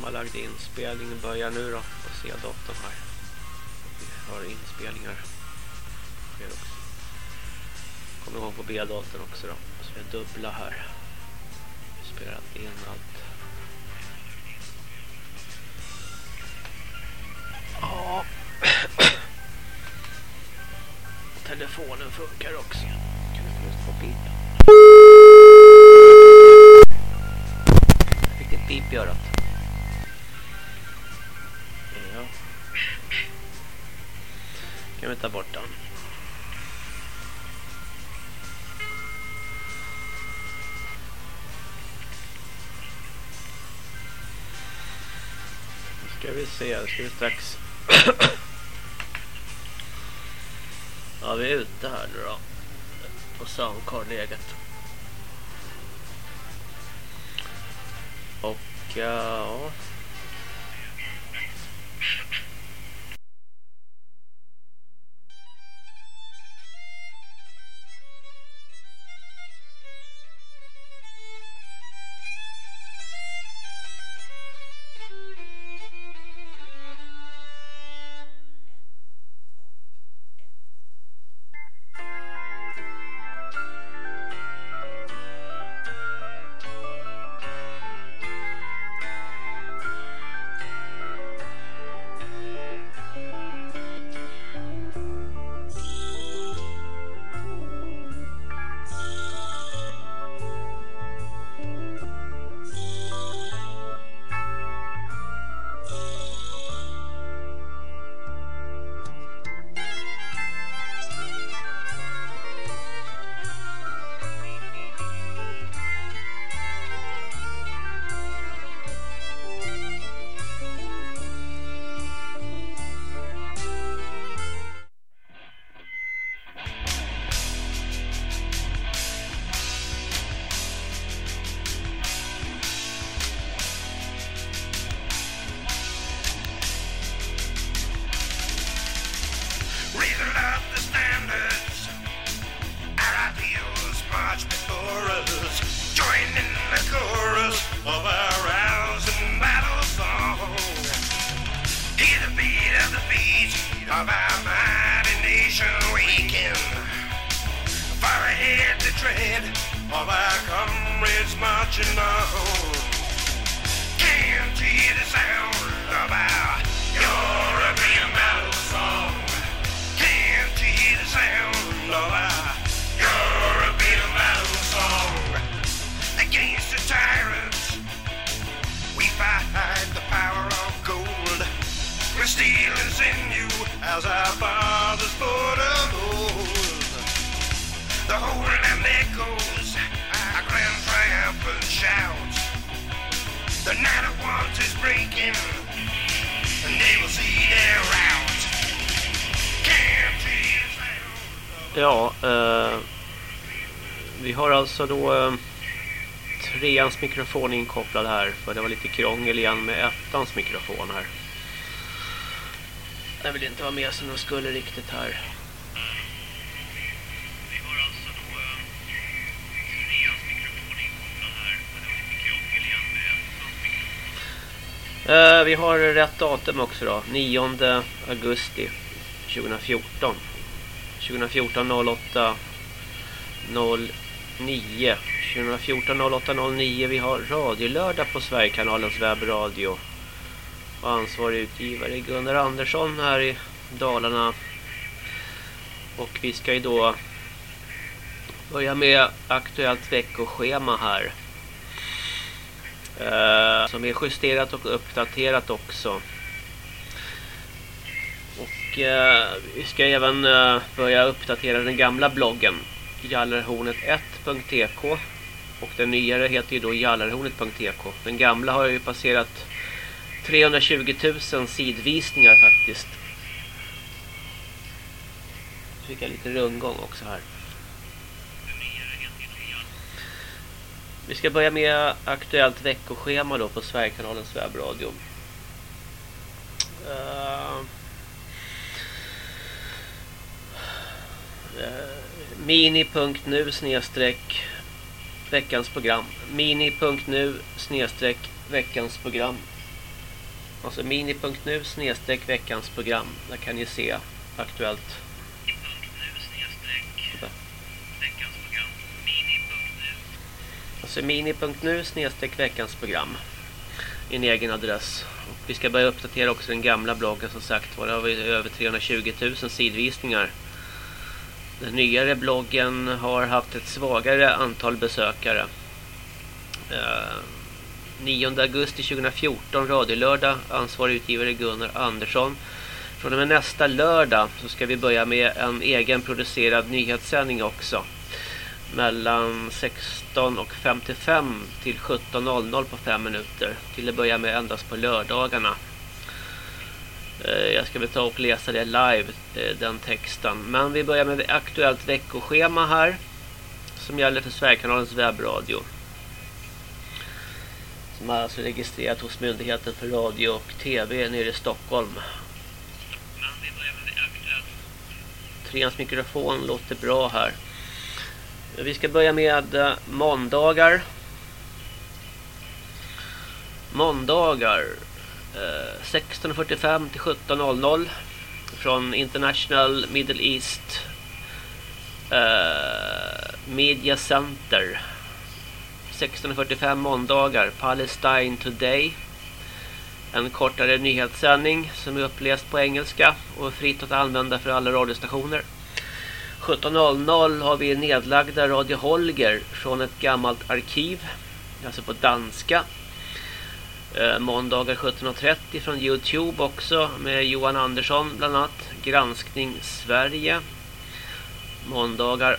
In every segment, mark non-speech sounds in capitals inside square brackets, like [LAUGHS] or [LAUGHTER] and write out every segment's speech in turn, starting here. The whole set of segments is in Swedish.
Schemalagd inspelning börjar nu då på C-datorn här. Vi har inspelningar. Sker också. Kommer ihåg på B-datorn också då. Så vi är dubbla här. Vi spelar in allt. Ja. [CLEARS THROAT] Telefonen funkar också. Kan du just få pip? Jag fick pip. Ta bort den. Nu ska vi se, Nu ska vi strax Ja, vi är ute här nu då. På Soundcard-läget. Och eh, ja... mikrofon inkopplad här för det var lite krångel igen med ettans mikrofon här. Jag vill inte vara med som de skulle riktigt här. Uh, vi har rätt datum också då, 9 augusti 2014. 2014 08 09 2014 08 09 vi har radiolördag på Sverigekanalens webbradio och ansvarig utgivare Gunnar Andersson här i Dalarna och vi ska ju då börja med aktuellt veckoschema här eh, som är justerat och uppdaterat också och eh, vi ska även eh, börja uppdatera den gamla bloggen gallerhornet1.tk den nyare heter ju då jallarhornet.tk. Den gamla har ju passerat 320 000 sidvisningar faktiskt. Nu fick jag lite rundgång också här. Vi ska börja med aktuellt veckoschema då på Sverigekanalens webbradio. Uh, eh, eh, mini.nu snedstreck veckans program mini.nu snedstreck veckans program Alltså mini.nu snedstreck veckans program. Där kan ni se aktuellt. Alltså mini.nu snedstreck veckans program. I en egen adress. Och vi ska börja uppdatera också den gamla bloggen som sagt. var. Där har vi över 320 000 sidvisningar. Den nyare bloggen har haft ett svagare antal besökare. Eh, 9 augusti 2014, radiolördag, ansvarig utgivare Gunnar Andersson. Från och med nästa lördag så ska vi börja med en egen producerad nyhetssändning också. Mellan 16.55 till 17.00 på 5 minuter. Till att börja med endast på lördagarna. Eh, jag ska väl ta och läsa det live, eh, den texten. Men vi börjar med aktuellt veckoschema här. Som gäller för Sverigekanalens webbradio. Som har alltså registrerat hos Myndigheten för radio och tv nere i Stockholm. Men vi börjar med aktuellt. Treans mikrofon låter bra här. Vi ska börja med eh, måndagar. Måndagar Eh, 16.45 till 17.00 från International Middle East uh, Media Center. 16.45 måndagar Palestine Today. En kortare nyhetssändning som är uppläst på engelska och fritt att använda för alla radiostationer. 17.00 har vi nedlagda Radio Holger från ett gammalt arkiv alltså på danska. Eh, måndagar 17.30 från Youtube också med Johan Andersson bland annat. Granskning Sverige. Måndagar,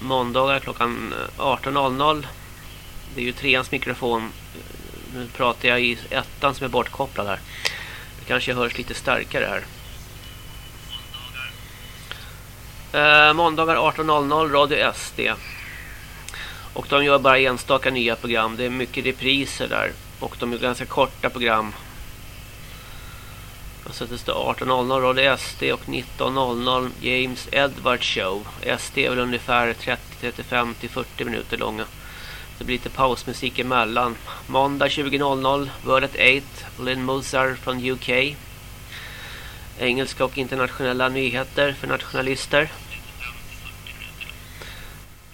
måndagar klockan eh, 18.00. Det är ju treans mikrofon. Nu pratar jag i ettan som är bortkopplad här. Det kanske hörs lite starkare här. Eh, måndagar 18.00 Radio SD. Och de gör bara enstaka nya program. Det är mycket repriser där. Och de är ganska korta program. Så det står 18.00 Radio SD och 19.00 James Edward Show. SD är väl ungefär 30-35 till 40 minuter långa. Det blir lite pausmusik emellan. Måndag 20.00 World at 8 Lynn Mozar från UK. Engelska och internationella nyheter för nationalister.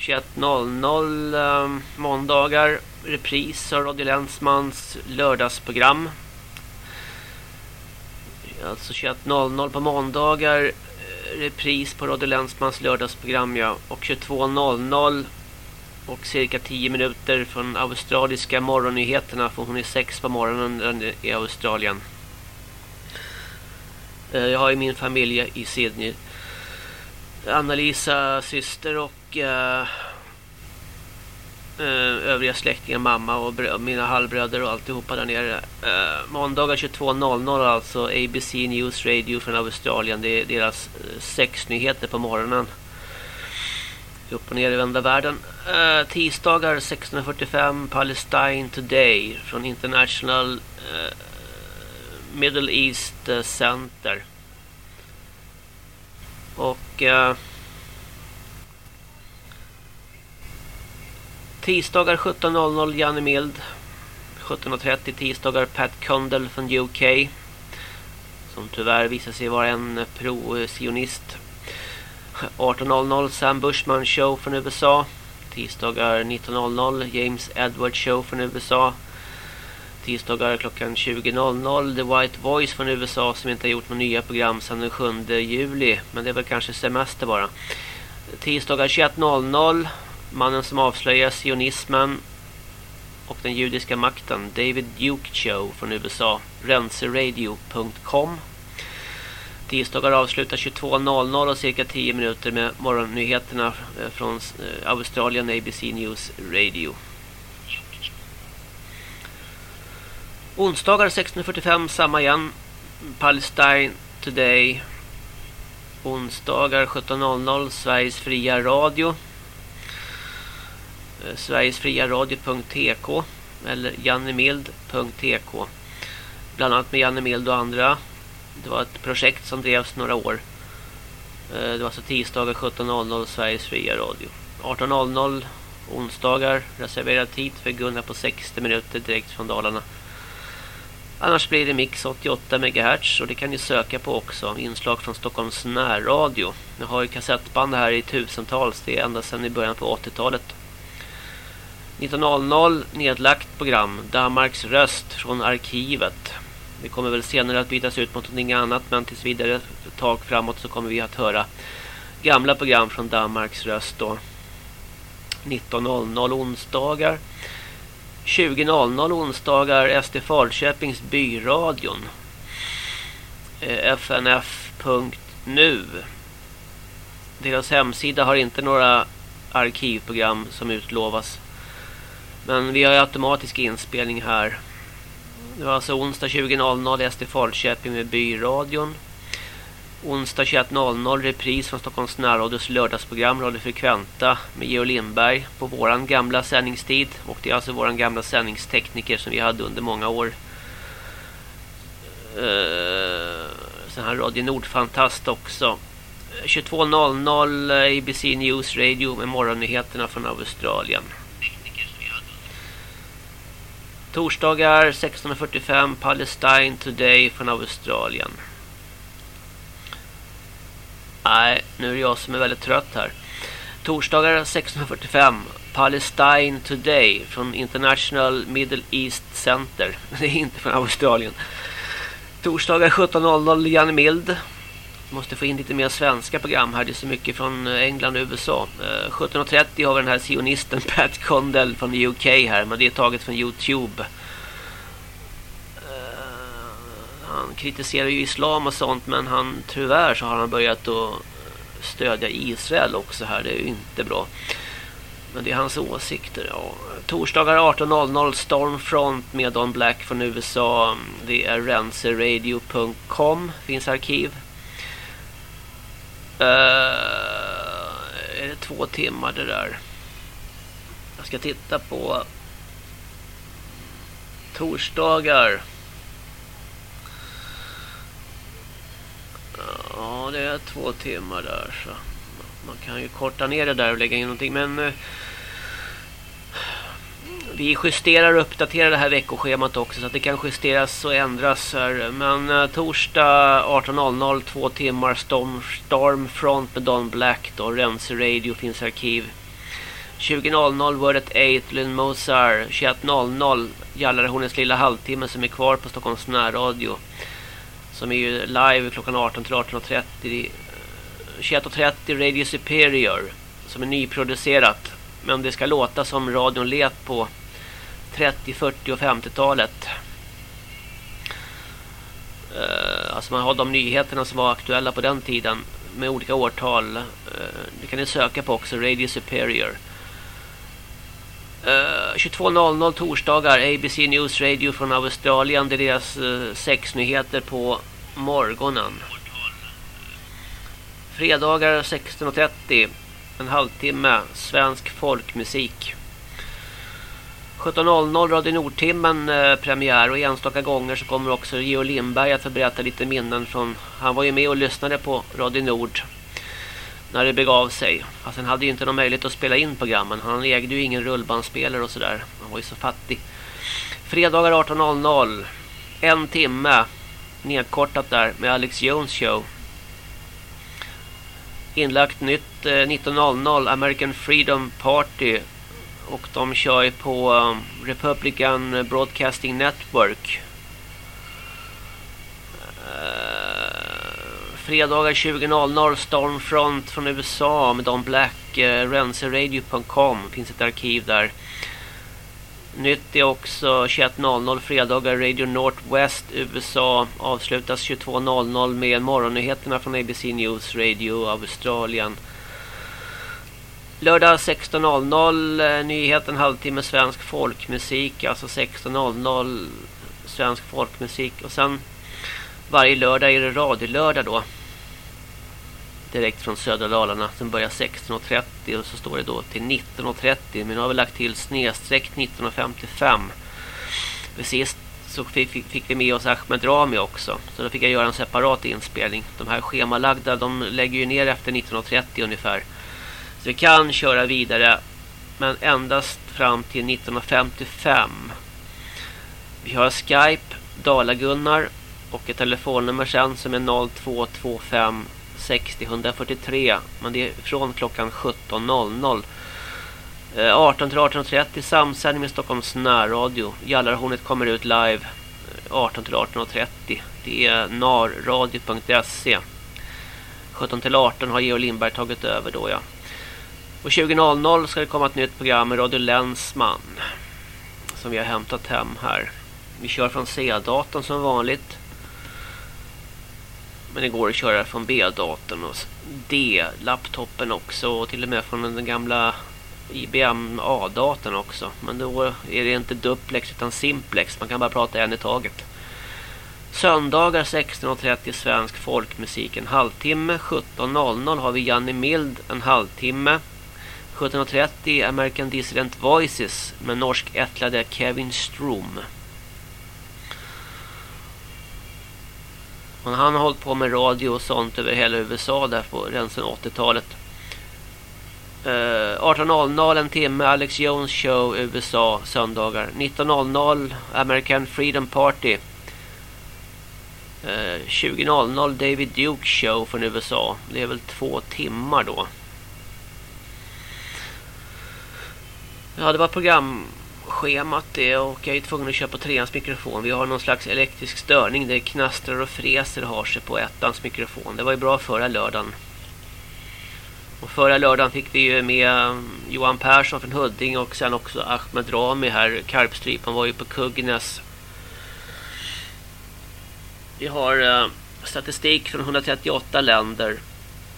21.00 um, ehm, måndagar repris av Radio Länsmans lördagsprogram. Alltså 21.00 på måndagar eh, repris på Radio Länsmans lördagsprogram ja. Och 22.00 och cirka 10 minuter från australiska morgonnyheterna för hon är sex på morgonen i Australien. Eh, jag har ju min familj i Sydney. Anna-Lisa syster och Eh, eh, övriga släktingar, mamma och mina halvbröder och alltihopa där nere. Uh, måndagar 22.00 alltså ABC News Radio från Australien. Det är deras sexnyheter på morgonen. Upp och ner i vända världen. Uh, tisdagar 16.45 Palestine Today från International uh, Middle East Center. Och uh, tisdagar 17.00 Janne Mild. 17.30 tisdagar Pat Condell från UK. Som tyvärr visar sig vara en pro-sionist. 18.00 Sam Bushman Show från USA. Tisdagar 19.00 James Edward Show från USA. Tisdagar klockan 20.00 The White Voice från USA som inte har gjort några nya program sedan den 7 juli. Men det är väl kanske semester bara. Tisdagar 21.00 Mannen som avslöjar sionismen och den judiska makten David Duke Show från USA renseradio.com Tisdagar avslutar 22.00 och cirka 10 minuter med morgonnyheterna eh, från eh, Australien ABC News Radio. Onsdagar 16.45 samma igen. Palestine Today. Onsdagar 17.00 Sveriges fria radio. Eh, Sverigesfriaradio.tk eller jannemild.tk bland annat med Janne Mild och andra. Det var ett projekt som drevs några år. Eh, det var alltså tisdagar 17.00 Sveriges fria radio. 18.00 onsdagar reserverad tid för Gunnar på 60 minuter direkt från Dalarna. Annars blir det Mix 88 MHz och det kan ni söka på också. Inslag från Stockholms närradio. Jag har ju kassettband här i tusentals. Det är ända sedan i början på 80-talet. 19.00 nedlagt program. Danmarks röst från arkivet. Det kommer väl senare att bytas ut mot någonting annat. Men tills vidare ett tag framåt så kommer vi att höra gamla program från Danmarks röst då. 19.00 onsdagar. 20.00 onsdagar SD Falköpings byradion. Eh, Fnf.nu Deras hemsida har inte några arkivprogram som utlovas. Men vi har ju automatisk inspelning här. Det var alltså onsdag 20.00 SD Falköping med byradion. Onsdag 21.00 repris från Stockholms närradios lördagsprogram Radio Frekventa med Geo Lindberg på våran gamla sändningstid. Och det är alltså våran gamla sändningstekniker som vi hade under många år. Eh, uh, sen har Radio Nordfantast också. 22.00 ABC News Radio med morgonnyheterna från Australien. Torsdagar 16.45 Palestine Today från Australien. Nej, nu är det jag som är väldigt trött här. Torsdagar 16.45 Palestine Today från International Middle East Center. [LAUGHS] Det är inte från Australien. Torsdagar 17.00 Janne Mild. Måste få in lite mer svenska program här. Det är så mycket från eh, England och USA. Eh, 17.30 har vi den här sionisten [LAUGHS] Pat Condell från UK här. Men det är taget från Youtube. Eh, han kritiserar ju islam och sånt men han tyvärr så har han börjat att stödja Israel också här. Det är ju inte bra. Men det är hans åsikter. Ja. Torsdagar 18.00 Stormfront med Don Black från USA. Det är renseradio.com. Finns arkiv. Uh, är det två timmar det där? Jag ska titta på torsdagar. Ja, det är två timmar där så man kan ju korta ner det där och lägga in någonting men eh, vi justerar och uppdaterar det här veckoschemat också så att det kan justeras och ändras här. Men eh, torsdag 18.00 två timmar Storm, Stormfront med Don Black då. Rense Radio finns arkiv. 20.00 Word at 8 Lynn Mozart 21.00 Jallare Hornets lilla halvtimme som är kvar på Stockholms närradio. Som är ju live klockan 18 till 18.30 21.30 eh, Radio Superior som är nyproducerat. Men det ska låta som radion let på. 30, 40 och 50-talet eh, alltså man har de nyheterna som var aktuella på den tiden med olika årtal eh, det kan ni söka på också Radio Superior eh, 22.00 torsdagar ABC News Radio från Australien. Det är deras sexnyheter på morgonen. Fredagar 16.30 en halvtimme svensk folkmusik. 17.00 Radio Nordtimmen eh, premiär och enstaka gånger så kommer också Geo Lindberg att berätta lite minnen från han var ju med och lyssnade på Radio Nord när det begav sig. Fast han hade ju inte någon möjlighet att spela in programmen. Han ägde ju ingen rullbandspelare och sådär. Han var ju så fattig. Fredagar 18.00 en timme nedkortat där med Alex Jones show. Inlagt nytt eh, 19.00 American Freedom Party och de kör ju på um, Republican Broadcasting Network. Eh, fredagar 20.00 Stormfront från USA med Don Black eh, Renseradio.com finns ett arkiv där. Nytt är också 21.00 fredagar Radio Northwest USA avslutas 22.00 med morgonnyheterna från ABC News Radio Australien. Lördag 16.00 eh, nyheten halvtimme svensk folkmusik alltså 16.00 svensk folkmusik. Och sen varje lördag är det radiolördag då. Direkt från södra Dalarna Sen börjar 16.30 och så står det då till 19.30 men nu har vi lagt till snedstreck 19.55 sist så fick, fick, vi med oss Ahmed Rami också. Så då fick jag göra en separat inspelning. De här schemalagda de lägger ju ner efter 19.30 ungefär så vi kan köra vidare men endast fram till 1955 vi har Skype Dalagunnar och ett telefonnummer sen som är 0225 60 143 men det är från klockan 17.00 18 eh, till 18.30 samsändning med Stockholms närradio. Jallarhornet kommer ut live eh, 18 till 18.30 det är narradio.se 17 till 18 har Georg Lindberg tagit över då ja och 20.00 ska det komma ett nytt program med Radio Länsman som vi har hämtat hem här vi kör från C-datorn som vanligt men det går att köra från B-datorn och D-laptopen också och till och med från den gamla IBM A-datorn också. Men då är det inte duplex utan simplex. Man kan bara prata en i taget. Söndagar 16.30 svensk folkmusik en halvtimme. 17.00 har vi Janne Mild en halvtimme. 17.30 American Dissident Voices med norsk ättlade Kevin Strom. Men han har hållit på med radio och sånt över hela USA där på redan 80-talet. Uh, 18.00 en timme Alex Jones show USA söndagar. 19.00 American Freedom Party. Eh, uh, 20.00 David Duke show från USA. Det är väl två timmar då. Ja, det var programschemat det och jag är tvungen att köpa treans mikrofon. Vi har någon slags elektrisk störning. Det knastrar och fräser har sig på ettans mikrofon. Det var ju bra förra lördagen. Och förra lördagen fick vi ju med mm, Johan Persson från Hudding och sen också Ahmed Rami här. Karpstrypan var ju på Kuggnäs. Vi har uh, statistik från 138 länder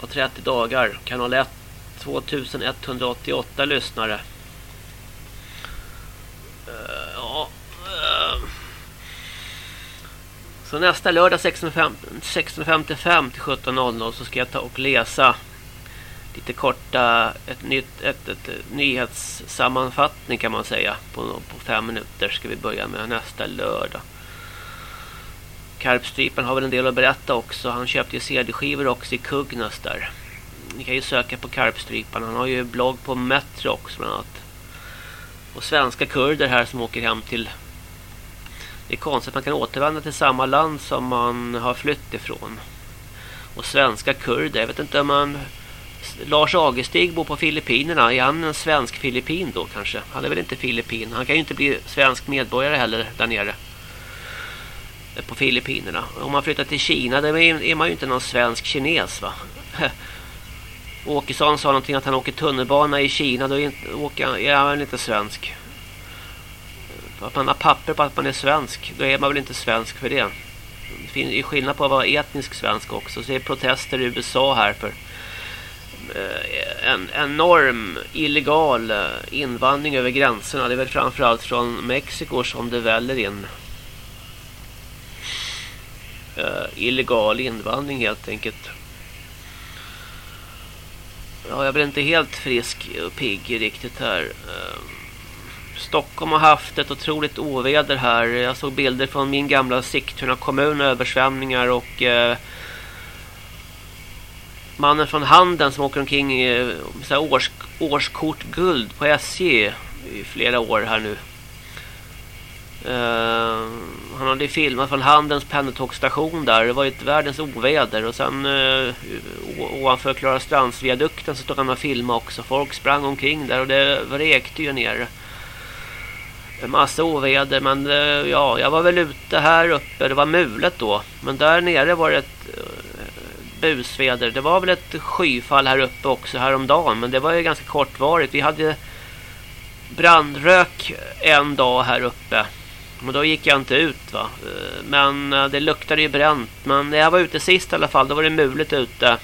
på 30 dagar. Kanal 1 2188 lyssnare. Så nästa lördag 16.55 till 17.00 så ska jag ta och läsa lite korta ett nytt ett, ett, ett nyhetssammanfattning kan man säga på, på fem minuter ska vi börja med nästa lördag. Karpstrypen har väl en del att berätta också. Han köpte ju CD-skivor också i Kugnas där. Ni kan ju söka på Karpstrypan. Han har ju blogg på Metro också bland annat. Och svenska kurder här som åker hem till det är konstigt att man kan återvända till samma land som man har flytt ifrån. Och svenska kurder, jag vet inte om man... Lars Agestig bor på Filippinerna. Är han en svensk filippin då kanske? Han är väl inte filippin. Han kan ju inte bli svensk medborgare heller där nere. Eh, på Filippinerna. Om man flyttar till Kina då är man ju inte någon svensk kines va? [LAUGHS] Åkesson sa någonting att han åker tunnelbana i Kina. Då är han inte svensk att man har papper på att man är svensk, då är man väl inte svensk för det. Det finns skillnad på att vara etnisk svensk också. Så det är protester i USA här för eh, en enorm illegal eh, invandring över gränserna. Det är väl framförallt från Mexiko som det väller in. Eh, illegal invandring helt enkelt. Ja, jag blir inte helt frisk och pigg riktigt här. Stockholm har haft ett otroligt oväder här. Jag såg bilder från min gamla Sigtuna kommun, översvämningar och eh, mannen från Handen som åker omkring eh, så års, årskort guld på SJ i flera år här nu. Eh, han hade filmat från Handens pendeltågstation där. Det var ett världens oväder. Och sen eh, ovanför Klara Strandsviadukten så stod han och filmade också. Folk sprang omkring där och det vräkte ju ner massa oväder men eh, ja, jag var väl ute här uppe, det var mulet då. Men där nere var det ett eh, busväder. Det var väl ett skyfall här uppe också häromdagen, men det var ju ganska kortvarigt. Vi hade brandrök en dag här uppe. Men då gick jag inte ut va. Eh, men det luktade ju bränt. Men när jag var ute sist i alla fall, då var det mulet ute.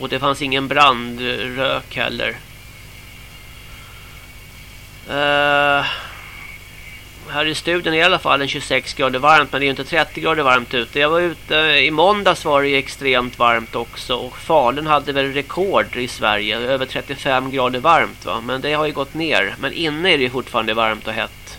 Och det fanns ingen brandrök heller. Uh, här i studion är i alla fall en 26 grader varmt men det är ju inte 30 grader varmt ute. Jag var ute i måndags var det ju extremt varmt också och Falun hade väl rekord i Sverige över 35 grader varmt va men det har ju gått ner men inne är det fortfarande varmt och hett.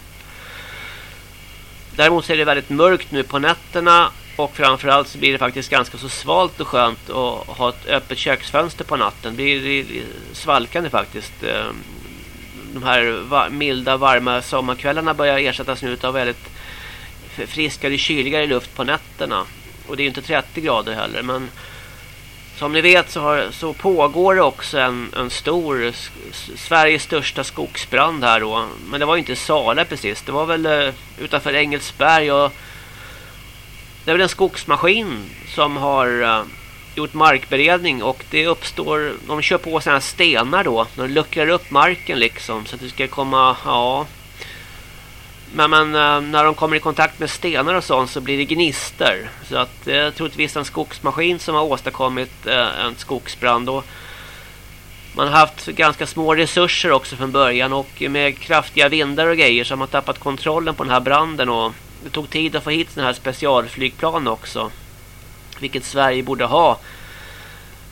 Däremot så är det väldigt mörkt nu på nätterna och framförallt så blir det faktiskt ganska så svalt och skönt att ha ett öppet köksfönster på natten. Det blir svalkande faktiskt eh, de här milda, varma sommarkvällarna börjar ersättas nu av väldigt friskare, kyligare luft på nätterna. Och det är inte 30 grader heller. Men som ni vet så, har, så pågår det också en, en stor, Sveriges största skogsbrand här då. Men det var ju inte Sala precis. Det var väl uh, utanför Engelsberg och det är väl en skogsmaskin som har uh, gjort markberedning och det uppstår, de kör på sådana här stenar då. De luckrar upp marken liksom så att det ska komma, ja. Men, men eh, när de kommer i kontakt med stenar och sånt så blir det gnister. Så att eh, det är troligtvis en skogsmaskin som har åstadkommit eh, en skogsbrand och man har haft ganska små resurser också från början och med kraftiga vindar och grejer så har man tappat kontrollen på den här branden och det tog tid att få hit sådana här specialflygplan också. Vilket Sverige borde ha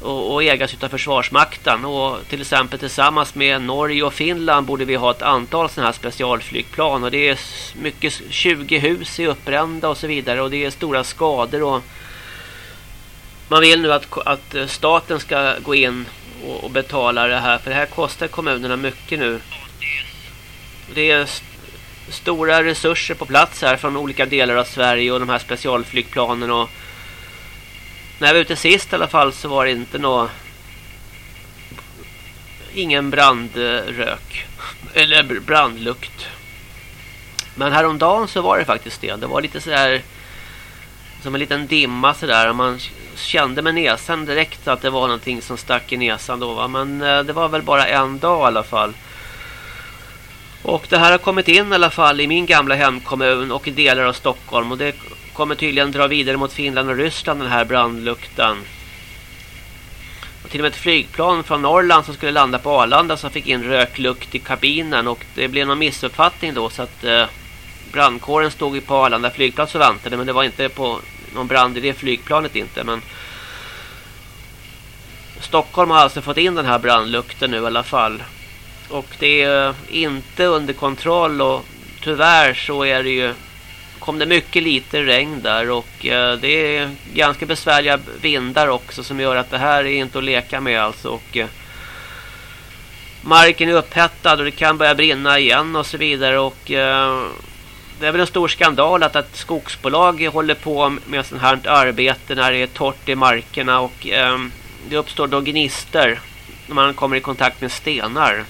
och, och ägas av Försvarsmakten. Och till exempel tillsammans med Norge och Finland borde vi ha ett antal sådana här specialflygplan. Och det är mycket 20 hus är uppbrända och så vidare. Och det är stora skador och man vill nu att, att eh, staten ska gå in och, och betala det här. För det här kostar kommunerna mycket nu. Det är stora resurser på plats här från olika delar av Sverige och de här specialflygplanen och när jag var ute sist i alla fall så var det inte nå ingen brandrök eller brandlukt. Men häromdagen så var det faktiskt det. Det var lite så här som en liten dimma så där och man kände med näsan direkt att det var någonting som stack i näsan då va? men eh, det var väl bara en dag i alla fall. Och det här har kommit in i alla fall i min gamla hemkommun och i delar av Stockholm. Och det kommer tydligen dra vidare mot Finland och Ryssland den här brandlukten. Och till och med ett flygplan från Norrland som skulle landa på Arlanda som fick in röklukt i kabinen. Och det blev någon missuppfattning då så att eh, brandkåren stod ju på Arlanda flygplats och väntade. Men det var inte på någon brand i det flygplanet inte. Men Stockholm har alltså fått in den här brandlukten nu i alla fall. Och det är eh, inte under kontroll och tyvärr så är det ju kom det mycket lite regn där och eh, det är ganska besvärliga vindar också som gör att det här är inte att leka med alltså och eh, marken är upphettad och det kan börja brinna igen och så vidare och eh, det är väl en stor skandal att ett skogsbolag håller på med sånt här arbete när det är torrt i markerna och eh, det uppstår då gnister när man kommer i kontakt med stenar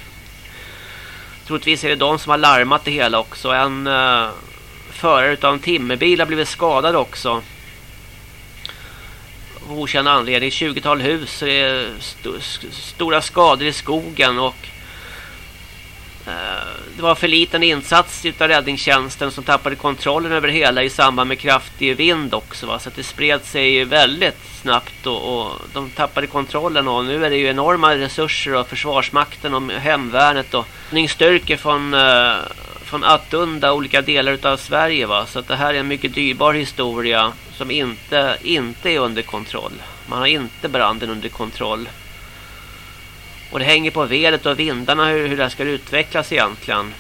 Troligtvis är det de som har larmat det hela också. En eh, förare av en timmerbil har blivit skadad också. Av okänd anledning. 20-tal hus. Det är st stora skador i skogen och eh, det var för liten insats av räddningstjänsten som tappade kontrollen över hela i samband med kraftig vind också. Va? Så det spred sig väldigt snabbt och, och, de tappade kontrollen och nu är det ju enorma resurser av försvarsmakten och hemvärnet och styrkor från eh, från Attunda olika delar av Sverige va så att det här är en mycket dyrbar historia som inte inte är under kontroll. Man har inte branden under kontroll. Och det hänger på vädret och vindarna hur, hur det ska utvecklas egentligen.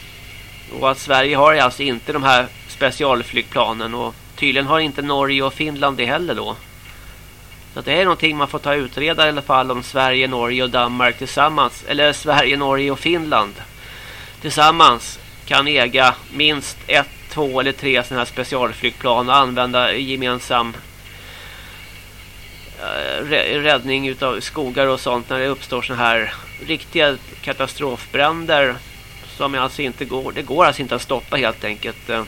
Och att Sverige har alltså inte de här specialflygplanen och tydligen har inte Norge och Finland det heller då. Så det är någonting man får ta utreda i alla fall om Sverige, Norge och Danmark tillsammans. Eller Sverige, Norge och Finland tillsammans kan äga minst ett, två eller tre sådana här specialflygplan och använda gemensam eh, räddning utav skogar och sånt när det uppstår sådana här riktiga katastrofbränder som alltså inte går det går alltså inte att stoppa helt enkelt eh.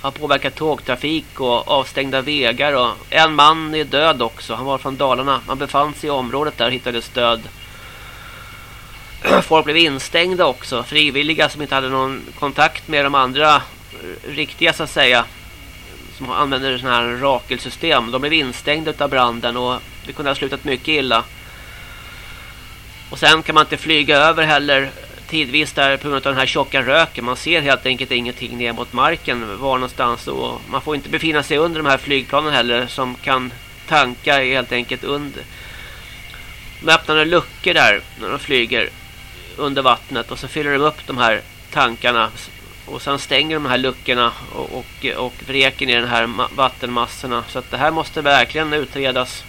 har påverkat tågtrafik och avstängda vägar och en man är död också. Han var från Dalarna. Han befann sig i området där och hittade stöd. [CLEARS THROAT] Folk blev instängda också. Frivilliga som inte hade någon kontakt med de andra eh, riktiga så att säga. Som använder sådana här rakelsystem. De blev instängda av branden och det kunde ha slutat mycket illa. Och sen kan man inte flyga över heller tidvis där på grund av den här tjocka röken. Man ser helt enkelt ingenting ner mot marken var någonstans. Och man får inte befinna sig under de här flygplanen heller som kan tanka helt enkelt under. De öppnar luckor där när de flyger under vattnet och så fyller de upp de här tankarna och sen stänger de här luckorna och, och, och vräker ner den här vattenmassorna. Så att det här måste verkligen utredas.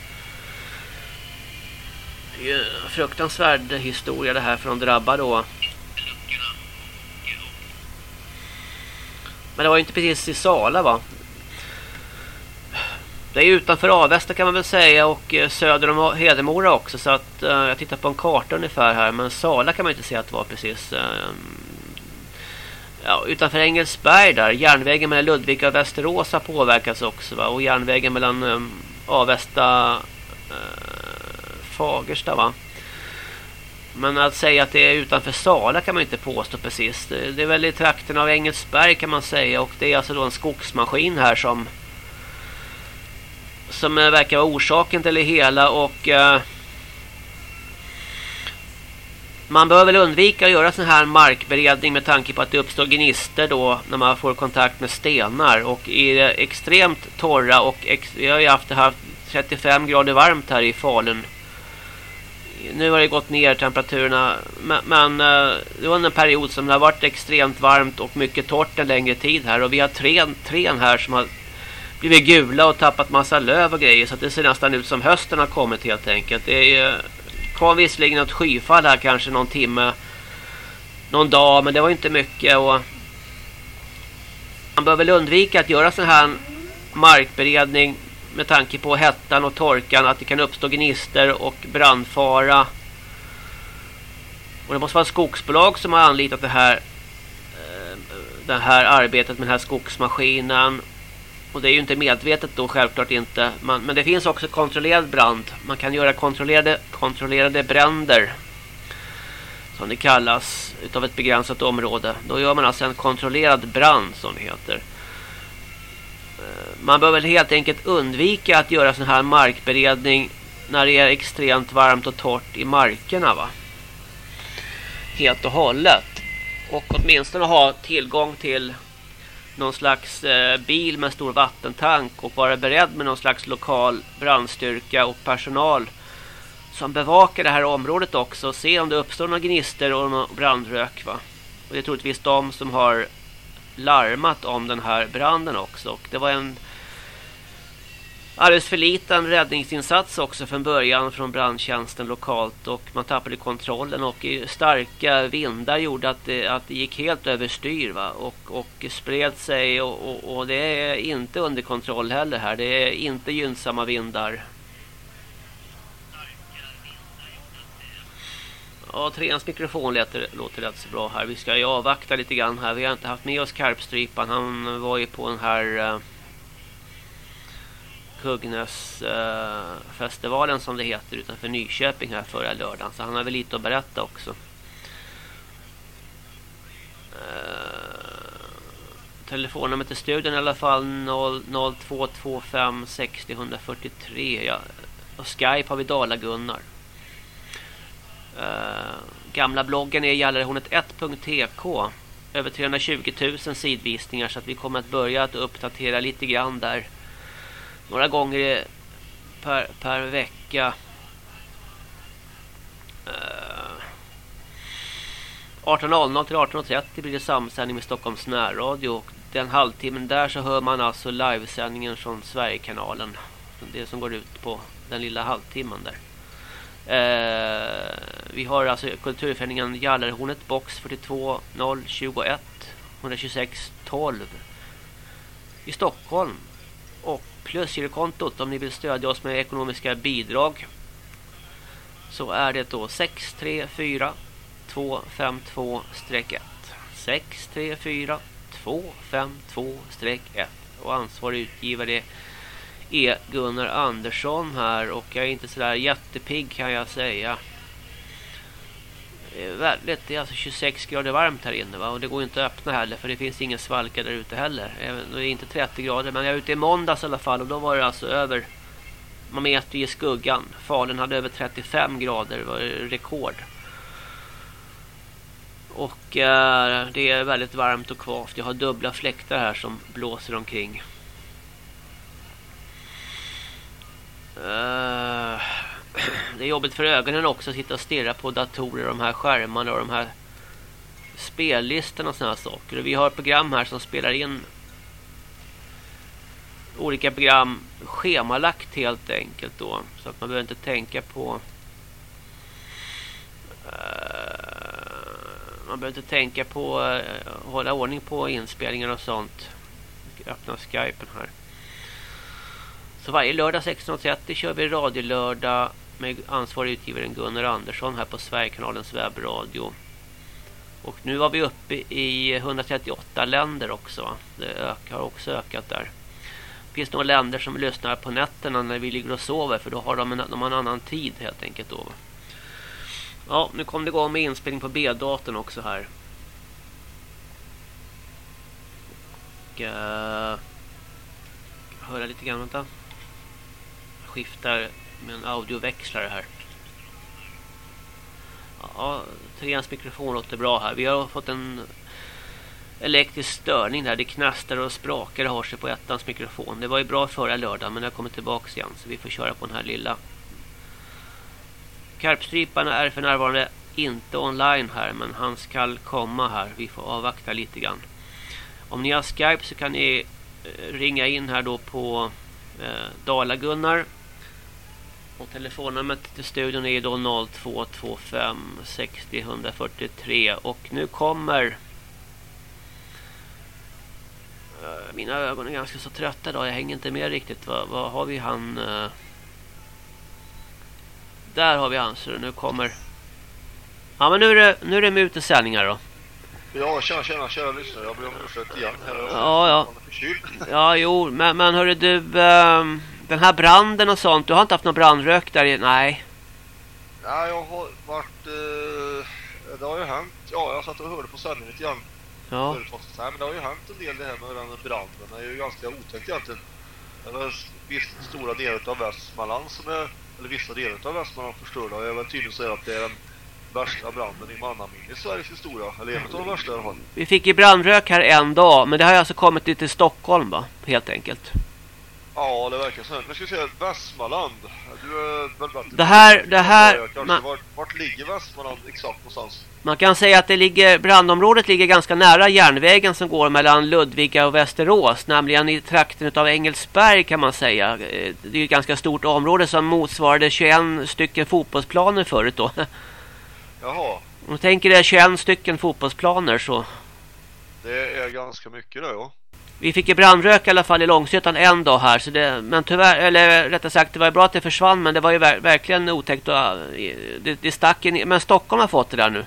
Det är en fruktansvärd historia det här för de drabbade då. Men det var ju inte precis i Sala va? Det är utanför Avesta kan man väl säga och eh, söder om Hedemora också så att eh, jag tittar på en karta ungefär här men Sala kan man inte se att det var precis eh, ja, utanför Engelsberg där järnvägen mellan Ludvika och Västerås har påverkats också va? och järnvägen mellan ehm, eh, Avesta uh, Fagersta va men att säga att det är utanför Sala kan man inte påstå precis. Det är väl i trakten av Engelsberg kan man säga. Och det är alltså då en skogsmaskin här som som eh, verkar vara orsaken till det hela. Och eh, man bör väl undvika att göra sån här markberedning med tanke på att det uppstår gnister då när man får kontakt med stenar. Och i det extremt torra och ex vi har ju haft, haft 35 grader varmt här i Falun nu har det gått ner temperaturerna men, men eh, det var en period som det har varit extremt varmt och mycket torrt en längre tid här och vi har trän, trän här som har blivit gula och tappat massa löv och grejer så det ser nästan ut som hösten har kommit helt enkelt. Det är eh, kom visserligen något skyfall här kanske någon timme någon dag men det var inte mycket och man bör väl undvika att göra sån här markberedning med tanke på hettan och torkan att det kan uppstå gnister och brandfara. Och det måste vara ett skogsbolag som har anlitat det här eh, det här arbetet med den här skogsmaskinen. Och det är ju inte medvetet då självklart inte. Man, men det finns också kontrollerad brand. Man kan göra kontrollerade, kontrollerade bränder. Som det kallas utav ett begränsat område. Då gör man alltså en kontrollerad brand som det heter eh, man bör väl helt enkelt undvika att göra sån här markberedning när det är extremt varmt och torrt i markerna va. Helt och hållet. Och åtminstone ha tillgång till någon slags eh, bil med stor vattentank och vara beredd med någon slags lokal brandstyrka och personal som bevakar det här området också och se om det uppstår några gnister och någon brandrök va. Och det är troligtvis de som har larmat om den här branden också. Och det var en alldeles för liten räddningsinsats också från början från brandtjänsten lokalt och man tappade kontrollen och starka vindar gjorde att det, att det gick helt överstyr va? Och, och spred sig och, och, och det är inte under kontroll heller här. Det är inte gynnsamma vindar. Ja, treans mikrofon låter, låter rätt så bra här. Vi ska ju avvakta lite grann här. Vi har inte haft med oss Karpstrypan. Han var ju på den här... Eh, Huggnäsfestivalen eh, Kugnäsfestivalen som det heter utanför Nyköping här förra lördagen. Så han har väl lite att berätta också. Eh, telefonnumret till studion i alla fall 0225 60 143. Ja. Och Skype har vi Dala-Gunnar. Eh, gamla bloggen är gallerhornet1.tk över 320 000 sidvisningar så att vi kommer att börja att uppdatera lite grann där några gånger per, per vecka. Eh, uh, 18.00 till 18.30 blir det samsändning med Stockholms närradio. Och den halvtimmen där så hör man alltså livesändningen från Sverigekanalen. Det som går ut på den lilla halvtimmen där. Uh, vi har alltså kulturföreningen Jallarhornet box 42 021 126 12 i Stockholm. Och plusgirokontot om ni vill stödja oss med ekonomiska bidrag. Så är det då 634 252-1 634 252-1 och ansvarig utgivare är Gunnar Andersson här. Och jag är inte sådär jättepigg kan jag säga. Eh, väldigt, det är alltså 26 grader varmt här inne va? och det går inte att öppna heller för det finns ingen svalka där ute heller. Det är inte 30 grader men jag är ute i måndags i alla fall och då var det alltså över man mäter ju i skuggan. Falun hade över 35 grader, det var rekord. Och eh, det är väldigt varmt och kvavt. Jag har dubbla fläktar här som blåser omkring. Uh, det är jobbigt för ögonen också att sitta och stirra på datorer, de här skärmarna och de här spellistorna och sådana saker. Och vi har program här som spelar in olika program schemalagt helt enkelt då. Så att man behöver inte tänka på... Uh, Man behöver inte tänka på att uh, hålla ordning på inspelningar och sånt. Öppna Skypen här. Så varje lördag 16.30 kör vi radiolördag med ansvarig utgivaren Gunnar Andersson här på Sverigekanalens webbradio. Och nu var vi uppe i 138 länder också. Det ökar, har också ökat där. Det finns några länder som lyssnar på nätterna när vi ligger och sover för då har de en, de har en annan tid helt enkelt då. Ja, nu kom det igång med inspelning på B-datorn också här. Och, uh, höra lite grann, vänta. Jag skiftar med en audioväxlare här. Ja, Therens mikrofon låter bra här. Vi har fått en elektrisk störning där. Det knastrar och sprakar har sig på ettans mikrofon. Det var ju bra förra lördagen men det har kommit tillbaka igen. Så vi får köra på den här lilla. Karpstryparna är för närvarande inte online här men han ska komma här. Vi får avvakta lite grann. Om ni har Skype så kan ni eh, ringa in här då på eh, Dala-Gunnar och telefonnumret till studion är då 0225 60 143 och nu kommer eh, mina ögon är ganska så trötta då. Jag hänger inte med riktigt. Vad, vad har vi han? Uh... Där har vi han. Så nu kommer... Ja, men nu är det, nu är det med utesändningar då. Ja, tjena, tjena, kära lyssnare. Jag ber om ursäkt igen. Här ja, ja. Ja, jo, men, men hörru du... Um den här branden och sånt, du har inte haft någon brandrök där? Nej. Ja, jag har varit... Eh, det har ju hänt. Ja, jag satt och hörde på sändningen lite grann. Ja. Nej, men det har ju hänt en del det här med den branden. Det är ju ganska otäckt egentligen. Det är visst stora delar av Västmanland som är... Eller vissa delar av Västmanland förstörda. Jag vill tydligen säga att det är den värsta branden i mannaminne i Sveriges historia. Eller en av de värsta i alla fall. Vi fick ju brandrök här en dag. Men det har alltså kommit till Stockholm va? Helt enkelt. Ja, det verkar så. Men ska vi säga Västmanland. Du är väl bättre. Det här, det här... Man, vart, vart ligger Västmanland exakt någonstans? Man kan säga att det ligger, brandområdet ligger ganska nära järnvägen som går mellan Ludvika och Västerås. Nämligen i trakten av Engelsberg kan man säga. Eh, det är ett ganska stort område som motsvarade 21 stycken fotbollsplaner förut då. [LAUGHS] Jaha. Om du tänker dig 21 stycken fotbollsplaner så... Det är ganska mycket det, ja. Vi fick ju brandrök i alla fall i Långsötan en dag här. Så det, men tyvärr, eller rättare sagt, det var bra att det försvann. Men det var ju ver verkligen otäckt. Och, det, det stack in, men Stockholm har fått det där nu.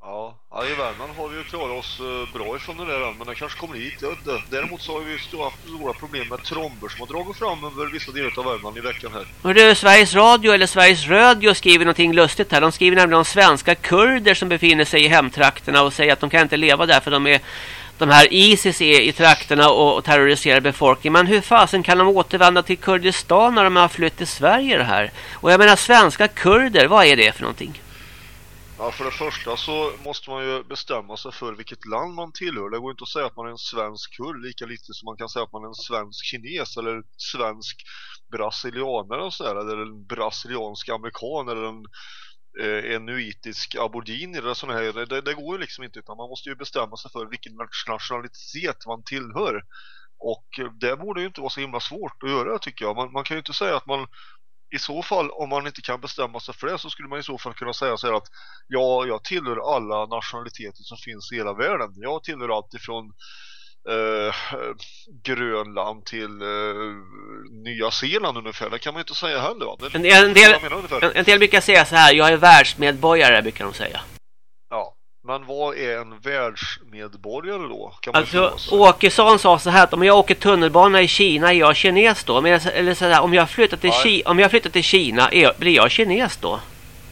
Ja, ja i Värmland har vi ju klarat oss uh, bra ifrån det där. Men det kanske kommer hit, inte. Däremot så har vi stora, stora problem med tromber som har dragit fram över vissa delar av Värmland i veckan här. Och du, Sveriges Radio eller Sveriges Radio skriver någonting lustigt här. De skriver nämligen om svenska kurder som befinner sig i hemtrakterna och säger att de kan inte leva där för de är de här ISIS är i trakterna och terroriserar befolkningen. Men hur fasen kan de återvända till Kurdistan när de har flytt till Sverige det här? Och jag menar svenska kurder, vad är det för någonting? Ja, för det första så måste man ju bestämma sig för vilket land man tillhör. Det går inte att säga att man är en svensk kurd lika lite som man kan säga att man är en svensk kines eller svensk brasilianare eller en brasiliansk amerikan eller en eh, enuitisk abordin eller sådana här. Det, det, går ju liksom inte utan man måste ju bestämma sig för vilken nationalitet man tillhör. Och eh, det borde ju inte vara så himla svårt att göra tycker jag. Man, man kan ju inte säga att man i så fall, om man inte kan bestämma sig för det så skulle man i så fall kunna säga så här att ja, jag tillhör alla nationaliteter som finns i hela världen. Jag tillhör allt ifrån eh, Grönland till eh, Nya Zeeland ungefär. Det kan man ju inte säga heller. Va? Det, en, en, del, en, en del brukar säga så här, jag är världsmedborgare brukar de säga. Ja, men vad är en världsmedborgare då? Kan alltså Åkesson sa så här att om jag åker tunnelbana i Kina är jag kines då. Men, eller så här, om jag flyttar till, Ki, om jag flyttar till Kina är, blir jag kines då?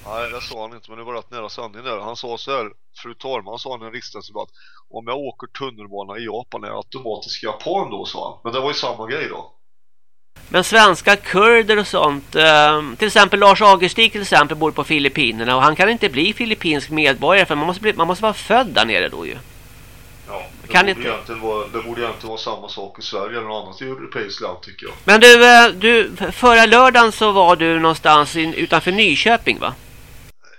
Nej, det sa han inte, men det var rätt nära sanningen där. Han sa så här, fru talman sa han en riksdagsdebatt. Om jag åker tunnelbana i Japan är jag automatiskt japan då, sa han. Men det var ju samma grej då. Men svenska kurder och sånt, eh, till exempel Lars Agerstig till exempel bor på Filippinerna och han kan inte bli filippinsk medborgare för man måste, bli, man måste vara född där nere då ju. Ja, det, kan borde inte... egentligen vara, det borde egentligen vara samma sak i Sverige eller något annat europeiskt land tycker jag. Men du, eh, du, förra lördagen så var du någonstans in, utanför Nyköping va?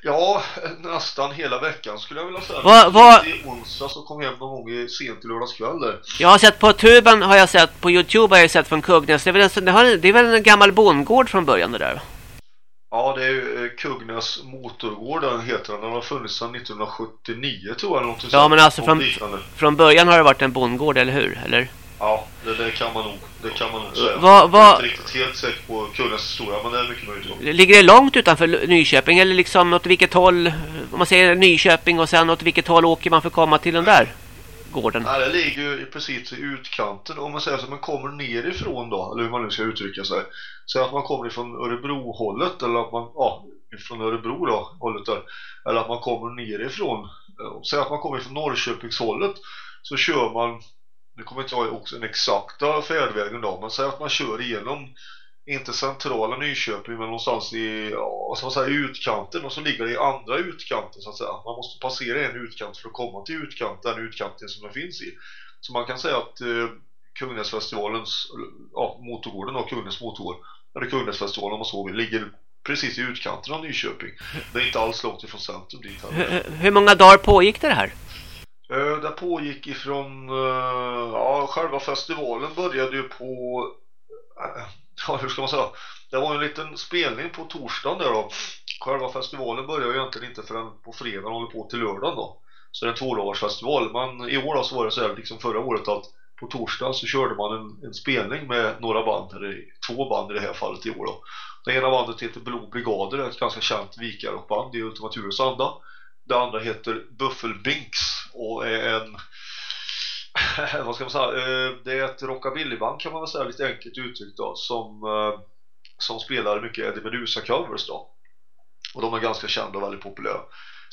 Ja, nästan hela veckan skulle jag vilja säga. Va, va? I onsdag så kom hem någon gång i sent i lördagskväll Jag har sett på tuben, har jag sett, på Youtube har jag sett från Kugnäs. Det är väl en, det är väl en gammal bondgård från början det där? Ja, det är eh, Kugnäs motorgård den heter den. Den har funnits sedan 1979 tror jag. Ja, men alltså Och från, från början har det varit en bondgård, eller hur? Eller? Ja, det, det kan man nog, det kan man nog säga. Vad- vad- Jag är inte riktigt helt säker på Kugnäs historia, men det är mycket möjligt. Ligger det långt utanför Nyköping eller liksom åt vilket håll? Om man säger Nyköping och sen åt vilket håll åker man för att komma till den där gården? Nej, det ligger ju precis i utkanten. Om man säger så, man kommer nerifrån då, eller hur man nu ska uttrycka sig. Säg att man kommer ifrån Örebro-hållet, eller att man, ja, från Örebro då, hållet där. Eller att man kommer nerifrån. Säg att man kommer ifrån Norrköpingshållet, så kör man, nu kommer inte jag ihåg den exakta färdvägen då, men säg att man kör igenom inte centrala Nyköping men någonstans i, ja, så att säga, utkanten och så ligger det i andra utkanten så att säga. Man måste passera en utkant för att komma till utkant, den utkanten som den finns i. Så man kan säga att eh, Kungnäsfestivalens, ja, motorgården och Kungnäs motorgård, eller Kungnäsfestivalen om man så vill, ligger precis i utkanten av Nyköping. Det är inte alls långt ifrån centrum dit heller. hur- hur många dagar pågick det här? Eh, det pågick ifrån, eh, ja själva festivalen började ju på, eh, [LAUGHS] ja hur ska man säga, det var en liten spelning på torsdagen där då. Själva festivalen började ju egentligen inte förrän på fredagen och håller på till lördagen då. Så det är en tvådagarsfestival, men i år då så var det så här liksom förra året att på torsdag så körde man en, en spelning med några band, eller två band i det här fallet i år då. Det ena bandet heter Blå Brigader, ett ganska känt vikarrockband i Ultima anda. Det andra heter Buffelbinks och är en [LAUGHS] vad ska man säga, eh, det är ett rockabillyband kan man väl säga lite enkelt uttryckt då som, eh, som spelar mycket Eddie Meduza covers då. Och de är ganska kända och väldigt populära.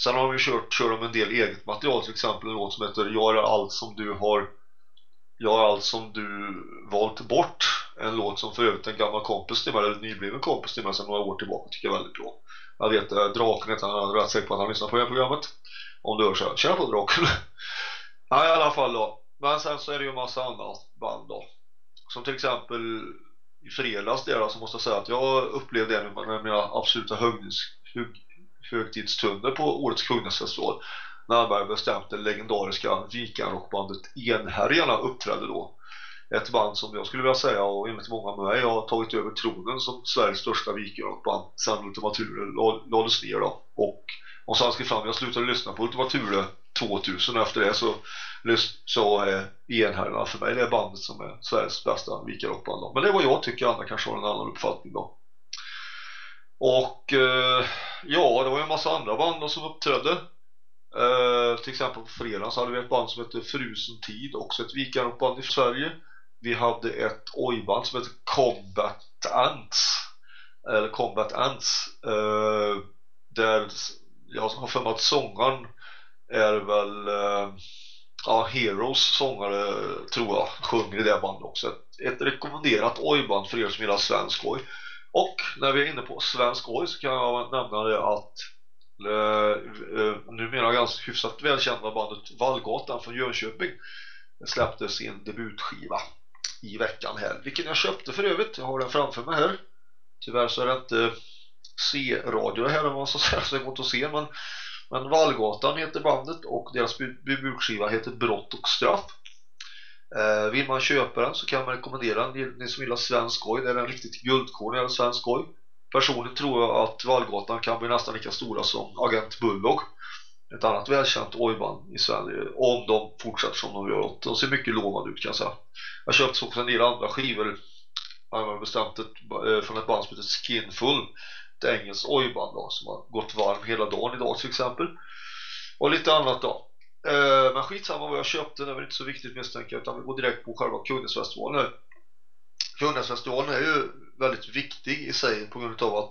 Sen har de ju kört, kör de en del eget material till exempel en låt som heter Jag är allt som du har Jag är allt som du valt bort. En låt som för övrigt en gammal kompis till mig eller en nybliven kompis till mig sedan några år tillbaka tycker jag är väldigt bra jag vet, eh, Draken heter han, jag är rätt säker på att han lyssnar på det här programmet. Om du hör så här, tjena på Draken [LAUGHS] Ja i alla fall då. Men sen så är det ju en massa annat band då. Som till exempel I fredags där så måste jag säga att jag upplevde en av mina absoluta högnis, hög, på årets Kungnäsfestival När Berg bestämde det legendariska Vikarrockbandet Enhärjarna uppträdde då ett band som jag skulle vilja säga och enligt många med mig har tagit över tronen som Sveriges största vikingrockband sen Ultima Thule lades ner då. Och om svenska fram, jag slutade lyssna på Ultima Thule 2000 efter det så, så eh, är Enhärjarna för mig det är bandet som är Sveriges bästa vikingrockband då. men det är vad jag tycker, andra kanske har en annan uppfattning då. Och eh, ja, det var en massa andra band då som uppträdde. Uh, till exempel på fredagen så hade vi ett band som hette Frusen Tid också ett vikarockband i Sverige vi hade ett ojband som hette Combat Ants. Eller Combat Ants. Eh, där jag har för mig att sångaren är väl eh, ja, Heroes sångare tror jag sjunger i det bandet också. Ett, ett rekommenderat ojband för er som gillar svensk oj. Och när vi är inne på svensk oj så kan jag nämna det att eh, eh, numera ganska hyfsat välkända bandet Vallgatan från Jönköping släppte sin debutskiva i veckan här. Vilken jag köpte för övrigt, jag har den framför mig här. Tyvärr så är det inte C-radio här om man så [LAUGHS] säga så det går inte att se men, men Vallgatan heter bandet och deras bukskiva heter Brott och straff. Eh, vill man köpa den så kan man rekommendera den. Ni, ni som gillar svensk skoj det är en riktigt guldkorn eller svensk skoj. Personligen tror jag att Vallgatan kan bli nästan lika stora som Agent Bulldog ett annat välkänt ojband i Sverige om de fortsätter som de gör. De ser mycket lovande ut kan jag säga. Jag köpte så också en del andra skivor. Jag har bestämt ett, eh, från ett band som heter Skinful ett engelskt ojband då, som har gått varm hela dagen idag till exempel. Och lite annat då. Eh, men skitsamma vad jag köpte. Det är väl inte så viktigt misstänker jag utan vi går direkt på själva Kungälvsfestivalen här Kungnäsfestivalen är ju väldigt viktig i sig på grund av att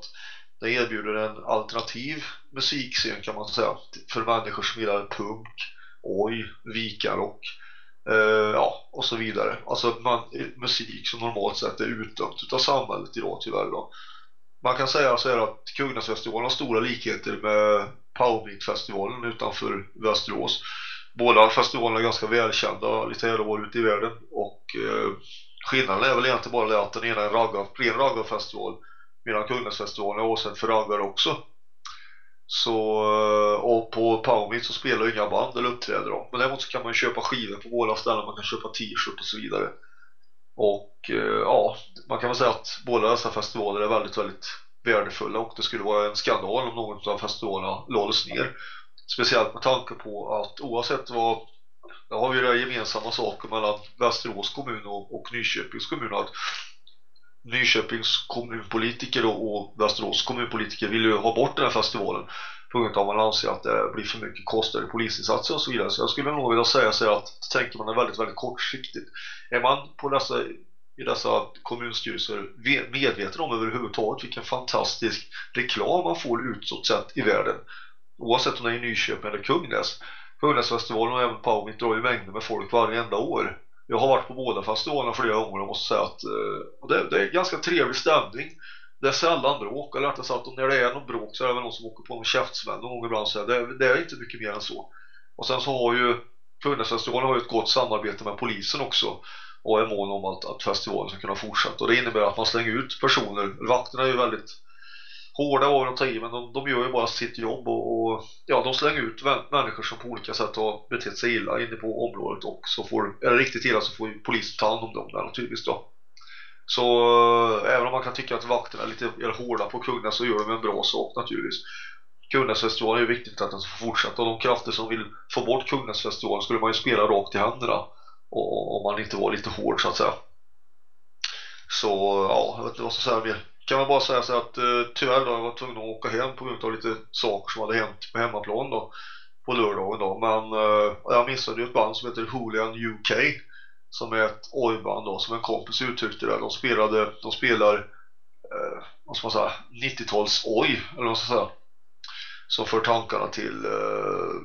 den erbjuder en alternativ musikscen kan man säga för människor som gillar punk, oj, vikarrock eh, ja, och så vidare. Alltså man, musik som normalt sett är utdömt av samhället idag tyvärr då. Man kan säga så här att Kungnäsfestivalen har stora likheter med Powerbeat-festivalen utanför Västerås. Båda festivalerna är ganska välkända lite här och ute i världen och eh, skillnaden är väl egentligen bara det att den ena är en ragga, ren raggarfestival medan Kungnäsfestivalen är avsedd för raggare också. Så eh, och på Powermeet så spelar ju inga band eller uppträder de. Men däremot så kan man köpa skivor på båda ställen man kan köpa t-shirt och så vidare. Och eh, ja man kan väl säga att båda dessa festivaler är väldigt väldigt värdefulla och det skulle vara en skandal om någon av festivalerna lades ner. Speciellt med tanke på att oavsett vad då har vi det gemensamma saker mellan Västerås kommun och, och Nyköpings kommun att Nyköpings kommunpolitiker och, och Västerås kommunpolitiker vill ju ha bort den här festivalen på grund av att man anser att det blir för mycket kostnader i polisinsatser och så vidare. Så jag skulle nog vilja säga så att tänker man är väldigt, väldigt kortsiktigt. Är man på dessa, i dessa kommunstyrelser medveten om överhuvudtaget vilken fantastisk reklam man får utåt sett i världen oavsett om det är i Nyköping eller Kungnäs Kungnäsfestivalen och även Powermeet drar ju mängder med folk varje enda år jag har varit på båda festivalerna flera gånger och måste säga att eh, det, det, är ganska trevlig stämning. Det är sällan bråk eller rättare sagt när det är någon bråk så är det väl någon som åker på någon käftsmäll någon gång ibland så det, det är inte mycket mer än så. Och sen så har ju Kungälvsfestivalen har ju ett gott samarbete med polisen också och är mån om att, att festivalen ska kunna fortsätta. Och det innebär att man slänger ut personer. Vakterna är ju väldigt hårda var att ta i men de, de gör ju bara sitt jobb och, och ja, de slänger ut människor som på olika sätt har betett sig illa inne på området och så får, är det riktigt illa så får ju polisen ta hand om dem där naturligtvis då. Så äh, även om man kan tycka att vakterna är lite är hårda på kungarna så gör de en bra sak naturligtvis. Kungasfestivalen är ju viktigt att den ska fortsätta och de krafter som vill få bort Kungasfestivalen skulle man ju spela rakt i händerna om man inte var lite hård så att säga. Så ja, jag vet inte vad jag ska säga mer kan man bara säga så att eh, tyvärr då jag var tvungen att åka hem på grund av lite saker som hade hänt på hemmaplan då på lördagen då. Men eh, jag missade ju ett band som heter Hooligan UK som är ett oj-band då som en kompis uttryckte det. De spelade de spelar eh, vad ska man säga 90-tals oj eller vad ska man säga som för tankarna till eh,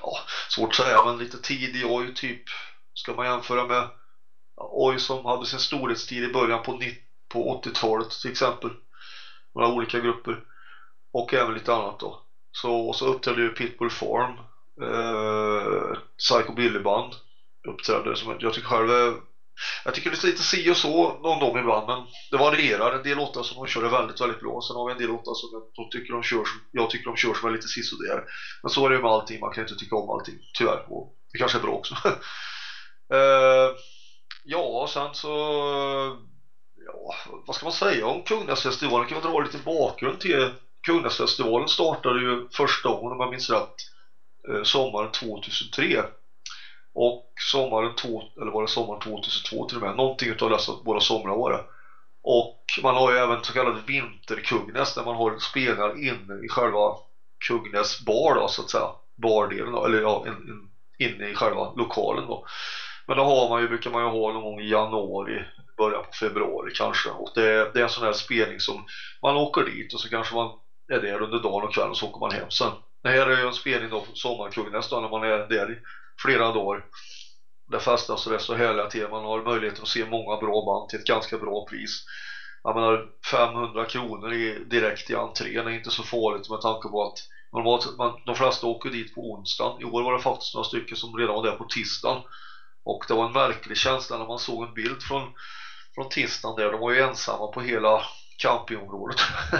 ja, svårt att säga men lite tidig oj typ ska man jämföra med oj som hade sin storhetstid i början på 90 på 80-talet till exempel. Några olika grupper. Och även lite annat då. Så, och så uppträdde ju Pitbull Farm. Eh, Psycho Billy Band uppträdde som jag tycker själv är jag tycker det är lite si och så någon gång ibland men det varierar. En del låtar som de kör är väldigt, väldigt bra. Sen har vi en del låtar som jag tycker de kör som, jag tycker de kör som är lite sisådär. Men så är det ju med allting. Man kan inte tycka om allting, tyvärr. Och det kanske är bra också. uh, [LAUGHS] ja, sen så ja, vad ska man säga om Kungnäsfestivalen? Kan man dra lite bakgrund till Kungnäsfestivalen startade ju första gången om jag minns rätt eh, sommaren 2003 och sommaren två, eller var det sommaren 2002 till och med? Någonting utav dessa båda somrar var det och man har ju även så kallad vinterkungnäs där man har spelningar inne i själva Kungnäs bar då så att säga. Bardelen då, eller ja, in, in, inne i själva lokalen då. Men då har man ju, brukar man ju ha någon gång i januari början på februari kanske och det, det är en sån här spelning som man åker dit och så kanske man är där under dagen och kvällen och så åker man hem sen. Det här är ju en spelning då på Sommarkungen nästan när man är där i flera dagar. Det festas och det är så härliga till. Man har möjlighet att se många bra band till ett ganska bra pris. Jag menar 500 kronor i, direkt i entrén är inte så farligt med tanke på att normalt, man, de flesta åker dit på onsdagen. I år var det faktiskt några stycken som redan var där på tisdagen. Och det var en märklig känsla när man såg en bild från från tisdagen där. De var ju ensamma på hela campingområdet. [LAUGHS]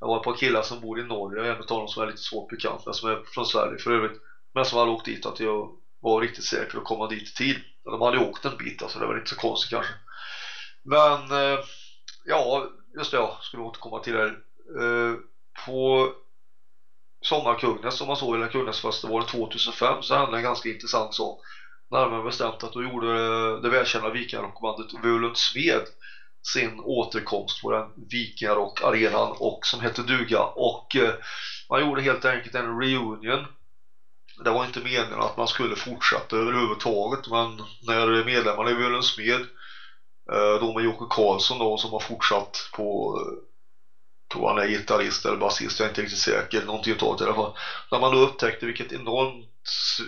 det var ett par killar som bor i Norge, en av dem som är lite svårt bekant med, som är från Sverige för övrigt. Men som hade åkt dit att jag var riktigt säker att komma dit i tid. De hade åkt en bit, alltså det var inte så konstigt kanske. Men eh, ja, just det, jag skulle återkomma till det eh, på Sommarkungnes som man såg i Kungnäsfestivalen 2005 så hände en ganska intressant sak närmare bestämt att då gjorde det välkända vikingarockbandet Völund Sved sin återkomst på den vikingarock-arenan och som hette Duga. Och eh, man gjorde helt enkelt en reunion. Det var inte meningen att man skulle fortsätta överhuvudtaget men när medlemmarna i Völund Smed eh, då med Jocke Karlsson då som har fortsatt på eh, tror han är gitarrist eller basist, jag är inte riktigt säker någonting åt det i alla fall när man då upptäckte vilket enormt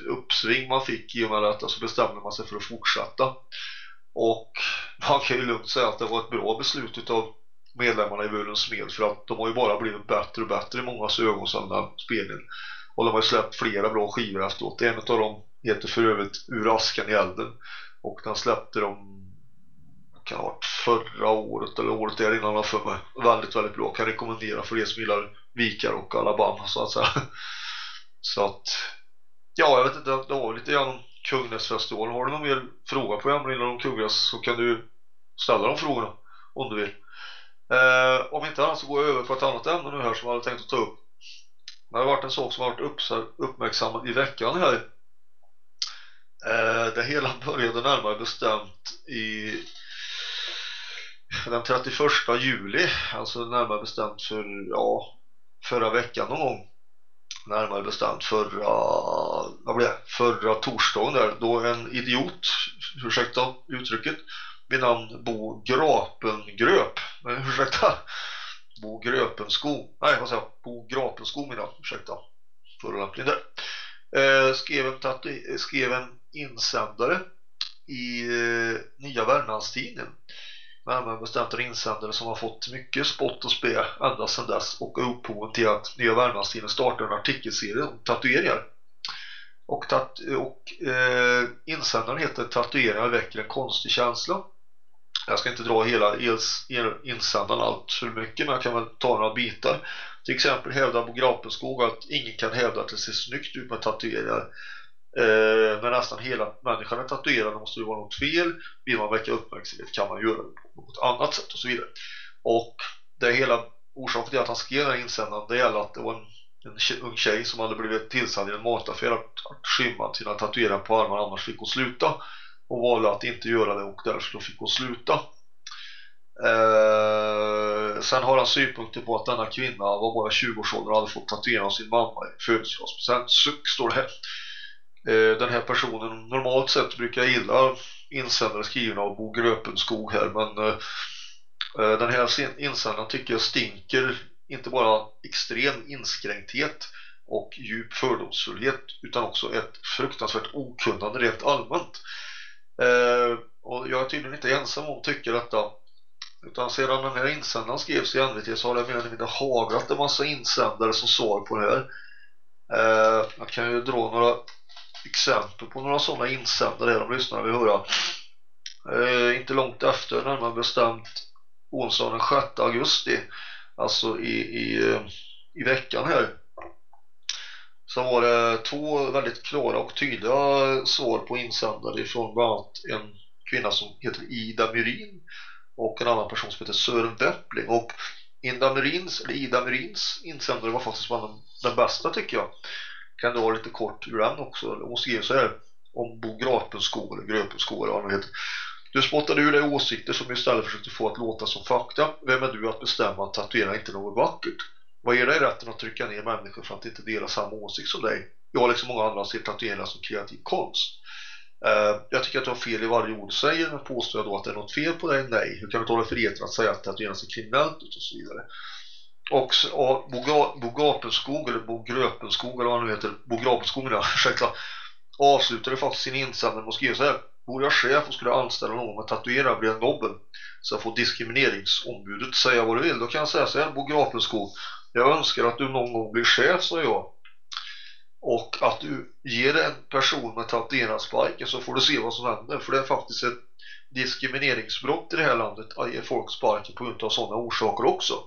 uppsving man fick i och med detta så bestämde man sig för att fortsätta. Och man kan ju lugnt säga att det var ett bra beslut utav medlemmarna i Völens Smed för att de har ju bara blivit bättre och bättre i många ögon sedan den spelningen. Och de har ju släppt flera bra skivor efteråt. En av dem heter för övrigt Ur askan i elden och den släppte de kan ha varit förra året eller året där innan för mig. Väldigt, väldigt bra. Kan rekommendera för er som gillar vikar och Alabama så att säga. [LAUGHS] Så att Ja, jag vet inte, det var lite grann om Kungnäsfestivalen. Har du någon mer fråga på Emelie om Kungnäs så kan du ställa de frågorna om du vill. Eh, om inte annat så går jag över på ett annat ämne nu här som jag hade tänkt att ta upp. Det har varit en sak som har varit uppmärksammad i veckan här. Eh, det hela började närmare bestämt i den 31 juli, alltså närmare bestämt för ja, förra veckan någon gång. Närmare bestämt förra, vad blir det? förra torsdagen där, då en idiot, ursäkta uttrycket, vid namn Bo Grapengröp, ursäkta, Bo Gröpensko, nej vad säger jag, Bo Grapensko mina, ursäkta, förolämpning där. Eh, skrev, en skrev en insändare i eh, Nya Värmlandstidningen närmare bestämt en insändare som har fått mycket spott och spe ända sedan dess och är upphoven till att Nya Värmlandstiden startar en artikelserie om tatueringar. Och, tat och eh, insändaren heter Tatueringar väcker en konstig känsla. Jag ska inte dra hela insändaren allt för mycket men jag kan väl ta några bitar. Till exempel hävdar Bo Grapenskog att ingen kan hävda att det ser snyggt ut med tatueringar. Eh, när nästan hela människan är tatuerad måste det vara något fel. Vill man väcka uppmärksamhet kan man göra det på något annat sätt och så vidare. Och det hela orsaken till att han skrev den här insändaren det gäller att det var en, en ung tjej som hade blivit tillsatt i en mataffär att, att skymma sina tatueringar på armarna annars fick hon sluta. Och valde att inte göra det och därför fick hon sluta. Eh, sen har han synpunkter på att denna kvinna var bara 20-årsåldern och hade fått tatuera av sin mamma i födelsedagspresent. Suck står det här. Eh, den här personen normalt sett brukar jag gilla insändare skrivna av Bo Gröpenskog här men eh, eh den här insändaren tycker jag stinker inte bara extrem inskränkthet och djup fördomsfullhet utan också ett fruktansvärt okunnande rent allmänt. Eh, och jag är tydligen inte ensam om att tycka detta utan sedan den här insändaren skrevs i NVT så har det mer eller mindre hagrat en massa insändare som svar på det här. jag kan ju dra några exempel på några sådana insändare här de lyssnarna vill höra. Eh, inte långt efter, närmare bestämt onsdagen den 6 augusti, alltså i, i, eh, i veckan här, så var det två väldigt klara och tydliga svar på insändare från bland annat en kvinna som heter Ida Myrin och en annan person som heter Sören Weppling och Ida Myrins, eller Ida Myrins insändare var faktiskt bland den bästa tycker jag kan dra lite kort ur den också. Hon skrev så här om Bo Grapenskog eller Gröpenskog eller vad han heter. Du spottade ur dig åsikter som istället försökte få att låta som fakta. Vem är du att bestämma att tatuera inte något vackert? Vad ger dig rätten att trycka ner människor för att inte dela samma åsikt som dig? Jag liksom många andra ser tatueringar som kreativ konst. Uh, jag tycker att du har fel i varje ord du säger men påstår jag då att det är något fel på dig? Nej. Hur kan du tala för att säga att tatueringen ser kriminellt ut och så vidare? Och, och Bo, Gapenskog eller Bo Gröpenskog eller vad han nu heter, Bo Grapenskog ja, [LAUGHS] ursäkta, avslutade faktiskt sin insändare med att skriva så här. Vore jag chef och skulle anställa någon med tatuera blir en Nobel så jag får diskrimineringsombudet säga vad du vill. Då kan jag säga så här, Bograpenskog Jag önskar att du någon gång blir chef, sa jag. Och att du ger en person med tatueringssparken så får du se vad som händer. För det är faktiskt ett diskrimineringsbrott i det här landet att ge folk sparken på grund av sådana orsaker också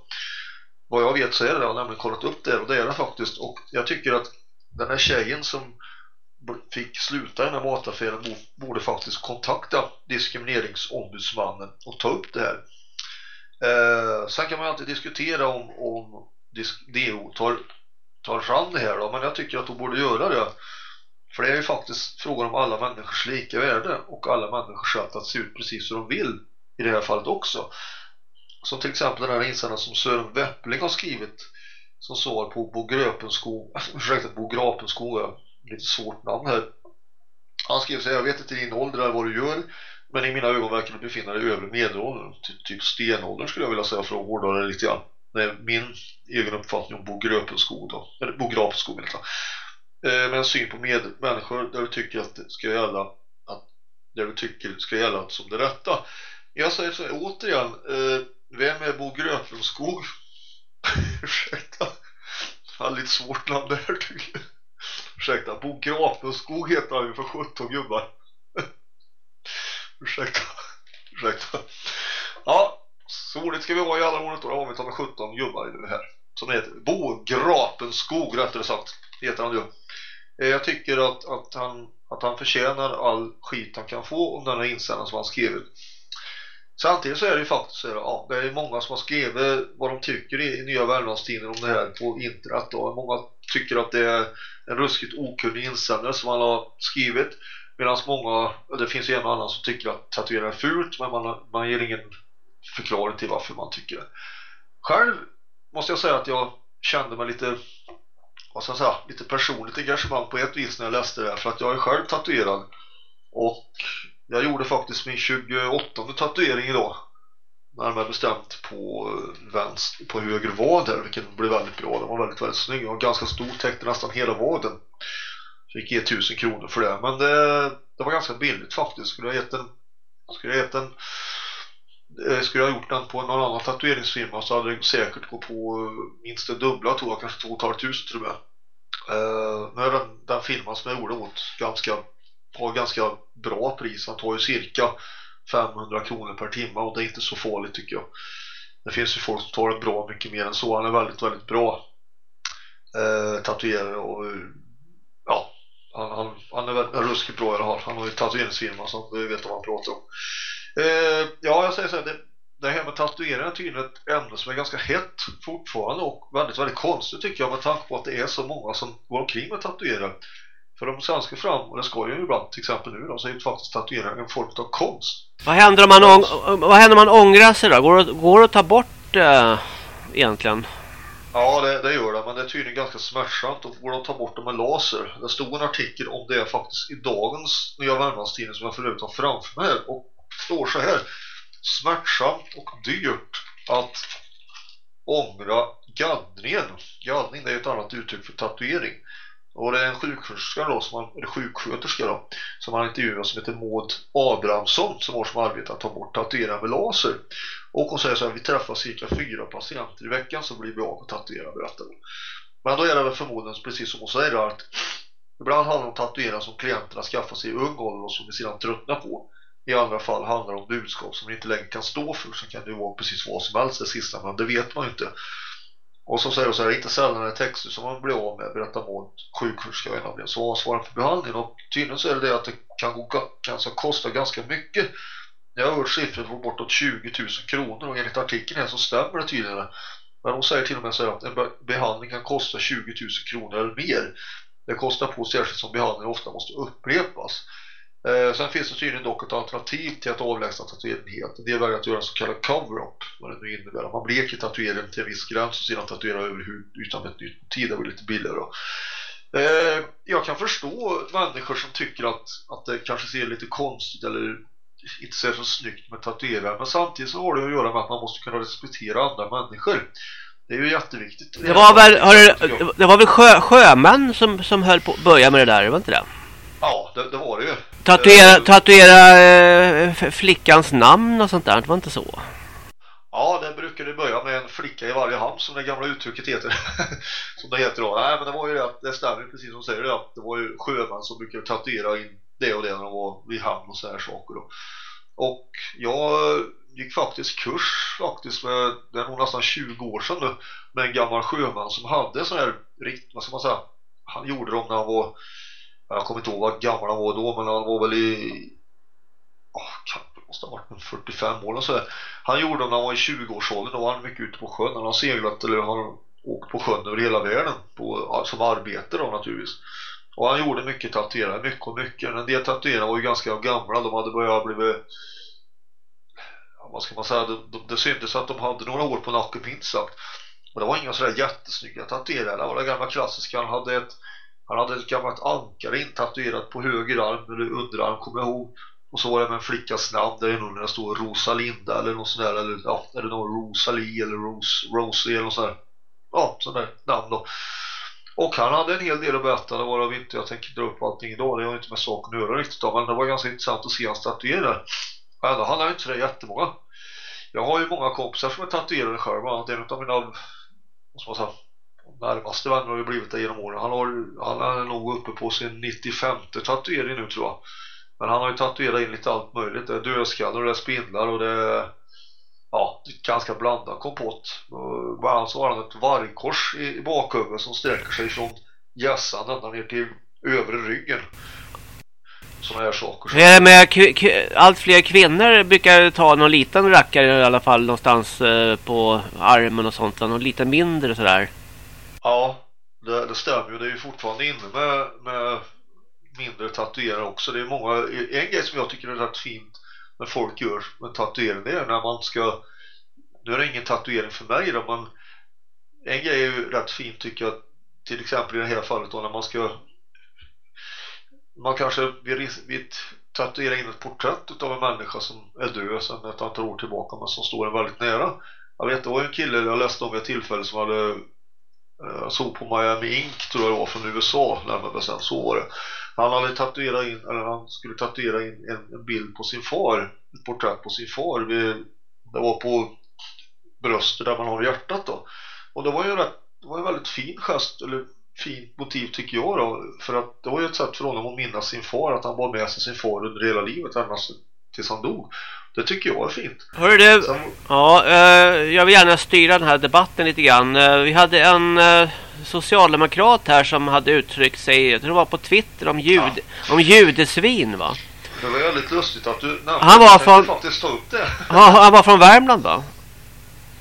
vad jag vet så är det, jag har nämligen kollat upp det och det är det faktiskt. Och jag tycker att den här tjejen som fick sluta den här mataffären borde faktiskt kontakta diskrimineringsombudsmannen och ta upp det här. Eh, sen kan man alltid diskutera om, om DO tar, tar fram det här då, men jag tycker att de borde göra det. För det är ju faktiskt frågan om alla människors lika värde och alla människors rätt att se ut precis som de vill i det här fallet också som till exempel den här insändaren som Sören Weppling har skrivit som svar på Bo Gröpenskog, [LAUGHS] ursäkta Bo Grapenskog, lite svårt namn här. Han skrev så här, jag vet inte din ålder eller vad du gör, men i mina ögon verkar du befinna dig i övre medelåldern, typ, typ stenåldern skulle jag vilja säga för att hårdra det lite grann. Det är min egen uppfattning om Bo Gröpenskog då, eller Bo Grapenskog eh, med en syn på med människor där du tycker att det ska gälla att där du tycker ska gälla som det rätta. Jag säger så här, återigen eh, vem är Bo Gröpenskog? [LAUGHS] Ursäkta. jag har lite svårt namn där tycker jag. Ursäkta, Bo Gröpenskog heter han ju för 17 gubbar. Ursäkta. Ursäkta. Ja, så ordet ska vi vara i alla ordet. Då har vi tagit 17 gubbar i det här. Som heter Bo Grapenskog rättare sagt. Heter han ju. Eh, jag tycker att, att, han, att han förtjänar all skit han kan få om den här insändaren som han skrivit. Samtidigt så är det ju faktiskt så ja, det är många som har skrivit vad de tycker i, i Nya Värmlandstidningen om det här på internet och många tycker att det är en ruskigt okunnig insändare som man har skrivit medan många, det finns ju en och annan som tycker att tatuera är fult men man, man ger ingen förklaring till varför man tycker det. Själv måste jag säga att jag kände mig lite vad ska jag säga, lite personligt engagemang på ett vis när jag läste det här för att jag är själv tatuerad och jag gjorde faktiskt min 28 tatuering idag. Närmare bestämt på eh, vänster, på höger vad där vilken blev väldigt bra, den var väldigt väldigt snygg. Och ganska stor, täckte nästan hela vaden. Fick ge 1000 kronor för det. Men det, det var ganska billigt faktiskt. Skulle jag gett en skulle jag gett en eh, skulle jag gjort den på någon annan tatueringsfirma så hade det säkert gått på eh, minst det dubbla tror jag, kanske 2 500 tror jag. Uh, nu är den, den firman som jag gjorde åt ganska, har ganska bra pris. Han tar ju cirka 500 kronor per timme och det är inte så farligt tycker jag. Det finns ju folk som tar det bra mycket mer än så. Han är väldigt, väldigt bra eh, tatuerare och ja, han, han, han är väldigt ruskigt bra i det här. Han har ju tatueringsfirma så du vet vad han pratar om. Eh, ja, jag säger så här, det, det här med tatueringar är tydligen ett ämne som är ganska hett fortfarande och väldigt, väldigt konstigt tycker jag med tanke på att det är så många som går omkring med tatueringar. För de svenska fram, och det ska ju ibland, till exempel nu då, så är ju faktiskt tatueringar en form av konst. Vad händer om man, ång vad händer om man ångrar sig då? Går det, går det att ta bort eh, egentligen? Ja, det, det, gör det, men det är tydligen ganska smärtsamt och går att ta bort dem med laser. Det stod en artikel om det faktiskt i dagens Nya Värmlandstidning som jag för övrigt har framför mig här och står så här smärtsamt och dyrt att ångra gallringen. Gallring är ett annat uttryck för tatuering. Och det är en sjuksköterska då, som man, eller sjuksköterska då, som man intervjuar som heter Maud Abrahamsson som har som arbete att ta bort tatueringar med laser. Och hon säger så här, vi träffar cirka fyra patienter i veckan så blir vi av med tatueringar”. berättar hon. Men då är det väl förmodligen precis som hon säger att ibland handlar det om tatueringar som klienterna skaffar sig i ung ålder och som vi sedan tröttnar på. I andra fall handlar det om budskap som inte längre kan stå för så kan det vara precis vad som helst det sista men det vet man ju inte. Och så säger hon så här, inte sällan är det texter som man blir av med berättar mot sjuksköterska och en som ansvarar för behandlingen och tydligen så är det det att det kan, gå, kan så kosta ganska mycket. Jag har hört siffror på bortåt 20 000 kronor och enligt artikeln här så stämmer det tydligen. Men hon säger till och med så att en behandling kan kosta 20 000 kronor eller mer. Det kostar på särskilt som behandlingen ofta måste upprepas. Eh, sen finns det tydligen dock ett alternativ till att avlägsna tatueringen Det är att göra en så kallad cover-up vad det nu innebär. Man bleker tatueringen till en viss gräns och sedan tatuerar över utan ett nytt tid. Det blir lite billigare då. Eh, jag kan förstå människor som tycker att, att det kanske ser lite konstigt eller inte ser så snyggt med tatueringar men samtidigt så har det att göra med att man måste kunna respektera andra människor. Det är ju jätteviktigt. Det var väl, det, det var väl sjö, sjömän som, som höll på att börja med det där, var inte det? Ja, det, det var det ju. Tatuera, tatuera eh, flickans namn och sånt där, det var inte så. Ja, det brukade börja med en flicka i varje hamn som det gamla uttrycket heter. [LAUGHS] som det heter då. Nej, men det var ju det att det stämmer precis som säger det att det var ju sjömän som brukade tatuera in det och det när de var vid hamn och så här saker då. Och jag gick faktiskt kurs faktiskt med, det är nog nästan 20 år sedan nu, med en gammal sjöman som hade så här, vad ska man säga, han gjorde dem när han var jag kommer inte ihåg vad gammal han var då men han var väl i oh, måste ha varit 45 år och så Han gjorde det när han var i 20-årsåldern då var han mycket ute på sjön. Han har seglat eller har åkt på sjön över hela världen på, som arbete då naturligtvis. Och han gjorde mycket tatueringar, mycket och mycket. En del tatueringar var ju ganska gamla. De hade börjat bli vad ska man säga, det, de, det syntes att de hade några år på nacken minst sagt. Och det var inga sådär jättesnygga tatueringar, det var det gamla klassiska, han hade ett han hade ett gammalt ankare intatuerat på höger arm eller underarm, kommer jag ihåg. Och så var det med en flickas namn där nog när det stod Rosalinda eller något sånt där. Eller ja, är det någon Rosalie eller Rose, Rosie eller något sånt där. Ja, sånt där namn då. Och han hade en hel del att berätta, det var inte, jag tänker dra upp allting idag, det har inte med saken att göra riktigt av, men det var ganska intressant att se hans tatueringar. Ändå, han har ju inte så jättemånga. Jag har ju många kompisar som är tatuerade själv, bland annat en av mina, vad ska man säga, närmaste vänner har ju blivit det genom åren. Han, har, han är nog uppe på sin 95 tatuering nu tror jag. Men han har ju tatuerat in lite allt möjligt. Det är dödskallar och det är spindlar och det är ja, ganska blandad kompott. Bland annat så har han ett vargkors i, i bakhuvudet som sträcker sig från hjässan ända ner till övre ryggen. sådana här saker. Hur är allt fler kvinnor brukar ta någon liten rackare i alla fall någonstans eh, på armen och sånt. Någon lite mindre sådär. Ja, det, det stämmer ju. Det är ju fortfarande inne med, med mindre tatuerare också. Det är många, en grej som jag tycker är rätt fint när folk gör med tatuering det är när man ska, nu är det ingen tatuering för mig då, men en grej är ju rätt fint tycker jag, till exempel i det här fallet då när man ska man kanske vill, vill tatuera in ett porträtt av en människa som är död sedan ett antal år tillbaka men som står en väldigt nära. Jag vet, det var ju en kille jag läste om vid ett tillfälle som hade jag såg på Miami Ink tror jag var från USA närmare bestämt, så var det. Han hade tatuerat in, eller han skulle tatuera in en, en bild på sin far, ett porträtt på sin far. Det var på bröstet där man har hjärtat då. Och det var ju rätt, det var en väldigt fin gest, eller fint motiv tycker jag då. För att det var ju ett sätt för honom att minnas sin far, att han var med sig sin far under hela livet, ända tills han dog. Det tycker jag är fint. Hörru du, Sen, ja, eh, jag vill gärna styra den här debatten lite grann. Eh, vi hade en eh, socialdemokrat här som hade uttryckt sig, jag tror det var på Twitter, om, jud, om judesvin va? det var väldigt lustigt att du Han var från- faktiskt ta upp det. Ja, han var från Värmland va?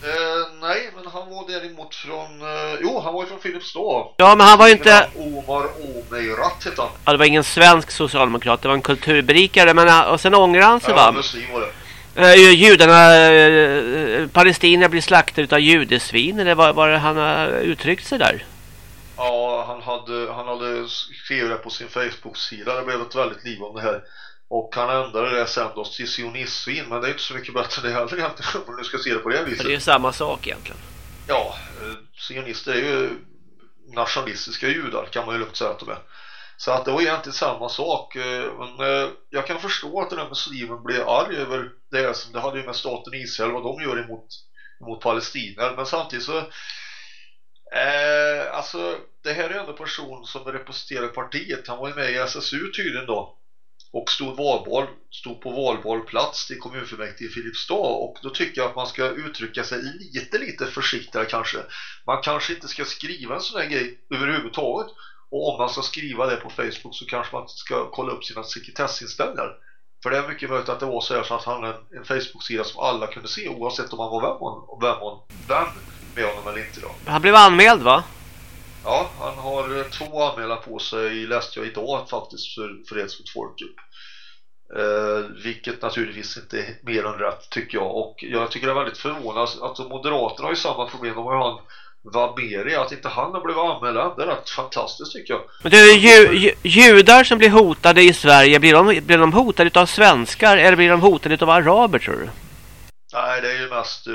Eh, nej, men han var däremot från... Eh, jo, han var ju från Filipstad. Ja, men han var ju inte... Omar Omeirat hette han. Ja, det var ingen svensk socialdemokrat, det var en kulturberikare. Men, eh, och sen ångrar han sig Ja, va? muslim var det. Eh, judarna, eh, palestinierna blir slaktade av judesvin. Eller vad var det han har uttryckt sig där? Ja, han hade, han hade skrivit det på sin Facebook-sida. Det blev ett väldigt liv om det här. Och han ändrade det sen då till sionistsvin. Men det är inte så mycket bättre det heller egentligen. Om du ska se det på det viset. det är ju samma sak egentligen. Ja, eh, sionister är ju nationalistiska judar kan man ju lugnt säga att de är. Så att det var egentligen samma sak. eh, Men eh, jag kan förstå att den här muslimen blev arg över det som det hade ju med staten Israel vad de gör emot, emot palestinier. Men samtidigt så eh, alltså det här är ändå en person som representerar partiet. Han var ju med i SSU tydligen då och stod, valboll, stod på valbollplats till kommunfullmäktige i Filipstad och då tycker jag att man ska uttrycka sig lite lite försiktigare kanske. Man kanske inte ska skriva en sån här grej överhuvudtaget och om man ska skriva det på Facebook så kanske man ska kolla upp sina sekretessinställningar. För det är mycket möjligt att det var så här så att han hade en, Facebook-sida som alla kunde se oavsett om han var vän, med- vän, vän med honom eller inte då. Han blev anmäld va? Ja, han har eh, två anmälningar på sig, läste jag idag faktiskt, för, för mot folkgrupp. Eh, vilket naturligtvis inte är mer än rätt tycker jag. Och jag tycker det är väldigt förvånande att Moderaterna har ju samma problem. De har ju han Vaberi, att inte han har blivit anmäld. Det är rätt fantastiskt tycker jag. Men du, ju, ju, judar som blir hotade i Sverige, blir de, blir de hotade av svenskar eller blir de hotade av araber tror du? Nej, det är ju mest eh,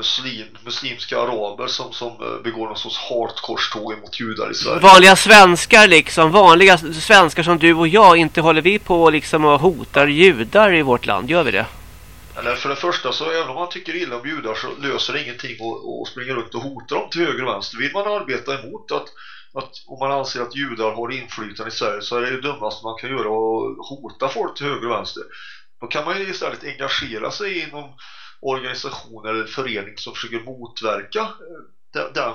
muslim, muslimska araber som, som eh, begår någon sorts hatkorståg mot judar i Sverige. Vanliga svenskar liksom, vanliga svenskar som du och jag, inte håller vi på liksom och hotar judar i vårt land, gör vi det? Eller för det första så även om man tycker illa om judar så löser det ingenting att, att springa runt och hota dem till höger och vänster. Vill man arbeta emot att, att om man anser att judar har inflytande i Sverige så är det ju dummaste man kan göra att hota folk till höger och vänster. Då kan man ju istället engagera sig i någon organisation eller förening som försöker motverka eh, den,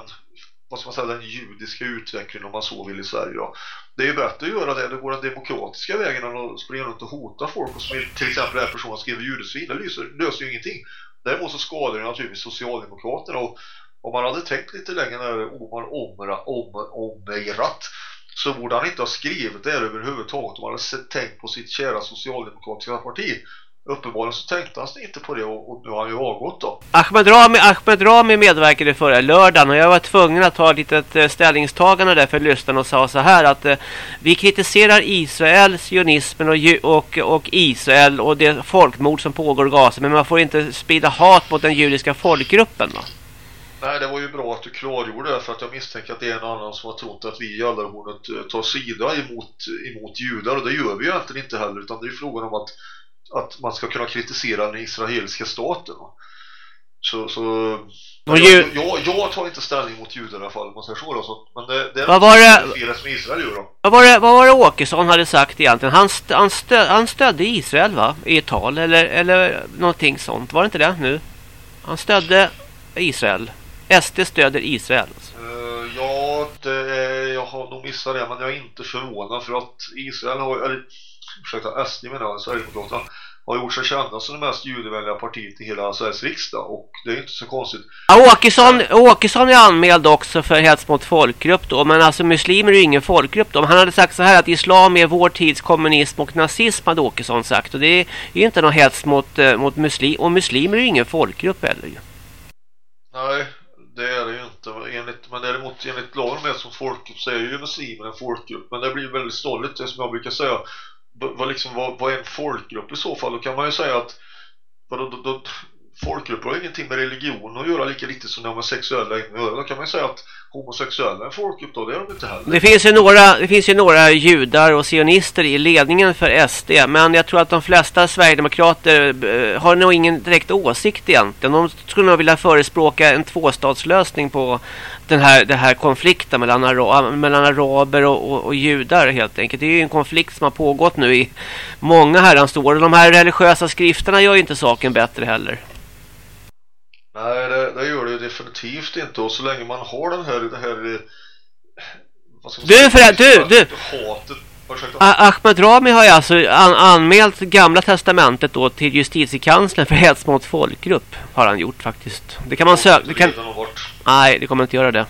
vad ska man säga, den judiska utvecklingen om man så vill i Sverige då. Det är ju bättre att göra det, det går den demokratiska vägen än att springa runt och hota folk och som till exempel den här personen skriver judesvin, det löser, löser ju ingenting. Däremot så skadar det naturligtvis Socialdemokraterna och om man hade tänkt lite längre när Omar Omra, om, Omeirat så borde han inte ha skrivit det här överhuvudtaget om han hade tänkt på sitt kära socialdemokratiska parti. Uppenbarligen så tänkte han inte på det och, och nu har han ju avgått då. Ahmed Rami, Ahmed Rami medverkade förra lördagen och jag var tvungen att ta ett litet eh, ställningstagande där för lyssnarna och sa så här att eh, vi kritiserar Israel, sionismen och, och, och Israel och det folkmord som pågår i Gaza men man får inte sprida hat mot den judiska folkgruppen va? Nej, det var ju bra att du klargjorde det för att jag misstänker att det är en annan som har trott att vi i Gällarhornet eh, tar sida emot, emot judar och det gör vi ju egentligen inte heller utan det är ju frågan om att, att man ska kunna kritisera den israeliska staten. Så, så jag, ju- jag, jag tar inte ställning mot judar i alla fall, man säger så då, så, men det, det Vad var det- fel som Israel gör då. Vad var, det, vad var det Åkesson hade sagt egentligen? Han, st han, stö han stödde Israel va? I ett tal eller, eller någonting sånt. Var det inte det nu? Han stödde Israel. SD stöder Israel. Eh, ja, det jag har nog missat det men jag är inte förvånad för att Israel har, eller ursäkta SD menar jag, Sverigedemokraterna har gjort sig kända som det mest judevänliga partiet i hela Sveriges riksdag och det är inte så konstigt. Ja, Åkesson, Åkesson är anmäld också för hets mot folkgrupp då, men alltså muslimer är ju ingen folkgrupp då. Han hade sagt så här att islam är vår tids kommunism och nazism hade Åkesson sagt och det är ju inte någon hets mot, eh, mot muslim och muslimer är ju ingen folkgrupp heller ju. Nej, det är det ju inte. Enligt, men däremot enligt lagen med som folkgrupp så är ju muslimer en folkgrupp. Men det blir väldigt stolligt, det som jag brukar säga. Vad, liksom, vad, vad är en folkgrupp i så fall? Då kan man ju säga att vad, då, då, folkgrupper har ingenting med religion att göra lika lite som de homosexuella Då kan man ju säga att homosexuella är folkgrupp då, det är de inte heller. Det finns ju några, det finns ju några judar och sionister i ledningen för SD. Men jag tror att de flesta Sverigedemokrater eh, har nog ingen direkt åsikt egentligen. De skulle nog vilja förespråka en tvåstatslösning på den här, den här konflikten mellan, ara, mellan araber och, och, och, judar helt enkelt. Det är ju en konflikt som har pågått nu i många herrans år. Och de här religiösa skrifterna gör ju inte saken bättre heller. Nej, det, det gör det ju definitivt inte. Och så länge man har den här, det här eh, du, för att, du, du. Hatet. Ahmed Rami har ju alltså an anmält gamla testamentet då till justitiekanslern för hets mot folkgrupp har han gjort faktiskt. Det kan man söka. Kan... Nej, det kommer inte göra det.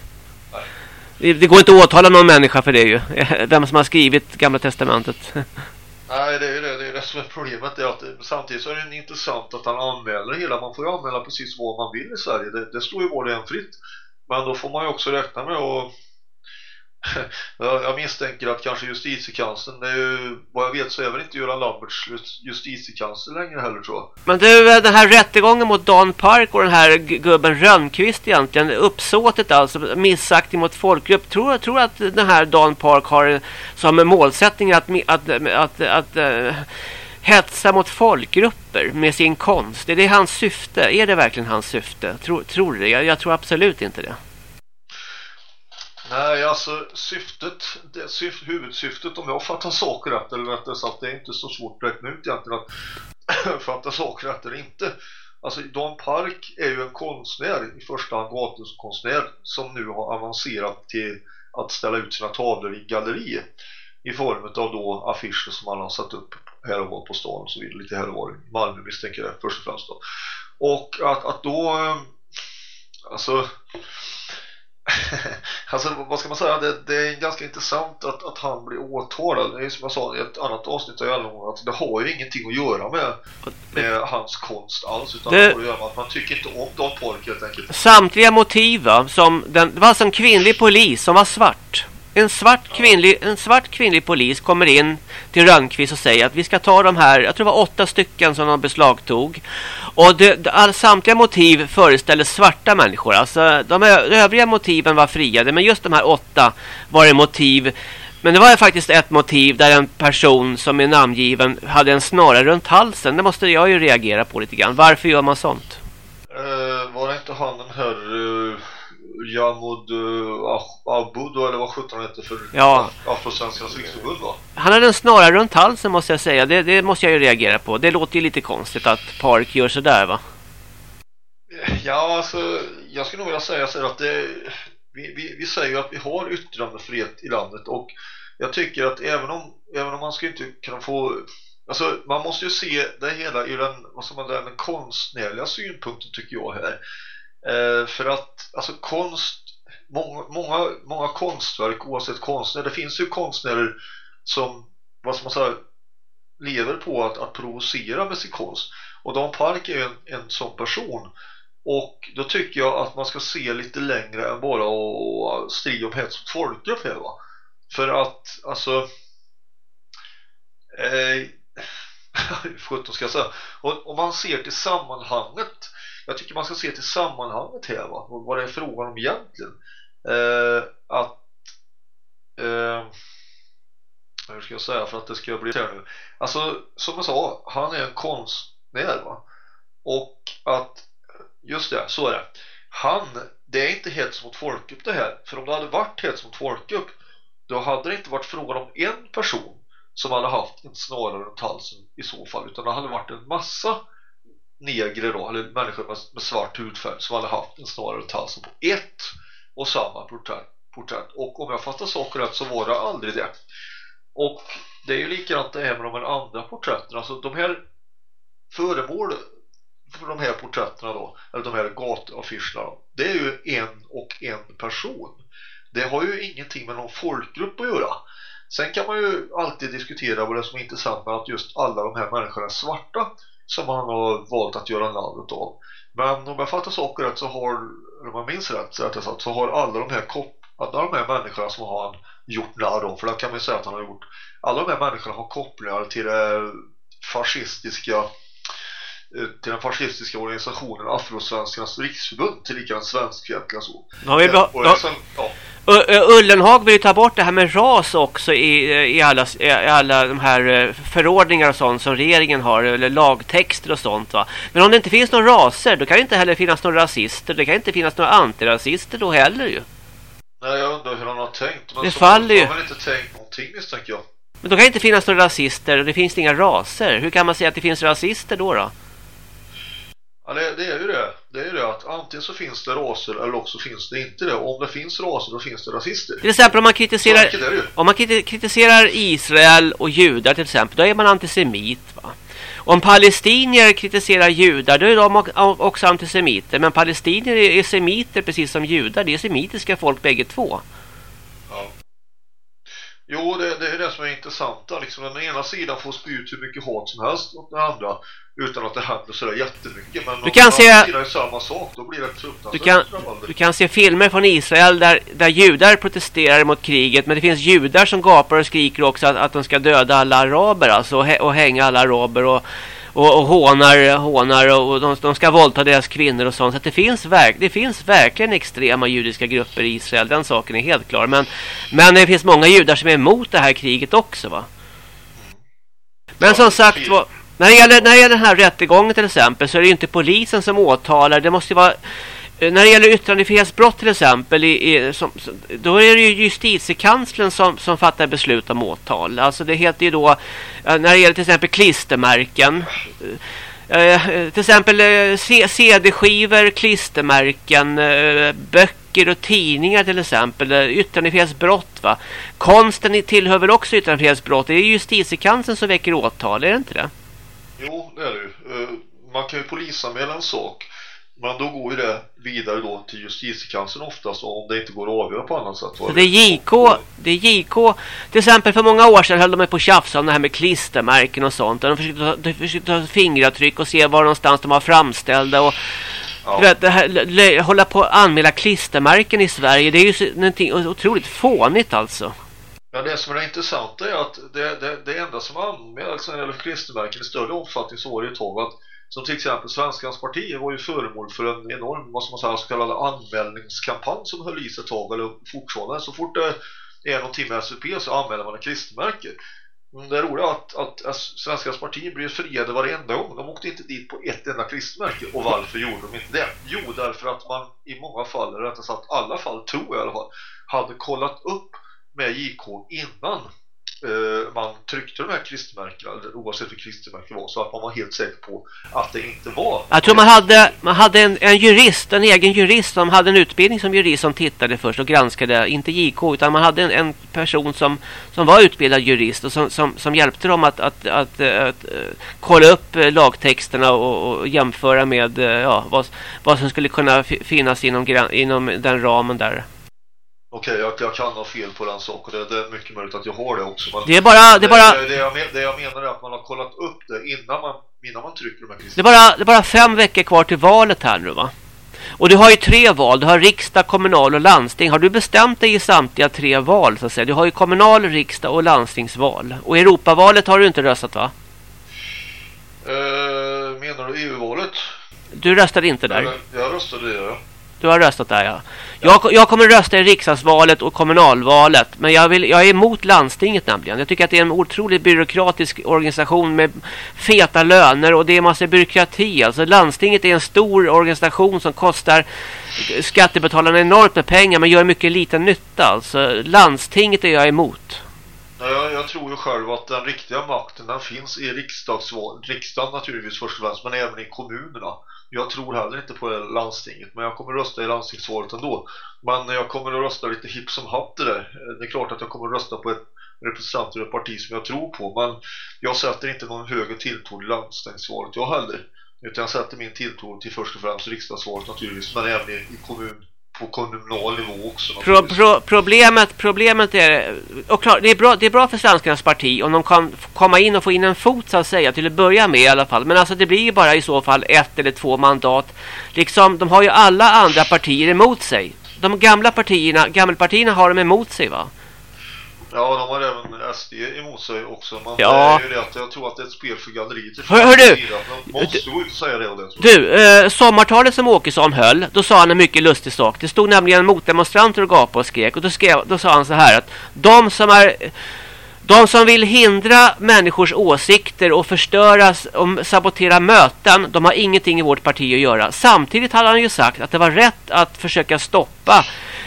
det. Det går inte att åtala någon människa för det ju. [LAUGHS] Vem som har skrivit gamla testamentet. [LAUGHS] Nej, det är det, det är det som är problemet. Är att, eh, samtidigt så är det intressant att han anmäler hela. Man får ju anmäla precis vad man vill i Sverige. Det, det står ju var det en fritt. Men då får man ju också räkna med att [LAUGHS] jag misstänker att kanske justitiekanslern det är ju, vad jag vet så är väl inte Göran Lamberts justitiekansler längre heller tror jag. Men du, eh, den här rättegången mot Dan Park och den här gubben Rönnqvist egentligen, uppsåtet alltså, missaktig mot folkgrupp. Tror du att den här Dan Park har som målsättning att, att, att, att, att hetsa mot folkgrupper med sin konst? Är det hans syfte? Är det verkligen hans syfte? Tror, tror du det? Jag, jag tror absolut inte det. Nej, alltså syftet, det, syft, huvudsyftet om jag fattar saker rätt eller rättare sagt, det är inte så svårt att räkna ut egentligen att [COUGHS] fatta saker rätt eller inte. Alltså Dan Park är ju en konstnär, i första hand gatukonstnär, som nu har avancerat till att ställa ut sina tavlor i gallerier i form av då affischer som han har satt upp här och var på stan och så vidare, lite här och var i Malmö misstänker jag först och främst då. Och att, att då eh, alltså [LAUGHS] alltså vad ska man säga, det, det, är ganska intressant att, att han blir åtalad. Det är som jag sa i ett annat avsnitt av Gällon att det har ju ingenting att göra med, med hans konst alls utan det, det har att göra med att man tycker inte om Don Park helt enkelt. Samtliga motiv va, som den, det var alltså en kvinnlig polis som var svart. En svart, kvinnlig, en svart kvinnlig polis kommer in till Rönnqvist och säger att vi ska ta de här, jag tror det var åtta stycken som de beslagtog. Och det, all, samtliga motiv föreställer svarta människor. Alltså de övriga motiven var friade men just de här åtta var det motiv. Men det var faktiskt ett motiv där en person som är namngiven hade en snara runt halsen. Det måste jag ju reagera på lite grann. Varför gör man sånt? Uh, var det inte han den här... Uh Jamud uh, Abud eller vad sjutton heter för ja. Afrosvenskarnas riksförbund va? Han hade en snara runt halsen måste jag säga. Det, det, måste jag ju reagera på. Det låter ju lite konstigt att Park gör sådär va? Ja, alltså jag skulle nog vilja säga så att det, vi, vi, vi säger att vi har yttrandefrihet i landet och jag tycker att även om, även om man ska inte kunna få Alltså man måste ju se det hela ur den, vad som man, den konstnärliga synpunkten tycker jag här. Eh, för att alltså konst många, många, många konstverk oavsett konstnär, det finns ju konstnärer som vad ska man säga lever på att, att provocera med sin konst. Och Dan Park är en, en sån person. Och då tycker jag att man ska se lite längre än bara att strida om hets mot folkgrupp här va. För att alltså eh, [LAUGHS] 17 ska jag säga. Och om man ser till sammanhanget jag tycker man ska se till sammanhanget här va? vad det är frågan om egentligen. Eh, att eh, hur ska jag säga för att det ska bli här nu? Alltså som jag sa han är en konstnär va? Och att just det, så är det. Han, det är inte hets mot folkgrupp det här. För om det hade varit hets mot folkgrupp då hade det inte varit frågan om en person som hade haft en snarare runt halsen i så fall utan det hade varit en massa negrer då, eller människor med, med svart hudfärg som hade haft en snarare runt halsen på ett och samma porträtt. Och om jag fattar saker rätt så var det aldrig det. Och det är ju likadant det här med de andra porträtten. Alltså de här föremål för de här porträtterna då, eller de här gataffischerna då, det är ju en och en person. Det har ju ingenting med någon folkgrupp att göra. Sen kan man ju alltid diskutera vad det är som är intressant med att just alla de här människorna är svarta som man har valt att göra namnet av. Men om jag fattar saker rätt så har, om jag minns rätt så, sagt, så har alla de här kopp, alla de här människorna som har han gjort narr om, för det kan man ju säga att han har gjort, alla de här människorna har kopplingar till det fascistiska till den fascistiska organisationen Afrosvenskarnas riksförbund till lika svenskfientliga så. Ja, vi och ja. sen, ja, Ullenhag vill ju ta bort det här med ras också i, i, alla, i alla de här eh, förordningar och sånt som regeringen har, eller lagtexter och sånt va. Men om det inte finns några raser, då kan det inte heller finnas några rasister. Det kan inte finnas några antirasister då heller ju. Nej, jag undrar hur han har tänkt. Men Det så faller ju. har han inte tänkt någonting misstänker jag. Men då kan det inte finnas några rasister och det finns inga raser. Hur kan man säga att det finns rasister då då? Ja, det, det är ju det. Det är ju det att antingen så finns det raser eller också finns det inte det. Och om det finns raser då finns det rasister. Till exempel om man kritiserar, om man kriti- kritiserar Israel och judar till exempel, då är man antisemit va? Om palestinier kritiserar judar, då är de också antisemiter. Men palestinier är semiter precis som judar. Det är semitiska folk bägge två. Jo, det, det är det som är intressanta. Liksom, den ena sidan får spy ut hur mycket hat som helst åt den andra utan att det händer sådär jättemycket. Men Du kan se- är samma sak, då blir det Du kan, du kan se filmer från Israel där, där judar protesterar mot kriget. Men det finns judar som gapar och skriker också att, att de ska döda alla araber. Alltså, och hänga alla araber. Och, och, och hånar, hånar och, de, de ska våldta deras kvinnor och sånt. Så att det, finns verk, det finns verkligen extrema judiska grupper i Israel. Den saken är helt klar. Men, men det finns många judar som är emot det här kriget också va? Men som sagt var, när det, gäller, när det gäller den här rättegången till exempel så är det ju inte polisen som åtalar. Det måste ju vara Eh, när det gäller yttrandefrihetsbrott till exempel i, i, som, som, då är det ju justitiekanslern som, som fattar beslut om åtal. Alltså det heter ju då eh, när det gäller till exempel klistermärken eh, till exempel CD-skivor, klistermärken, böcker och tidningar till exempel. Yttrandefrihetsbrott va. Konsten tillhör väl också yttrandefrihetsbrott. Det är justitiekanslern som väcker åtal, är det inte det? Jo, det är det ju. Man kan ju polisanmäla en sak. Men då går ju det vidare då till justitiekanslern oftast om det inte går att avgöra på annat sätt. Så det är JK, det är JK. Till exempel för många år sedan höll de på att tjafsa om det här med klistermärken och sånt. De försökte ta, de försökte ta fingeravtryck och se var någonstans de var framställda. Och Ja. vet, här, hålla på att anmäla klistermärken i Sverige. Det är ju någonting otroligt fånigt alltså. Ja, det som är intressant är att det, det, det enda som anmäls när det gäller klistermärken i större omfattning så var det ju ett tag att som till exempel Svenskans parti var ju föremål för en enorm, vad man säga, så kallad anmälningskampanj som höll i sig ett tag eller fortfarande. Så fort det är någonting med SUP så anmäler man ett klistermärke. Det är roliga är att, att, att Svenskans parti blev friade varenda gång. De åkte inte dit på ett enda klistermärke. Och varför gjorde de inte det? Jo, därför att man i många fall, eller rättare sagt alla fall, tror jag i alla fall, hade kollat upp med JK innan eh, man tryckte de här klistermärkena, oavsett vilket klistermärke det var, så att man var helt säker på att det inte var. Jag tror man hade, man hade en, en jurist, en egen jurist som hade en utbildning som jurist som tittade först och granskade, inte JK utan man hade en, en person som, som var utbildad jurist och som, som, som hjälpte dem att, att, att, eh, att, att kolla upp eh, lagtexterna och, och jämföra med ja, vad, vad som skulle kunna finnas inom, inom den ramen där. Okej, jag, jag kan ha fel på den saken. Det, det är mycket möjligt att jag har det också. Det är bara, det är bara, det, det, jag, det jag menar är att man har kollat upp det innan man, innan man trycker de här Det är, bara, det är bara fem veckor kvar till valet här nu va? Och du har ju tre val. Du har riksdag, kommunal och landsting. Har du bestämt dig i samtliga tre val så att säga? Du har ju kommunal, riksdag och landstingsval. Och Europavalet har du inte röstat va? Eh, menar du EU-valet? Du röstade inte där. Eller, Jag röstade det, ja. Du har röstat där ja. Jag, jag kommer rösta i riksdagsvalet och kommunalvalet. Men jag, vill, jag är emot landstinget nämligen. Jag tycker att det är en otroligt byråkratisk organisation med feta löner och det är en massa byråkrati. Alltså landstinget är en stor organisation som kostar skattebetalarna enormt med pengar men gör mycket liten nytta. Alltså landstinget är jag emot. Jag, jag tror ju själv att den riktiga makten den finns i riksdagsval, riksdagen naturligtvis först och främst, men även i kommunerna. Jag tror heller inte på landstinget, men jag kommer rösta i landstingsvalet ändå. Men jag kommer att rösta lite hipp som hatt det där. Det är klart att jag kommer att rösta på ett representant ur ett parti som jag tror på, men jag sätter inte någon högre tilltro till landstingsvalet jag heller. Utan jag sätter min tilltro till först och främst riksdagsvalet naturligtvis, men även i kommun på kommunal nivå också. Pro, pro, problemet, problemet är, och klart, det är, bra, det är bra för svenskarnas parti om de kan komma in och få in en fot så att säga till att börja med i alla fall. Men alltså det blir ju bara i så fall ett eller två mandat. Liksom, de har ju alla andra partier emot sig. De gamla partierna, gammelpartierna har de emot sig va? Ja, de har även SD emot sig också. Men ja. det är ju det att jag tror att det är ett spel för galleriet. Hör, hör du! Måste och säga det. Det du, eh, sommartalet som Åkesson höll, då sa han en mycket lustig sak. Det stod nämligen motdemonstranter och gapade och skrek. Och då, skrev, då sa han så här att de som är... De som vill hindra människors åsikter och förstöras och sabotera möten, de har ingenting i vårt parti att göra. Samtidigt hade han ju sagt att det var rätt att försöka stoppa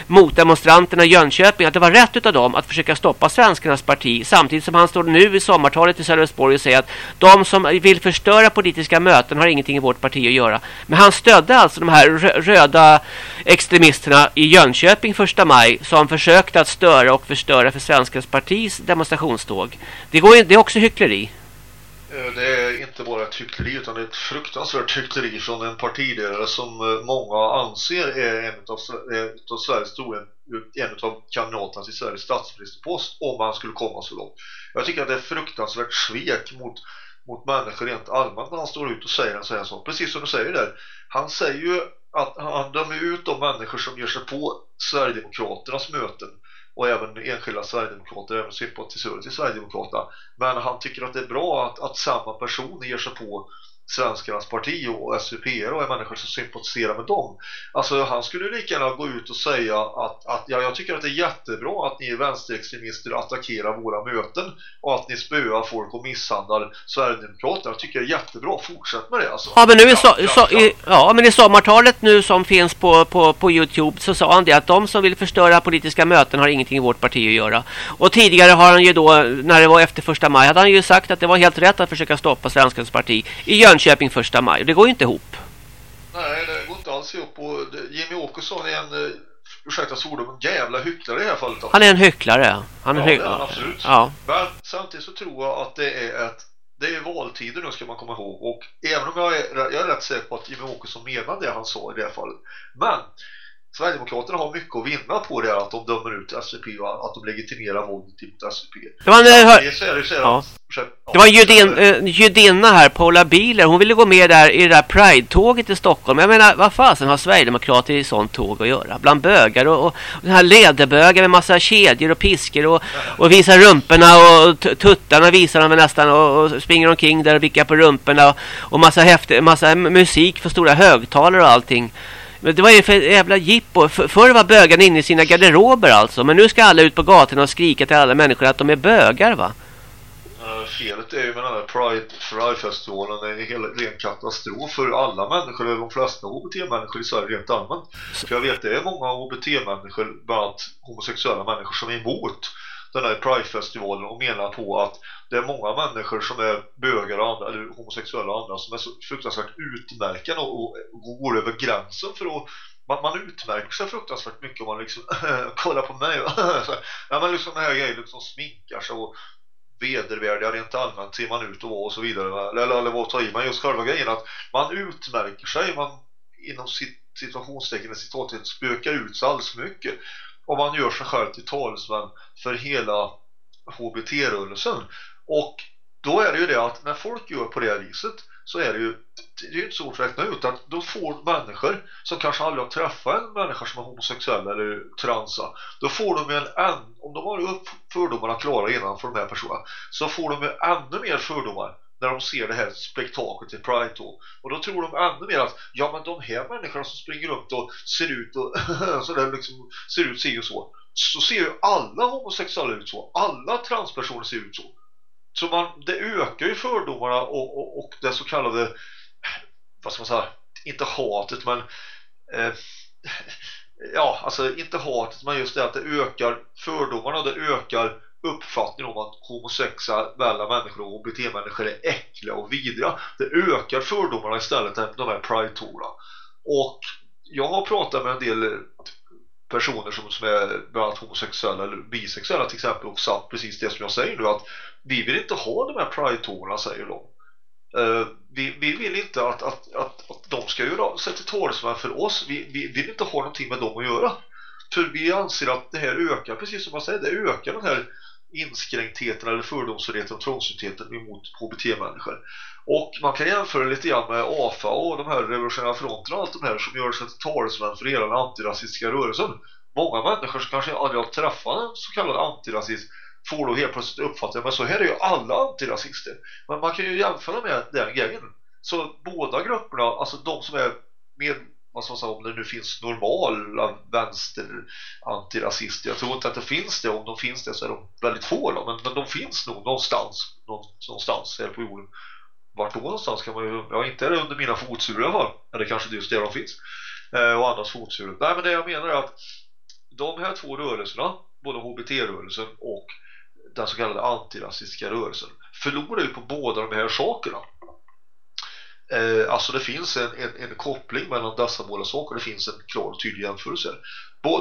mot demonstranterna i Jönköping att det var rätt utav dem att försöka stoppa svenskarnas parti samtidigt som han står nu i sommartalet i Sölvesborg och säger att de som vill förstöra politiska möten har ingenting i vårt parti att göra. Men han stödde alltså de här röda extremisterna i Jönköping första maj som försökte att störa och förstöra för svenskarnas partis demonstrationståg. Det, går, det är också hyckleri. Eh, det är inte bara ett hyckleri utan det är ett fruktansvärt hyckleri från en partiledare som eh, många anser är en av, eh, av Sveriges stora en av kandidaterna till Sveriges statsministerpost om han skulle komma så långt. Jag tycker att det är fruktansvärt svek mot, mot människor rent allmänt när han står ut och säger en sån här sak. Precis som du säger där. Han säger ju att han dömer ut de människor som ger sig på Sverigedemokraternas möten och även enskilda Sverigedemokrater, även sympatisörer till Sverigedemokraterna. Men han tycker att det är bra att, att samma person ger sig på Svenskarnas parti och SVP och är människor som sympatiserar med dem. Alltså han skulle lika gärna gå ut och säga att, att ja, jag tycker att det är jättebra att ni vänsterextremister attackerar våra möten och att ni spöar folk och misshandlar Sverigedemokraterna. Jag tycker det är jättebra. Fortsätt med det alltså. Ja men nu i, so so i, ja, men i sommartalet nu som finns på, på, på Youtube så sa han det att de som vill förstöra politiska möten har ingenting i vårt parti att göra. Och tidigare har han ju då, när det var efter första maj, hade han ju sagt att det var helt rätt att försöka stoppa Svenskans parti i Jönköping Jönköping första maj. Det går ju inte ihop. Nej, det går inte alls ihop. Och Jimmy Åkesson är en, uh, ursäkta svordomen, jävla hycklare i det här fallet. Han är en hycklare. Han är ja, hycklare. Är absolut. Ja. Men samtidigt så tror jag att det är ett det är valtider nu ska man komma ihåg och även om jag är, jag är rätt säker på att Jimmy Åkesson menade det han sa i det här fallet men Sverigedemokraterna har mycket att vinna på det att de dömer ut SVP och att de legitimerar våldet mot SVP. Det var en, det, är det, ja. det var en judin, uh, judinna här, Paula Biler. Hon ville gå med där i det där Pride-tåget i Stockholm. Jag menar, vad fasen har Sverigedemokrater i sånt tåg att göra? Bland bögar och, och, den här lederbögar med massa kedjor och piskor och, och visar rumporna och tuttarna visar de nästan och, och springer omkring där och vickar på rumporna och, och massa, häftig, massa musik för stora högtalare och allting. Men det var ju för jävla jippo. För, förr var bögarna inne i sina garderober alltså. Men nu ska alla ut på gatorna och skrika till alla människor att de är bögar va? Uh, felet är ju med den här Pride, Pride-festivalen det är en hel, ren katastrof för alla människor, eller de flesta HBT-människor i Sverige rent allmänt. För jag vet det är många HBT-människor, bland annat homosexuella människor som är emot den här Pride-festivalen och menar på att det är många människor som är bögar och andra, eller homosexuella och andra som är så fruktansvärt utmärkande och, och, och går över gränsen för att man, man utmärker sig fruktansvärt mycket om man liksom [LAUGHS] kollar på mig [LAUGHS] ja, men liksom den här grejen liksom sminkar sig och vedervärdiga rent allmänt ser man ut och vara och så vidare eller, eller vad tar i? Man just själva grejen att man utmärker sig man inom sitt situationstecken citattecken spökar ut sig alldeles för mycket. Och man gör sig själv till talesman för hela HBT-rörelsen och då är det ju det att när folk gör på det viset så är det ju det är ju inte svårt att räkna ut att då får människor som kanske aldrig har träffat en människa som är homosexuell eller transa då får de ju en, en om de har upp fördomarna klara innan för de här personerna så får de ju ännu mer fördomar när de ser det här spektaklet i Pride då. Och då tror de ännu mer att ja men de här människorna som springer runt och ser ut och [LAUGHS] så där liksom ser ut sig och så. Så ser ju alla homosexuella ut så. Alla transpersoner ser ut så. Så man, det ökar ju fördomarna och, och, och det så kallade vad ska man säga, inte hatet men eh, [LAUGHS] ja, alltså inte hatet men just det att det ökar fördomarna och det ökar uppfattningen om att homosexuella människor och HBT-människor är äckliga och vidriga. Det ökar fördomarna istället än de här Pride-tourerna. Och jag har pratat med en del personer som, som är bland annat homosexuella eller bisexuella till exempel och satt precis det som jag säger nu att vi vill inte ha de här pride-tårna säger de. Uh, vi, vi, vill inte att, att, att, att de ska göra sig till talesmän för oss. Vi, vi vill inte ha någonting med dem att göra. För vi anser att det här ökar, precis som jag säger, det ökar den här inskränktheten eller fördomsfullheten och trångsyntheten emot HBT-människor. Och man kan jämföra lite grann med AFA och de här revolutionära fronterna och allt de här som gör sig till talesmän för hela den antirasistiska rörelsen. Många människor som kanske aldrig har träffat en så kallad antirasist får då helt plötsligt uppfattningen men så här är ju alla antirasister. Men man kan ju jämföra med den grejen. Så båda grupperna, alltså de som är med vad ska man säga, om det nu finns normala vänster antirasister. Jag tror inte att det finns det. Om de finns det så är de väldigt få då. Men, men de finns nog någonstans. Någonstans här på jorden. Vart då någonstans kan man ju... Ja, inte är det under mina fotsulor i alla fall. Eller kanske just där de finns. Eh, och andras fotsulor. Nej, men det jag menar är att de här två rörelserna, både HBT-rörelsen och den så kallade antirasistiska rörelsen, förlorar ju på båda de här sakerna. Eh, alltså det finns en, en, en, koppling mellan dessa båda saker det finns en klar och tydlig jämförelse.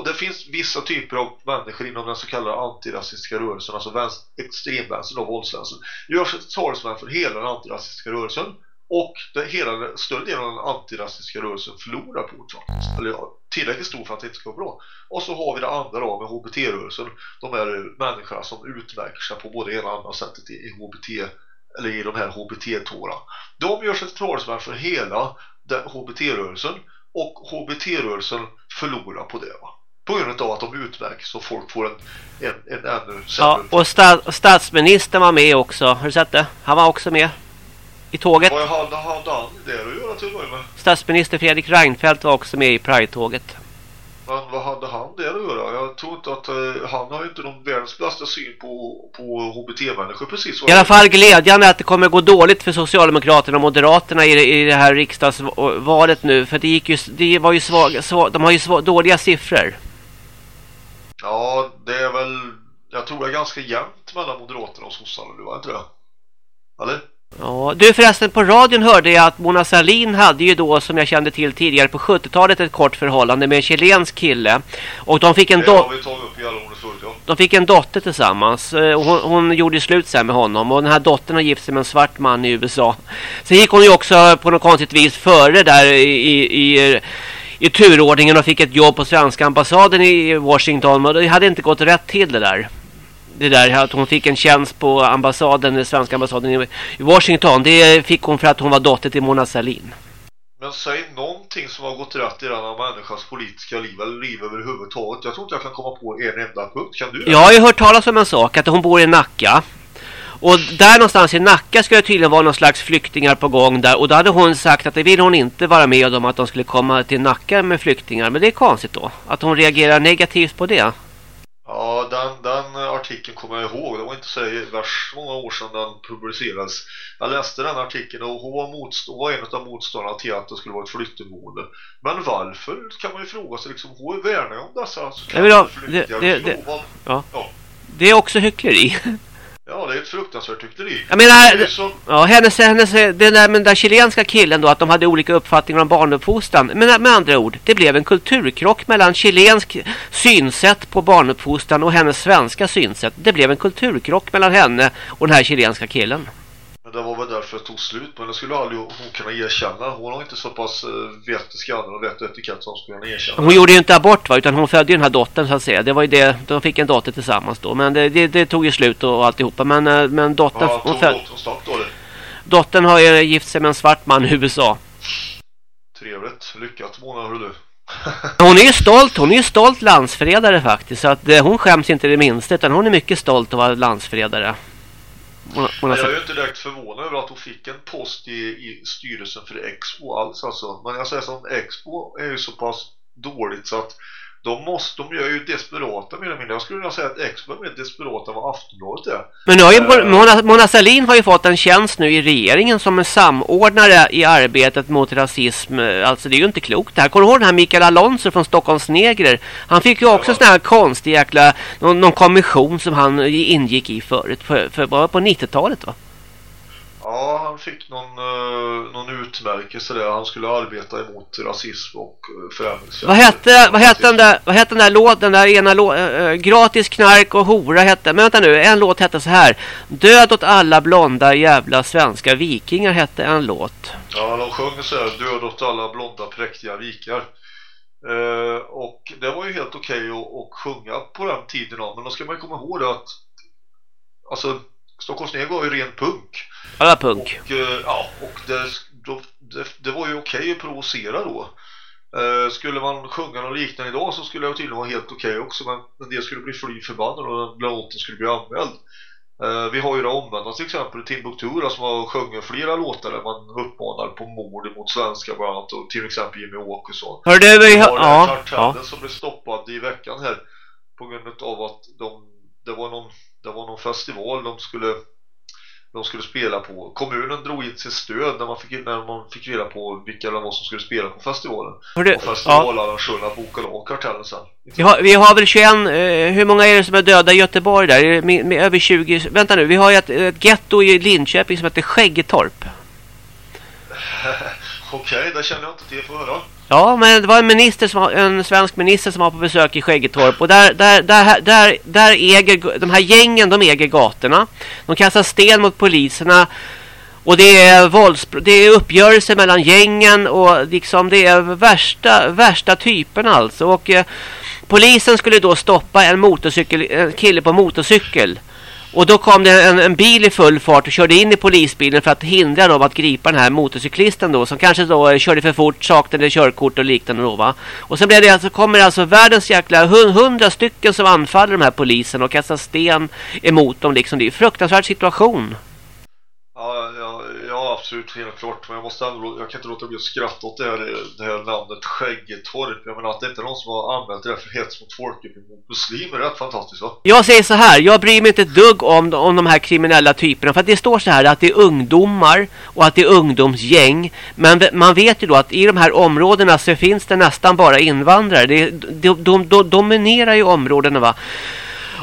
Det finns vissa typer av människor inom den så kallade antirasistiska rörelsen, alltså vänster, extremvänstern och våldsvänstern, gör sig talsmän för hela den antirasistiska rörelsen och det, hela större delen av den antirasistiska rörelsen förlorar på det faktiskt. Eller tillräckligt stor för att det inte ska vara bra. Och så har vi det andra då med HBT-rörelsen. De är människor som utmärker sig på både ena och andra sättet i HBT eller i de här HBT-tåra. De gör sig till talesmän för hela HBT-rörelsen och HBT-rörelsen förlorar på det va? På grund av att de utmärks och folk får en, en, en ännu sämre... Ja, och sta statsministern var med också. Har du sett det? Han var också med i tåget. Vad hade han det att göra till med? Statsminister Fredrik Reinfeldt var också med i Pride-tåget. Men vad hade han det att göra? Jag tror inte att uh, han har inte någon världens bästa syn på, på HBT-människor precis. I alla fall glädjande att det kommer gå dåligt för Socialdemokraterna och Moderaterna i, i det här riksdagsvalet nu. För det, gick ju, det var ju svag, svag, de har ju svag, dåliga siffror. Ja, det är väl... Jag tror det är ganska jämnt mellan Moderaterna och sossarna nu, var inte det? Eller? Ja, du förresten på radion hörde jag att Mona Salin hade ju då som jag kände till tidigare på 70-talet ett kort förhållande med en chilensk kille. Och de fick en dotter. De fick en dotter tillsammans. Eh, hon, hon gjorde slut sen med honom och den här dottern har gift sig med en svart man i USA. Sen gick hon ju också på något konstigt vis före där i, i, i i turordningen och fick ett jobb på svenska ambassaden i Washington och det hade inte gått rätt till det där det där att hon fick en tjänst på ambassaden, den svenska ambassaden i Washington. Det fick hon för att hon var dotter till Mona Sahlin. Men säg någonting som har gått rätt i denna människas politiska liv eller liv överhuvudtaget. Jag tror inte jag kan komma på en enda punkt. Kan du? Jag har ju hört talas om en sak, att hon bor i Nacka. Och där någonstans i Nacka skulle det tydligen vara någon slags flyktingar på gång där. Och då hade hon sagt att det vill hon inte vara med om att de skulle komma till Nacka med flyktingar. Men det är konstigt då. Att hon reagerar negativt på det. Ja, den, den artikeln kommer jag ihåg. Det var inte så värst många år sedan den publicerades. Jag läste den artikeln och hon var, motstå var en av motståndarna till att det skulle vara ett flytteboende. Men varför kan man ju fråga sig. Liksom, hon är värna om dessa ha, det, det, det, ja. ja. det är också hyckleri. [LAUGHS] Ja, det är ett fruktansvärt hyckleri. Jag menar, så... ja, hennes, hennes, den där, den där chilenska killen då, att de hade olika uppfattningar om barnuppfostran. Men med andra ord, det blev en kulturkrock mellan chilensk synsätt på barnuppfostran och hennes svenska synsätt. Det blev en kulturkrock mellan henne och den här chilenska killen. Men det var väl därför det tog slut. Men det skulle aldrig hon kunna erkänna. Hon har inte så pass uh, vett skallen och vett etikett som skulle kunna erkänna. Hon gjorde ju inte abort va? Utan hon födde ju den här dottern så att säga. Det var ju det. De fick en dotter tillsammans då. Men det, det, det tog ju slut och alltihopa. Men, uh, men dottern... Ja, hon föd... dottern starkt då. Dottern har ju gift sig med en svart man i USA. Trevligt. Lyckat Mona, hör du. [LAUGHS] hon är ju stolt, hon är ju stolt landsfredare faktiskt. Så att eh, hon skäms inte det minsta utan hon är mycket stolt att vara landsfredare. Hon, hon jag är ju inte direkt förvånad över att hon fick en post i, i styrelsen för Expo alls alltså. Men jag säger som Expo är ju så pass dåligt så att de, måste, de gör ju desperata mer eller mindre. Jag skulle vilja säga att Expo är mer desperata än vad Aftonbladet är. Men nu har ju Eh. Mona, Mona Sahlin har ju fått en tjänst nu i regeringen som en samordnare i arbetet mot rasism. Alltså det är ju inte klokt det här. Kommer du ihåg den här Mikael Alonso från Stockholms Negrer? Han fick ju också Ja. sån här konstig jäkla någon, någon kommission som han ingick i förut för, för bara på 90-talet va? Ja, han fick någon, eh, någon utmärkelse där. Han skulle arbeta emot rasism och uh, förändringskraft. Vad hette, vad hette den där, vad hette den där låten, den där ena låten, gratis knark och hora hette, men vänta nu, en låt hette så här. Död åt alla blonda jävla svenska vikingar hette en låt. Ja, de sjöng så här, död åt alla blonda präktiga vikar. Eh, och det var ju helt okej att, att sjunga på den tiden men då ska man komma ihåg det att alltså Stockholms Ner var ju ren punk. Alla punk. Och, eh, ja, och det, då, det, det var ju okej att provocera då. Eh, skulle man sjunga något liknande idag så skulle det tydligen vara helt okej också men, men det skulle bli fly förbannad och den låten skulle bli anmäld. Eh, vi har ju det omvända till exempel Timbuktu då, som har sjungit flera låtar där man uppmanar på mord mot svenskar bland annat och till exempel Jimmy Åkesson. Hör du, vi har, ja, ja. som blev stoppad i veckan här på grund av att de, det, var någon, det var någon festival de skulle de skulle spela på. Kommunen drog in sitt stöd när man fick, när man fick reda på vilka det var som skulle spela på festivalen. Du, Och ja. festivalarrangörerna bokade av kartellen sen. Vi har, vi har väl 21, eh, hur många är det som är döda i Göteborg där? Är det med, med över 20, vänta nu, vi har ju ett, ett getto i Linköping som heter Skäggetorp. [LAUGHS] Okej, det känner jag inte till. Får höra. Ja, men det var en minister som en svensk minister som var på besök i Skäggetorp och där, där, där, där, där äger de här gängen, de äger gatorna. De kastar sten mot poliserna och det är vålds, det är uppgörelser mellan gängen och liksom det är värsta, värsta typerna alltså. Och eh, polisen skulle då stoppa en motorcykel, en kille på motorcykel. Och då kom det en, en bil i full fart och körde in i polisbilen för att hindra dem att gripa den här motorcyklisten då som kanske då eh, körde för fort, saknade körkort och liknande då va. Och sen blev det alltså, kommer det alltså världens jäkla hundra stycken som anfaller de här polisen och kastar sten emot dem liksom. Det är en fruktansvärd situation. Ja, absolut, helt klart. Men jag, måste ändå, jag kan inte låta bli att skratta åt det här, det här namnet Skäggetorp. Jag menar att det är inte någon som har använt det här för hets mot folkgrupp mot muslimer. Det är rätt fantastiskt va? Jag säger så här, jag bryr mig inte ett dugg om, om de här kriminella typerna. För att det står så här att det är ungdomar och att det är ungdomsgäng. Men man vet ju då att i de här områdena så finns det nästan bara invandrare. Det, de, de, de dominerar ju områdena va.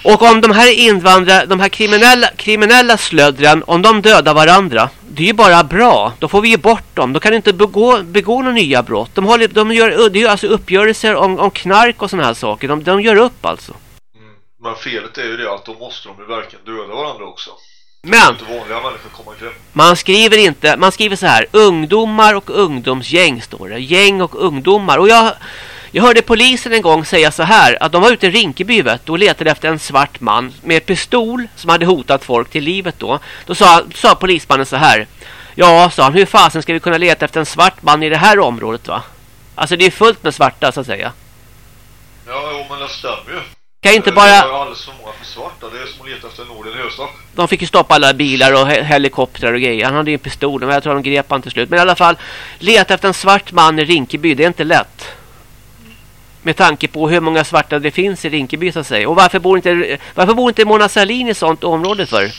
Och om de här invandrare, de här kriminella, kriminella slödren, om de dödar varandra, det är ju bara bra. Då får vi ju bort dem. Då kan de inte begå, begå några nya brott. De, håller, de gör, det är ju alltså uppgörelser om, om knark och sådana här saker. De, de gör upp alltså. Mm. Men felet är ju det att då måste de ju verkligen döda varandra också. Men man skriver inte, man skriver så här, ungdomar och ungdomsgäng står det. Gäng och ungdomar. Och jag, jag hörde polisen en gång säga så här, att de var ute i Rinkeby vet, och letade efter en svart man med pistol som hade hotat folk till livet då. Då sa, sa polismannen så här, ja, sa han, hur fasen ska vi kunna leta efter en svart man i det här området va? Alltså det är fullt med svarta så att säga. Ja, jo, men det stämmer ju. Kan inte Det är bara, alldeles för många för svarta. Det är som att leta efter Norden i höstas. de fick ju stoppa alla bilar och he helikoptrar och grejer. Han hade ju en pistol, men jag tror de grep han till slut. Men i alla fall, leta efter en svart man i Rinkeby, det är inte lätt. Med tanke på hur många svarta det finns i Rinkeby så att säga. Och varför bor inte, varför bor inte Mona Sahlin i sånt område för?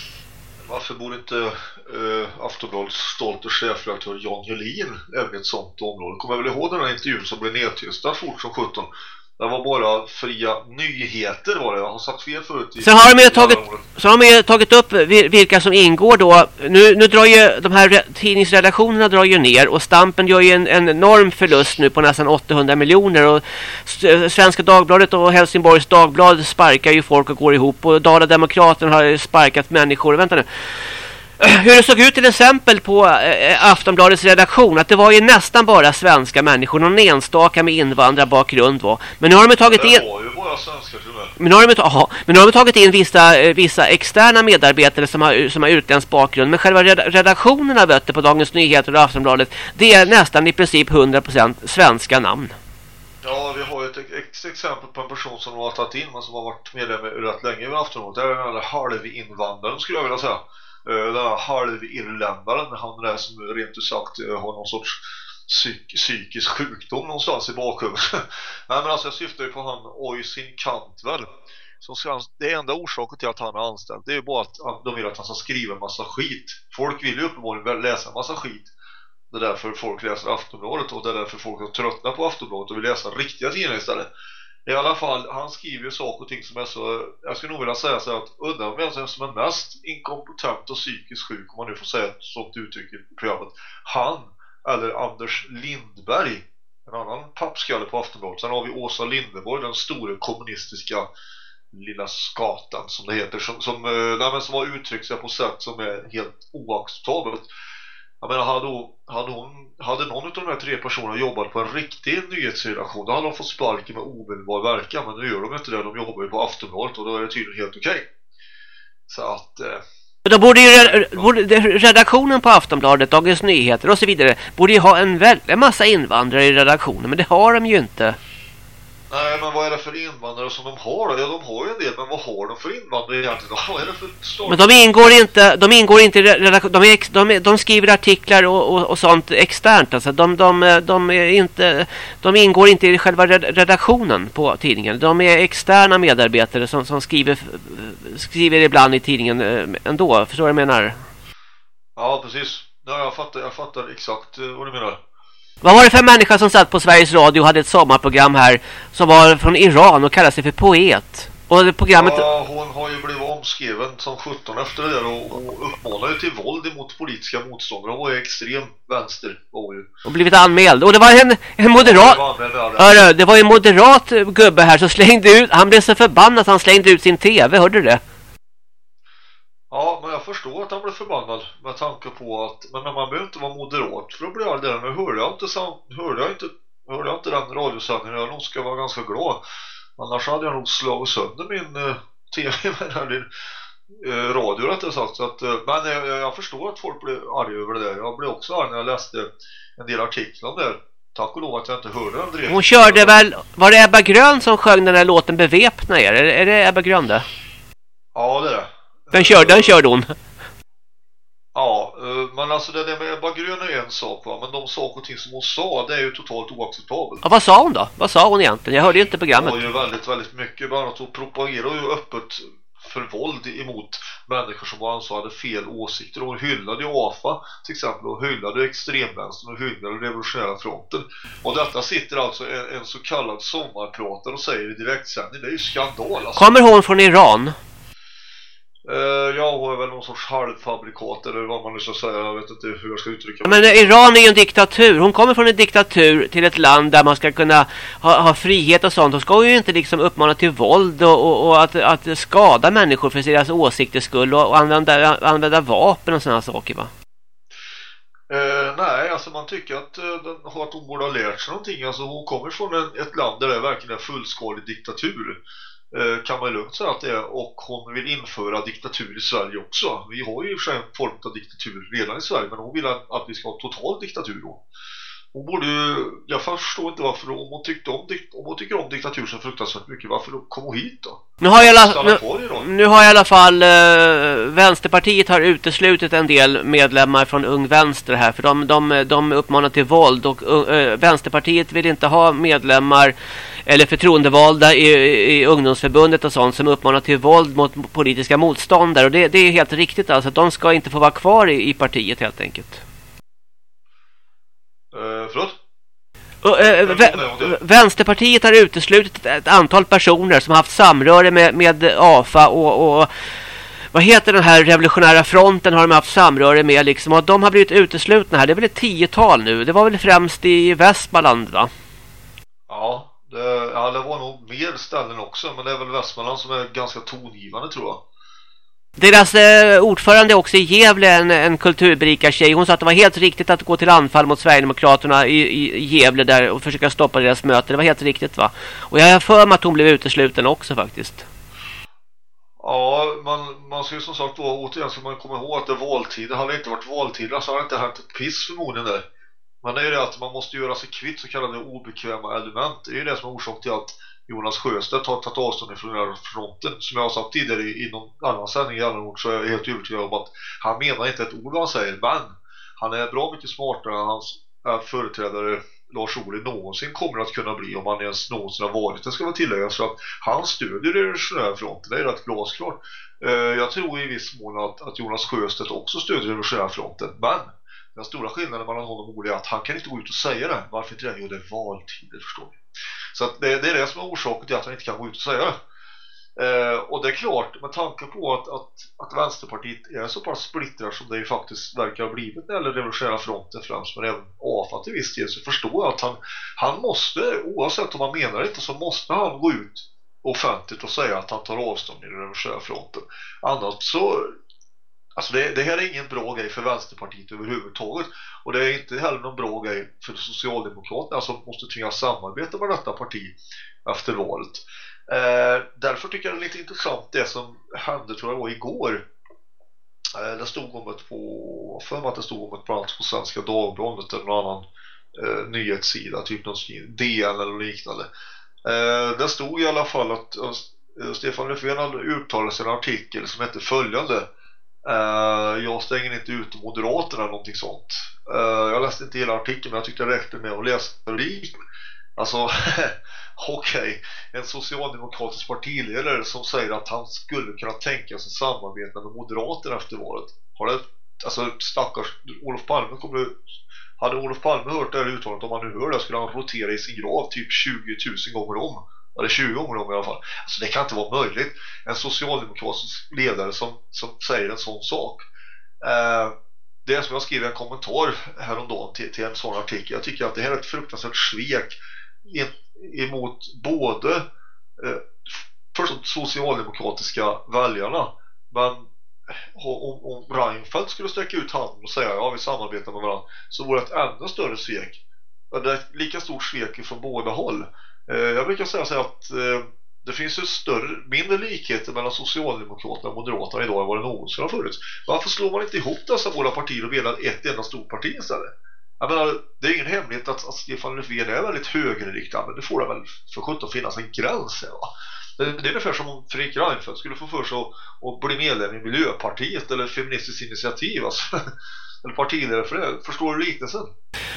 Varför bor inte uh, Aftonbladets stolte chefredaktör Jan Julin även i ett sånt område? Kommer jag väl ihåg den här intervjun som blev nedtystad fort som 17? Det var bara fria nyheter var det. Jag har sagt fel förut. Sen har de ju tagit, så har de tagit upp vi- vilka som ingår då. Nu, nu drar ju de här re- tidningsredaktionerna drar ju ner och Stampen gör ju en, en enorm förlust nu på nästan 800 miljoner och Svenska Dagbladet och Helsingborgs Dagblad sparkar ju folk och går ihop och Dala Demokraten har sparkat människor. Vänta nu. Hur det såg ut till exempel på eh, Aftonbladets redaktion att det var ju nästan bara svenska människor, någon enstaka med invandrarbakgrund var. Men nu har de tagit in men nu har de, aha, men nu har de tagit in vissa, eh, vissa externa medarbetare som har, som har utländsk bakgrund. Men själva red, redaktionerna vet du, på Dagens Nyheter och Aftonbladet, det är nästan i princip 100% svenska namn. Ja, vi har ju ett ex exempel på en person som de har tagit in men som har varit medlem rätt länge i Aftonbladet. Det är den där halvinvandraren skulle jag vilja säga. Eh, den här halvirländaren, han är som rent ut sagt eh, har någon sorts psyk psykisk sjukdom någonstans i bakhuvudet. [LAUGHS] Nej men alltså jag syftar ju på han Oisin Cantwell. Som ska, det enda orsaken till att han är anställd det är ju bara att de vill att han ska skriva en massa skit. Folk vill ju uppenbarligen läsa en massa skit. Det är därför folk läser Aftonbladet och det är därför folk har tröttnat på Aftonbladet och vill läsa riktiga tidningar istället. I alla fall, han skriver ju saker och ting som är så... Jag skulle nog vilja säga så att undrar vem som är mest inkompetent och psykiskt sjuk, om man nu får säga ett sånt uttryck i programmet. Han eller Anders Lindberg, en annan pappskalle på Aftonbladet. Sen har vi Åsa Lindeborg, den stora kommunistiska lilla skatan som det heter, som, som, eh, nej, som har uttryckt sig på sätt som är helt oacceptabelt. Jag menar, hade, hon, hade, hon, hade någon av de här tre personerna jobbat på en riktig nyhetsredaktion då hade de fått sparken med omedelbar verkan. Men nu gör de inte det, de jobbar ju på Aftonbladet och då är det tydligen helt okej. Okay. Så att... Eh, då borde ju redaktionen på Aftonbladet, Dagens Nyheter och så vidare borde ju ha en väldig massa invandrare i redaktionen, men det har de ju inte. Nej, men vad är det för invandrare som de har då? Ja, de har ju en del, men vad har de för invandrare egentligen? [LAUGHS] Vad är det för start? Men de ingår inte, de ingår inte de, de, de skriver artiklar och, och, och, sånt externt. Alltså, de, de, de, är inte, de ingår inte i själva redaktionen på tidningen. De är externa medarbetare som, som skriver, skriver ibland i tidningen eh, ändå. Förstår du vad jag menar? Ja, precis. Ja, jag fattar, jag fattar exakt eh, vad du menar. Vad var det för människa som satt på Sveriges Radio och hade ett sommarprogram här som var från Iran och kallade sig för poet? Och programmet... Ja, hon har ju blivit omskriven som 17 efter det där och, och uppmanade till våld emot politiska motståndare. Hon var ju extrem vänster. Var ju. Och blivit anmäld. Och det var en, en moderat... Ja, det, var Hörru, det var en moderat gubbe här som slängde ut... Han blev så förbannad att han slängde ut sin tv, hörde du det? Ja, men jag förstår att han blev förbannad med tanke på att men man behöver inte vara moderat för att bli arg där. Nu hörde jag inte, hörde jag inte, hörde jag inte den radiosändningen. Jag nog ska vara ganska glad. Annars hade jag nog slagit sönder min uh, tv med din uh, radio rättare sagt. Så att, uh, men jag, jag, förstår att folk blir arga över det där. Jag blev också arg när jag läste en del artiklar där. Tack och lov att jag inte hörde den direkt. Hon körde väl, var det Ebba Grön som sjöng den här låten Beväpna er? Är, är det Ebba Grön det? Ja, det är det. Den körde, den körde hon. Ja, eh, men alltså det där med Ebba Grön är en sak va? Men de saker och ting som hon sa, det är ju totalt oacceptabelt. Ja, vad sa hon då? Vad sa hon egentligen? Jag hörde inte programmet. Hon var ju väldigt, väldigt mycket. Bland annat hon propagerar ju öppet för våld emot människor som ansåg hade fel åsikter. Hon hyllade ju AFA till exempel och hyllade extremvänstern och hyllade revolutionära fronten. Och detta sitter alltså en, en så kallad sommarpratare och säger i direktsändning. Det är ju skandal. Alltså. Kommer hon från Iran? Uh, ja, hon är väl någon sorts halvfabrikat eller vad man nu ska säga. Jag vet inte hur jag ska uttrycka mig. Men Iran är ju en diktatur. Hon kommer från en diktatur till ett land där man ska kunna ha, ha frihet och sånt. Hon ska ju inte liksom uppmana till våld och, och, och att, att skada människor för deras åsikters skull och, och använda, använda vapen och sådana saker va? Uh, nej, alltså man tycker att, att hon borde ha lärt sig någonting. Alltså hon kommer från en, ett land där det verkligen är fullskalig diktatur. Eh, kan man lugnt säga att det är och hon vill införa diktatur i Sverige också. Vi har ju i och för sig en form av diktatur redan i Sverige men hon vill att vi ska ha total diktatur då. Hon borde jag förstår inte varför om hon, tyckte om, om hon tycker om diktatur så fruktansvärt mycket, varför då kom hon hit då? Nu har, jag nu, nu har i alla fall eh, Vänsterpartiet har uteslutit en del medlemmar från Ung Vänster här för de, de, de uppmanar till våld och eh, Vänsterpartiet vill inte ha medlemmar eller förtroendevalda i, i ungdomsförbundet och sånt som uppmanar till våld mot politiska motståndare och det, det är helt riktigt alltså att de ska inte få vara kvar i, i partiet helt enkelt. Uh, förlåt? Uh, Vänsterpartiet har uteslutit ett antal personer som har haft samröre med, med AFA och, och vad heter den här revolutionära fronten har de haft samröre med liksom och de har blivit uteslutna här. Det är väl ett tiotal nu. Det var väl främst i Västmanland va? Ja, det, ja, det var nog mer ställen också men det är väl Västmanland som är ganska tongivande tror jag. Deras eh, ordförande också i Gävle, en, en kulturbrikartjej, hon sa att det var helt riktigt att gå till anfall mot Sverigedemokraterna i, i Gävle där och försöka stoppa deras möte. Det var helt riktigt va? Och jag har för mig att hon blev utesluten också faktiskt. Ja, man, man ska ju som sagt då, återigen ska man komma ihåg att det är valtider. Hade det inte varit valtider så hade det inte hänt ett piss förmodligen där. Men det är ju det att man måste göra sig kvitt så kallade obekväma element. Det är ju det som är orsak till att Jonas Sjöstedt har tagit avstånd ifrån den här fronten. Som jag har sagt tidigare i, någon annan sändning i Allenord så är jag helt övertygad om att han menar inte ett ord vad han säger. Men han är bra mycket smartare än hans eh, företrädare Lars Ohly någonsin kommer att kunna bli om han ens någonsin har varit det ska man tillägga så att han stödjer den revolutionära fronten det är rätt glasklart eh, jag tror i viss mån att, att Jonas Sjöstedt också stödjer den revolutionära fronten men den stora skillnaden mellan honom och Ohly är att han kan inte gå ut och säga det varför inte det? Jo det är valtider förstår ni så att det, det är det som är orsaken till att han inte kan gå ut och säga det Eh, och det är klart, med tanke på att, att, att Vänsterpartiet är så pass splittrat som det ju faktiskt verkar ha blivit när det gäller revolutionära fronten främst, men även AFA till viss del så förstår jag att han, han måste, oavsett om han menar det inte så måste han gå ut offentligt och säga att han tar avstånd i den revolutionära fronten. Annars så Alltså det, det, här är ingen bra grej för Vänsterpartiet överhuvudtaget och det är inte heller någon bra grej för Socialdemokraterna alltså, som måste tvingas samarbeta med detta parti efter valet. Eh, därför tycker jag det är lite intressant det som hände tror jag var igår. Eh, det stod om ett på, för mig att det stod om ett bland på Svenska Dagbladet eller någon annan eh, nyhetssida, typ någon DN eller liknande. Eh, det stod i alla fall att eh, Stefan Löfven hade uttalat sig en artikel som hette följande uh, Jag stänger inte ut Moderaterna eller någonting sånt. Uh, jag läste inte hela artikeln men jag tyckte det räckte med att läsa rubriken. Alltså [LAUGHS] okej, okay, en socialdemokratisk partiledare som säger att han skulle kunna tänka sig samarbeta med Moderaterna efter valet. Har det, alltså stackars Olof Palme kommer hade Olof Palme hört det här uttalandet om han nu hör det skulle han rotera i sin grav typ 20 000 gånger om. Eller 20 gånger om i alla fall. Alltså det kan inte vara möjligt. En socialdemokratisk ledare som, som säger en sån sak. Eh, det är som jag skrev en kommentar häromdagen till, till en sån artikel. Jag tycker att det här är ett fruktansvärt svek emot både eh, först socialdemokratiska väljarna men eh, om, om Reinfeldt skulle sträcka ut handen och säga ja vi samarbetar med varandra så vore det ett ännu större svek det är ett lika stort svek från båda håll Eh, jag brukar säga så att eh, det finns ju större, mindre likheter mellan Socialdemokraterna och Moderaterna idag än vad det någonsin har funnits varför slår man inte ihop dessa båda partier och bildar ett enda stort parti istället jag menar, det är ingen hemlighet att, att Stefan Löfven är väldigt högerriktad men det får det väl för sjutton finnas en gräns här va? Det, det är ungefär som om Fredrik Reinfeldt skulle få för sig att, att bli medlem i Miljöpartiet eller Feministiskt initiativ alltså eller partiledare för det. Förstår du liknelsen?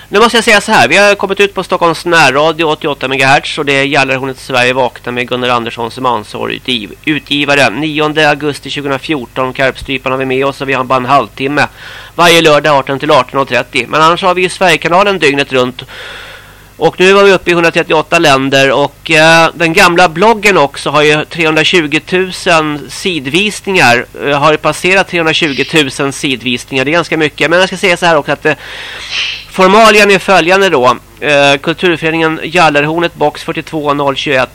Nu måste jag säga så här. Vi har kommit ut på Stockholms närradio 88 MHz och det är Jallarhornet Sverige vakna med Gunnar Andersson som ansvarig utgivare. 9 augusti 2014. Karpstryparna har vi med oss och vi har bara en halvtimme varje lördag 18 till 18.30. Men annars har vi ju Sverigekanalen dygnet runt och nu var vi uppe i 138 länder och eh, den gamla bloggen också har ju 320 000 sidvisningar. Eh, har passerat 320 000 sidvisningar. Det är ganska mycket. Men jag ska säga så här också att eh, formalien är följande då. Eh, Kulturföreningen Jallarhornet box 42021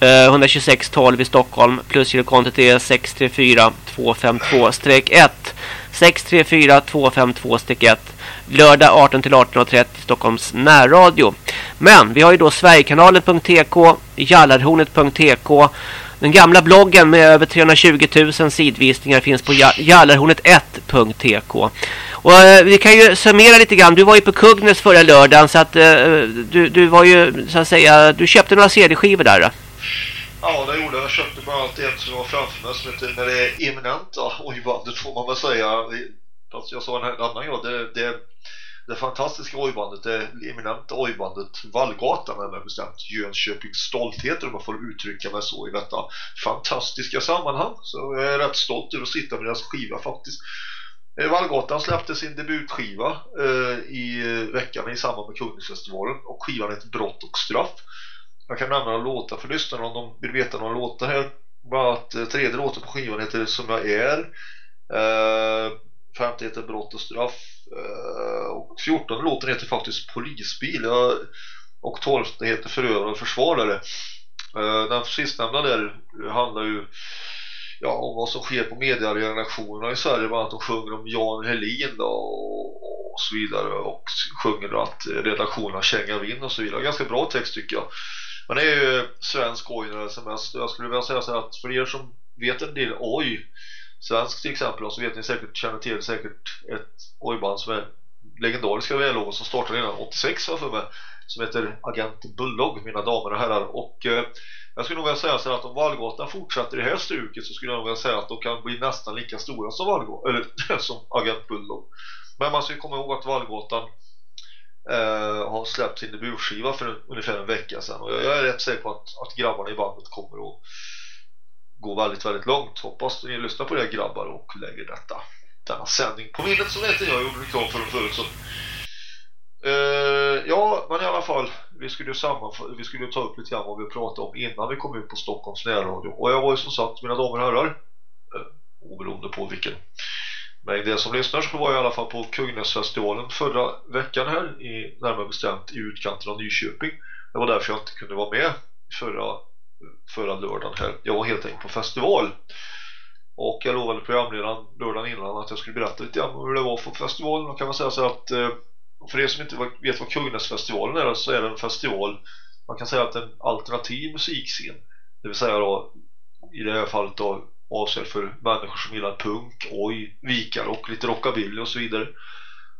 126 12 i Stockholm. Plus kontot är 634 252-1. 634 252-1 lördag 18 till 18.30 Stockholms närradio. Men vi har ju då Sverigekanalen.tk, Jallarhornet.tk. Den gamla bloggen med över 320 000 sidvisningar finns på jallarhornet1.tk. Och eh, vi kan ju summera lite grann. Du var ju på Kugnes förra lördagen så att eh, du, du var ju så att säga, du köpte några CD-skivor där då. Ja, det gjorde jag. Jag köpte bland annat en som var framför mig som heter När det är eminenta ojbandet får man väl säga. Fast jag sa en annan gång, det, det det fantastiska ojbandet, det eminenta ojbandet Vallgatan eller bestämt Jönköpings stolthet om man får uttrycka mig så i detta fantastiska sammanhang. Så jag är rätt stolt över att sitta med deras skiva faktiskt. Eh, Vallgatan släppte sin debutskiva eh, i eh, veckan i samband med Kungsfestivalen och skivan ett Brott och straff. Jag kan nämna några låtar för lyssnarna om de vill veta några låtar här. Bara att eh, tredje låten på skivan heter Som jag är. Eh, femte heter Brott och straff. Eh, och 14 låten heter faktiskt Polisbil och 12 heter Förövare och försvarare. Eh, den sistnämnda där handlar ju ja, om vad som sker på medieredaktionerna i Sverige bland annat de sjunger om Jan Helin då, och, så vidare och sjunger att eh, redaktionerna kängar vind och så vidare. Ganska bra text tycker jag. Men det är ju svensk oj när det som mest. Jag skulle vilja säga så här att för er som vet en del oj svensk till exempel så vet ni säkert, känner till säkert ett ojband som är legendariska välåg som startade redan 86 för mig som heter Agent Bulldog mina damer och herrar och eh, jag skulle nog vilja säga så att om Vallgatan fortsätter i det här struket så skulle jag nog vilja säga att de kan bli nästan lika stora som Vallgatan eller [LAUGHS] som Agent Bulldog men man ska komma ihåg att Vallgatan eh, har släppt sin debutskiva för ungefär en vecka sedan. Och jag, jag är rätt säker på att, att grabbarna i bandet kommer att gå väldigt, väldigt långt. Hoppas ni lyssnar på det grabbar och lägger detta denna sändning på minnet som heter jag gjorde reklam för dem förut så. Uh, ja, men i alla fall vi skulle ju vi skulle ju ta upp lite grann vad vi pratade om innan vi kom ut på Stockholms närradio. Och jag var ju som sagt, mina damer och herrar uh, oberoende på vilken men det som lyssnar så var jag i alla fall på Kungnäsfestivalen förra veckan här i närmare bestämt i utkanten av Nyköping. Det var därför jag inte kunde vara med förra, förra lördagen här. Jag var helt enkelt på festival. Och jag lovade programledaren lördagen innan att jag skulle berätta lite grann hur det var för festivalen och kan man säga så att eh, för er som inte vet vad Kungnäsfestivalen är så är det en festival man kan säga att det är en alternativ musikscen. Det vill säga då i det här fallet då avsedd för människor som gillar punk, oj, vikar och lite rockabilly och så vidare.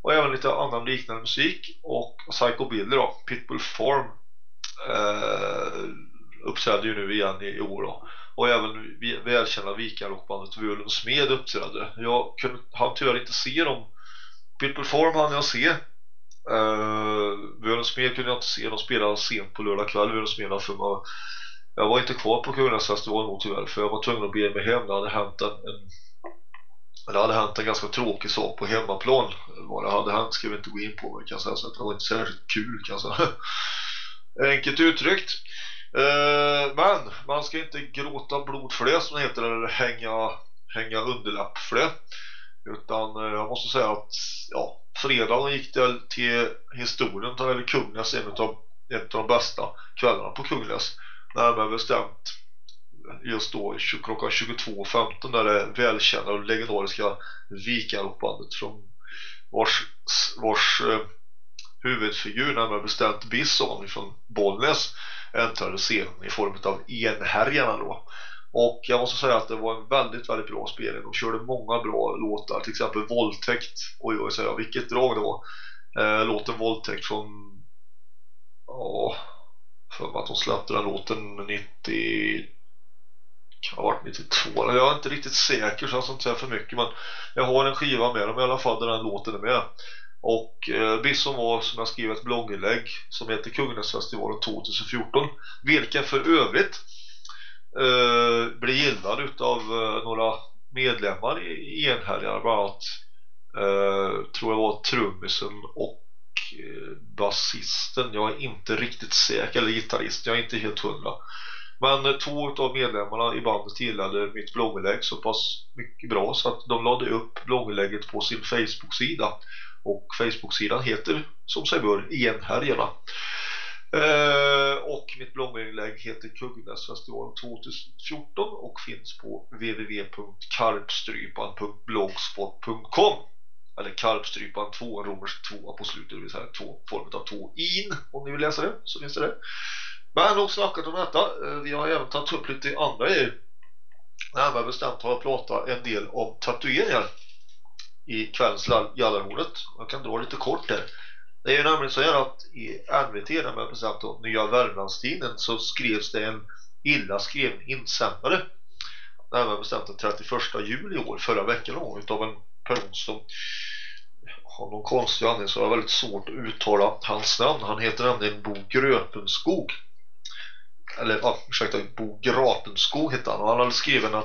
Och även lite annan liknande musik och psychobilly då, Pitbull Farm eh, uppträdde ju nu igen i, i år då. Och även välkända vikarrockbandet Völund Smed uppträdde jag kunde, han tyvärr inte se dem. Pitbull Farm hann jag se. Eh, uh, Völensmed kunde jag inte se, de spelade sent på lördag kväll. Völensmed för mig. Jag var inte kvar på Kungälvsfestivalen tyvärr för jag var tvungen att bege mig hem Det hade hänt en, en det hade hänt en ganska tråkig sak på hemmaplan. Vad det hade hänt ska vi inte gå in på men kan säga så att det var inte särskilt kul kan jag säga. [LAUGHS] Enkelt uttryckt. Eh, men man ska inte gråta blod för det som det heter eller hänga, hänga underlapp för det. Utan eh, jag måste säga att ja, fredagen gick det till historien eller Kungligas en av, en av de bästa kvällarna på Kungligas närmare bestämt just då klockan 22.15 där det välkända och legendariska Vikarrockbandet från vars, vars eh, huvudfigur närmare bestämt Bisson från Bollnäs äntrade scenen i form av enhärjarna då och jag måste säga att det var en väldigt, väldigt bra spelning. De körde många bra låtar. Till exempel Våldtäkt. Oj, oj, säger jag. Vilket drag det var. Eh, låten Våldtäkt från... Ja... För att de släppte den låten 90... Kan ha varit 92. Jag är inte riktigt säker så jag ska inte säga för mycket. Men jag har en skiva med dem i alla fall där den låten är med. Och eh, Bisson var som jag skrev ett blogginlägg som heter Kungnäsfestivalen 2014. Vilken för övrigt eh, blir gillad utav eh, några medlemmar i enhälliga bland annat eh, tror jag var trummisen och basisten. Jag är inte riktigt säker eller gitarrist, jag är inte helt hundra. Men eh, två av medlemmarna i bandet gillade mitt blogginlägg så pass mycket bra så att de lade upp blogginlägget på sin Facebook-sida. Och Facebook-sidan heter som sig bör Enhärjarna Eh, och mitt blogginlägg heter ”Kuggnäsfestivalen 2014 och finns på www.karpstrypan.blogspot.com eller karpstrypan 2 romersk 2 på slutet, det vill säga två former av två in om ni vill läsa det, så finns det det. Men nog snackat om detta. Eh, vi har även tagit upp lite andra grejer. Närmare bestämt har jag pratat en del om tatueringar i kvällens Jallarhornet. jag kan dra lite kort här. Det är ju nämligen så här att i NVT, när man bestämt om Nya Värmlandstiden så skrevs det en illa skriven insändare. Närmare bestämt den 31 juli i år, förra veckan då, utav en person som av någon konstig anledning så är det väldigt svårt att uttala hans namn. Han heter nämligen Bo Gröpenskog. Eller, ja, ursäkta, Bo Grapenskog heter han. Och han hade skrivit en,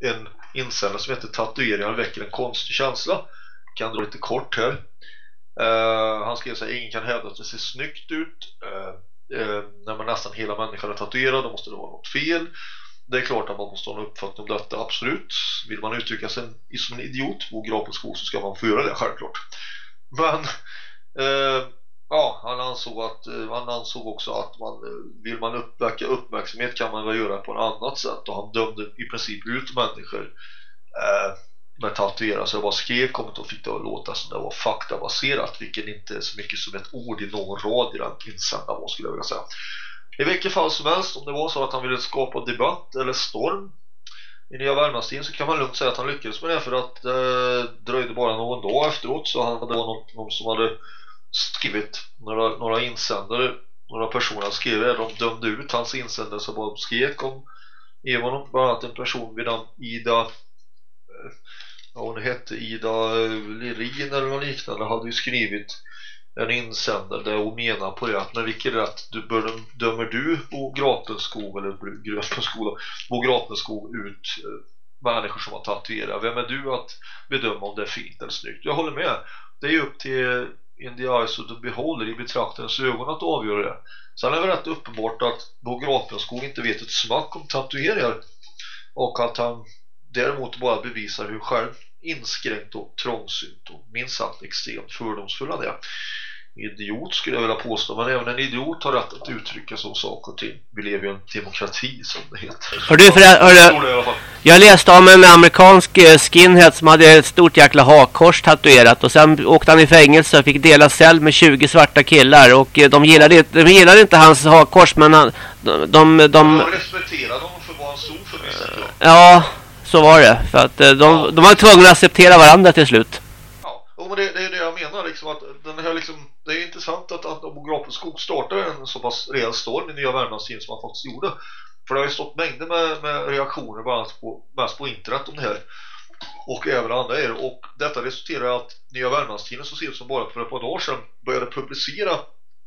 en insändare som heter Tatueringar väcker en konstig känsla. Kan dra lite kort här. Uh, han skrev så här, ingen kan hävda att det ser snyggt ut uh, uh, när man nästan hela människan är tatuerad, då måste det vara något fel det är klart att man måste ha en uppfattning om detta, absolut. Vill man uttrycka sig som en idiot på grapenskog så ska man få göra det, självklart. Men eh, ja, han ansåg, att, eh, han ansåg också att man, eh, vill man uppväcka uppmärksamhet kan man väl göra på ett annat sätt. Och han dömde i princip ut människor med tatueringar så jag bara skrev om det och fick det att låta som det var faktabaserat vilket inte är så mycket som ett ord i någon rad i den insändaren skulle jag vilja säga i vilket fall som helst om det var så att han ville skapa debatt eller storm i Nya Värmlandstiden så kan man lugnt säga att han lyckades med det för att det eh, dröjde bara någon dag efteråt så hade det var någon, någon som hade skrivit några, några insändare några personer skrev det, de dömde ut hans insändare så bara skrek om Eva honom, bland annat en person vid namn Ida eh, ja, hon hette Ida eh, Lerin eller något liknande hade ju skrivit en insändare där hon menar på det att med vilken rätt du bör, dömer du Bo Grapenskog eller Grapenskog, Bo Gratenskog ut eh, människor som har tatuerat. Vem är du att bedöma om det är fint eller snyggt? Jag håller med. Det är upp till in the eyes of the beholder i betraktarens ögon att avgöra det. Sen är det rätt uppenbart att Bo Grapenskog inte vet ett smack om tatueringar och att han däremot bara bevisar hur själv inskränkt och trångsynt och minst sagt extremt fördomsfull han är idiot skulle jag vilja påstå men även en idiot har rätt att uttrycka så saker och ting. Vi lever ju i en demokrati som det heter. Hör du, för, hör du, jag läste om en amerikansk eh, skinhead som hade ett stort jäkla hakkors tatuerat och sen åkte han i fängelse och fick dela cell med 20 svarta killar och eh, de gillade, de gillade inte hans hakkors men han, de... de, de, de respekterade honom för vad han stod för Ja, så var det. För att eh, de, ja. de var tvungna att acceptera varandra till slut. Ja, men det, det är det jag menar liksom att den här liksom det är intressant att Abo Grapelskog startade en så pass rejäl storm i Nya Värmlandstidningen som han faktiskt gjorde. För det har ju stått mängder med, med reaktioner bland annat på, mest på internet om det här. Och även andra er. Och detta resulterar i att Nya Värmlandstidningen så sent som bara för ett par dagar sedan började publicera,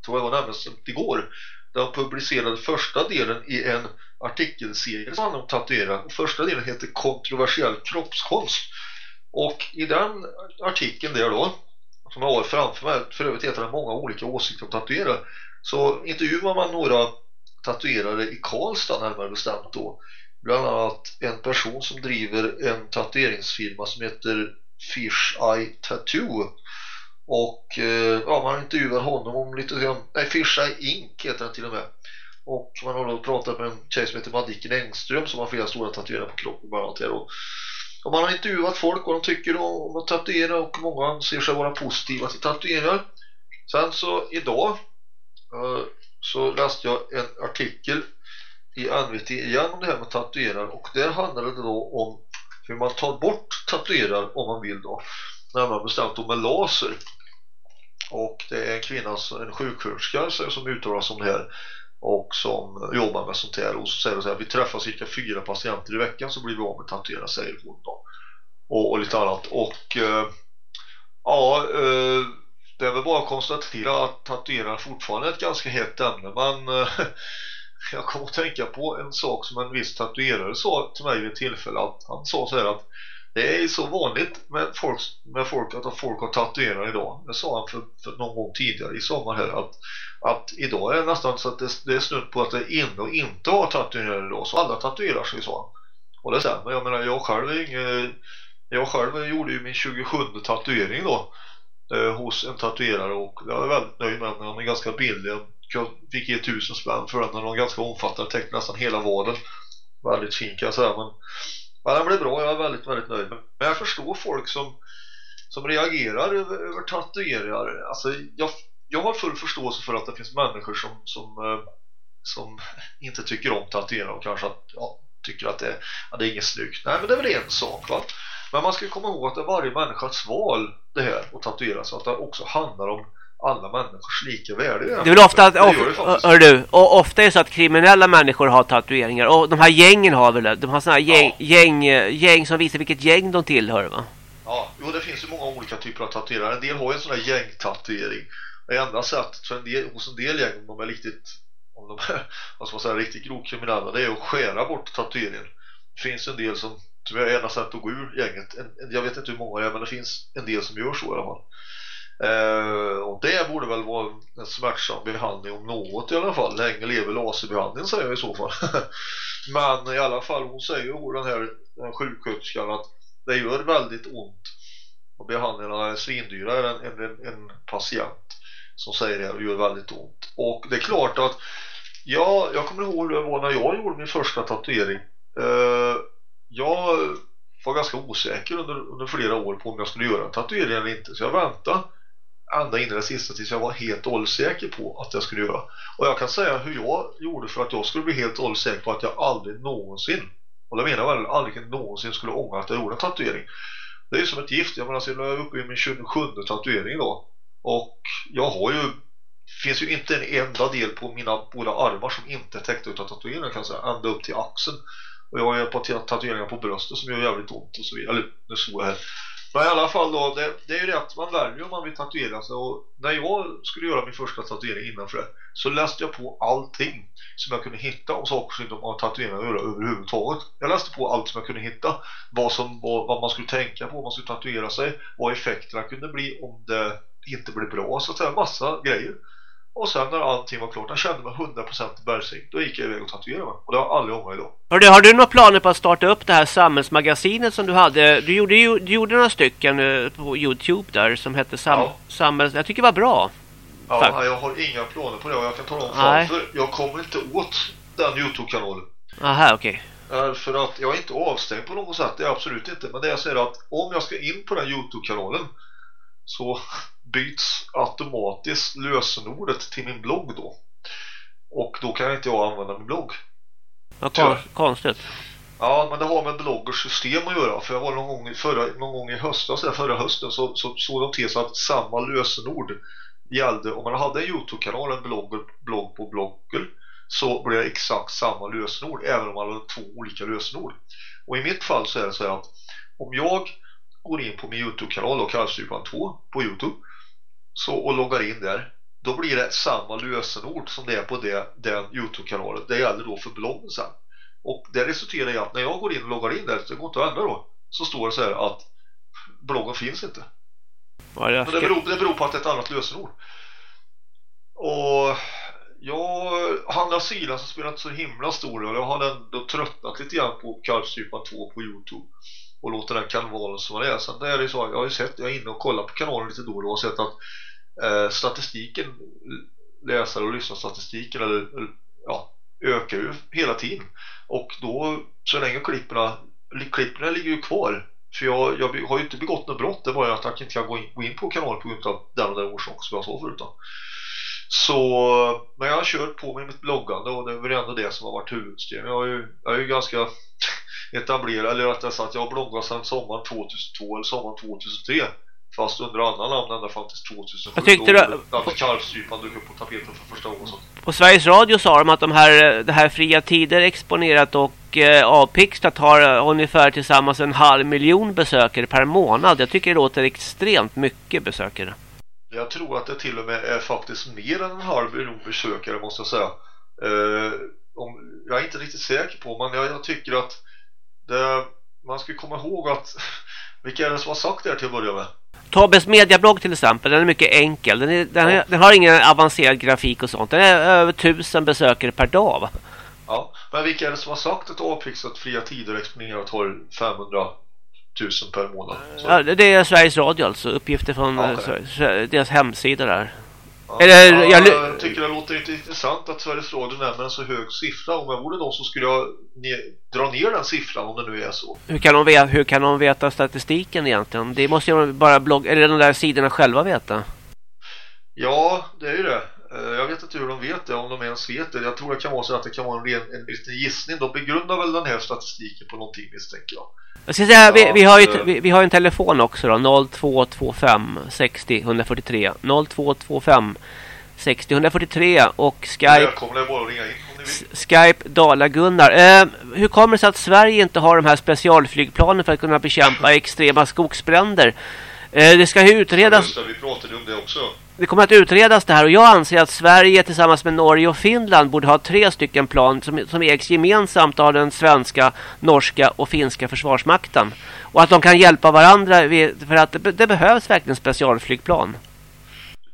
tror jag var närmast igår, de publicerade första delen i en artikelserie som handlar om tatuera. Första delen heter Kontroversiell kroppskonst. Och i den artikeln där då som jag har framför mig, för övrigt heter det många olika åsikter om tatuerare så intervjuar man några tatuerare i Karlstad närmare bestämt då. Bland annat en person som driver en tatueringsfirma som heter Fish Eye Tattoo. Och eh, ja, man intervjuar honom om lite grann, nej Fish Eye Ink heter den till och med. Och man har då pratat med en tjej som heter Madicken Engström som har flera stora tatueringar på kroppen bland annat här då och man har intervjuat folk vad de tycker om att tatuera och många anser sig vara positiva till tatueringar. Sen så idag eh, så läste jag en artikel i NVT igen om det här med tatuerar och där handlade det då om hur man tar bort tatuerar om man vill då. Närmare bestämt då med laser. Och det är en kvinna, en sjuksköterska som uttalar sig om det här och som jobbar med sånt här och så säger de så här, vi träffar cirka fyra patienter i veckan så blir vi av med tatuera säger hon då. Och, och lite annat och eh, ja eh, det är väl bara att konstatera att tatuera fortfarande är ett ganska hett ämne men eh, [LAUGHS] jag kommer att tänka på en sak som en viss tatuerare sa till mig vid ett tillfälle att han sa så här att det är så vanligt med folk, med folk att folk har tatuerat idag. Det sa han för, för någon gång tidigare i sommar här att, att idag är det nästan så att det, det är snudd på att det är inne och inte har tatueringar idag. Så alla tatuerar sig så. Och det stämmer. Jag menar jag själv är ingen, jag själv gjorde ju min 27 tatuering då eh, hos en tatuerare och jag är väldigt nöjd med den. Den är ganska billig. Jag fick ge tusen spänn för den. Den var ganska omfattande. Täckte nästan hela vaden. Väldigt fin kan jag säga. Men men den blev bra. Jag är väldigt, väldigt nöjd. Men jag förstår folk som, som reagerar över, över tatueringar. Alltså, jag, jag har full förståelse för att det finns människor som, som, eh, som [LAUGHS] inte tycker om tatueringar och kanske att, ja, tycker att det, ja, det är inget snyggt. Nej, men det är väl en sak va? Men man ska komma ihåg att det är varje människas val det här att tatuera så att det också handlar om alla människors lika värde. Det är väl ofta att, of, hör du, och ofta är det så att kriminella människor har tatueringar och de här gängen har väl det. De har såna här gäng, ja. gäng, gäng som visar vilket gäng de tillhör va? Ja, jo det finns ju många olika typer av tatueringar. En del har ju en sån här gängtatuering. Det enda sättet för en del, hos en del gäng om de är riktigt om de är [LAUGHS] vad man säga, riktigt grovkriminella det är att skära bort tatueringen. Det finns en del som tyvärr, är enda sättet att gå ur gänget. En, jag vet inte hur många det är men det finns en del som gör så i alla fall. Eh, och det borde väl vara en smärtsam behandling om något i alla fall. Länge lever laserbehandling säger jag i så fall. [LAUGHS] Men i alla fall hon säger ju den här, den här sjuksköterskan att det gör väldigt ont och behandlingarna är svindyrare än en, en, en patient som säger det och gör väldigt ont. Och det är klart att ja, jag kommer ihåg hur det var när jag gjorde min första tatuering. Uh, jag var ganska osäker under, under flera år på om jag skulle göra en tatuering eller inte. Så jag väntade ända in i det sista tills jag var helt ålsäker på att jag skulle göra. Och jag kan säga hur jag gjorde för att jag skulle bli helt ålsäker på att jag aldrig någonsin, och det menar jag väl, aldrig någonsin skulle ångra att jag gjorde en tatuering. Det är ju som ett gift, jag menar, så jag är uppe i min 27 tatuering då. Och jag har ju, finns ju inte en enda del på mina båda armar som inte är täckt av tatueringar kan jag säga, ända upp till axeln. Och jag har ju ett par tatueringar på bröstet som gör jävligt ont och så vidare. Eller nu såg jag här. Men i alla fall då, det, det är ju det att man väljer om man vill tatuera sig och när jag skulle göra min första tatuering innanför det så läste jag på allting som jag kunde hitta om saker som inte har tatueringar att göra överhuvudtaget. Jag läste på allt som jag kunde hitta vad, som, vad, vad man skulle tänka på om man skulle tatuera sig vad effekterna kunde bli om det inte blev bra så att säga, massa grejer. Och sen när allting var klart, jag kände mig 100% bergsik. Då gick jag iväg och tatuerade mig. Och det har jag aldrig ångrat idag. Har du, har du några planer på att starta upp det här samhällsmagasinet som du hade? Du gjorde, ju- du gjorde några stycken eh, på Youtube där som hette sam, Ja. samhälls... Jag tycker det var bra. Ja, Tack. jag har inga planer på det och jag kan tala om varför. Jag kommer inte åt den Youtube-kanalen. Aha, okej. Eh, För att jag är inte avstängd på något sätt, det är absolut inte. Men det jag säger att om jag ska in på den Youtube-kanalen så byts automatiskt lösenordet till min blogg då. Och då kan inte jag använda min blogg. Vad Tyvärr. konstigt. Ja, men det har med bloggers system att göra. För jag var någon gång, i- förra, någon gång i höstas, förra hösten, så, så såg de till så att samma lösenord gällde. Om man hade en Youtube-kanal, en blogg, blogg på blogger, så blev det exakt samma lösenord, även om man hade två olika lösenord. Och i mitt fall så är det så här att om jag går in på min Youtube-kanal, då Kallstrypan 2 på Youtube, så, och loggar in där, då blir det samma lösenord som det är på det, den Youtube-kanalen. Det gäller då för bloggen sen. Och det resulterar i att när jag går in och loggar in där, det går inte att ändra då, så står det så här att bloggen finns inte. Är det? Beror, det beror på att det är ett annat lösenord. Och jag, å andra sidan så spelar inte så himla stor roll. Jag har ändå tröttnat lite grann på Kalvstrypan 2 på Youtube. Och låter den kanalen som den är. Sen är det så, jag har ju sett, jag är inne och kollar på kanalen lite då och och sett att eh, statistiken, läsare och lyssnarstatistiken eller, eller, ja, ökar ju hela tiden. Och då, så länge klipporna klipporna ligger ju kvar. För jag, jag har ju inte begått något brott, det var ju att jag inte kan gå in, gå in på kanalen på grund av den och den orsaken som jag sa förut då. Så, men jag har kört på med mitt bloggande och det är väl ändå det som har varit huvudstenen. Jag är ju, jag är ju ganska [LAUGHS] etablerad, eller rättare sagt, jag har bloggat sedan sommaren 2002 eller sommaren 2003. Fast under annan namn ända fram till 2007. Jag tyckte då det- När dök upp på tapeten för första gången. På Sveriges Radio sa de att de här, det här Fria Tider exponerat och eh, avpixlat har eh, ungefär tillsammans en halv miljon besökare per månad. Jag tycker det låter extremt mycket besökare. Jag tror att det till och med är faktiskt mer än en halv miljon besökare måste jag säga. Eh, om, jag är inte riktigt säker på men jag, jag tycker att det, man ska komma ihåg att [LAUGHS] vilka är det som har sagt det här till att börja med? Tobbes mediablogg till exempel, den är mycket enkel. Den, är, den, är, den har ingen avancerad grafik och sånt. Den är över tusen besökare per dag va? Ja, men vilka är det som har sagt att avpixlat fria tider exponerat har 500 000 per månad? Så, Ja, det är Sveriges Radio alltså. Uppgifter från Ja, eh, deras hemsida där. Ja. eller, ja, jag- jag, tycker det låter inte intressant att Sveriges Radio nämner en så hög siffra. Om jag vore de så skulle jag ne- dra ner den siffran om det nu är så. Hur kan, de veta, hur kan de veta statistiken egentligen? Det måste ju bara blogg, eller de där sidorna själva veta. Ja, det är ju det. Eh, Jag vet inte hur de vet det, om de ens vet det. Jag tror det kan vara så att det kan vara en, ren, en liten gissning. De begrundar väl den här statistiken på någonting misstänker jag. Jag ska säga, vi, Ja, vi, har ju, vi, vi har en telefon också då. 0225 60 143. 0225 60 143 och Skype, Välkomna är bara att ringa in om ni vill. Skype Dala-Gunnar. Eh, hur kommer det sig att Sverige inte har de här specialflygplanen för att kunna bekämpa [LAUGHS] extrema skogsbränder? Eh, det ska ju utredas Just det, vi pratade om det också det kommer att utredas det här och jag anser att Sverige tillsammans med Norge och Finland borde ha tre stycken plan som, som ägs gemensamt av den svenska, norska och finska försvarsmakten. Och att de kan hjälpa varandra vid, för att det, det behövs verkligen specialflygplan.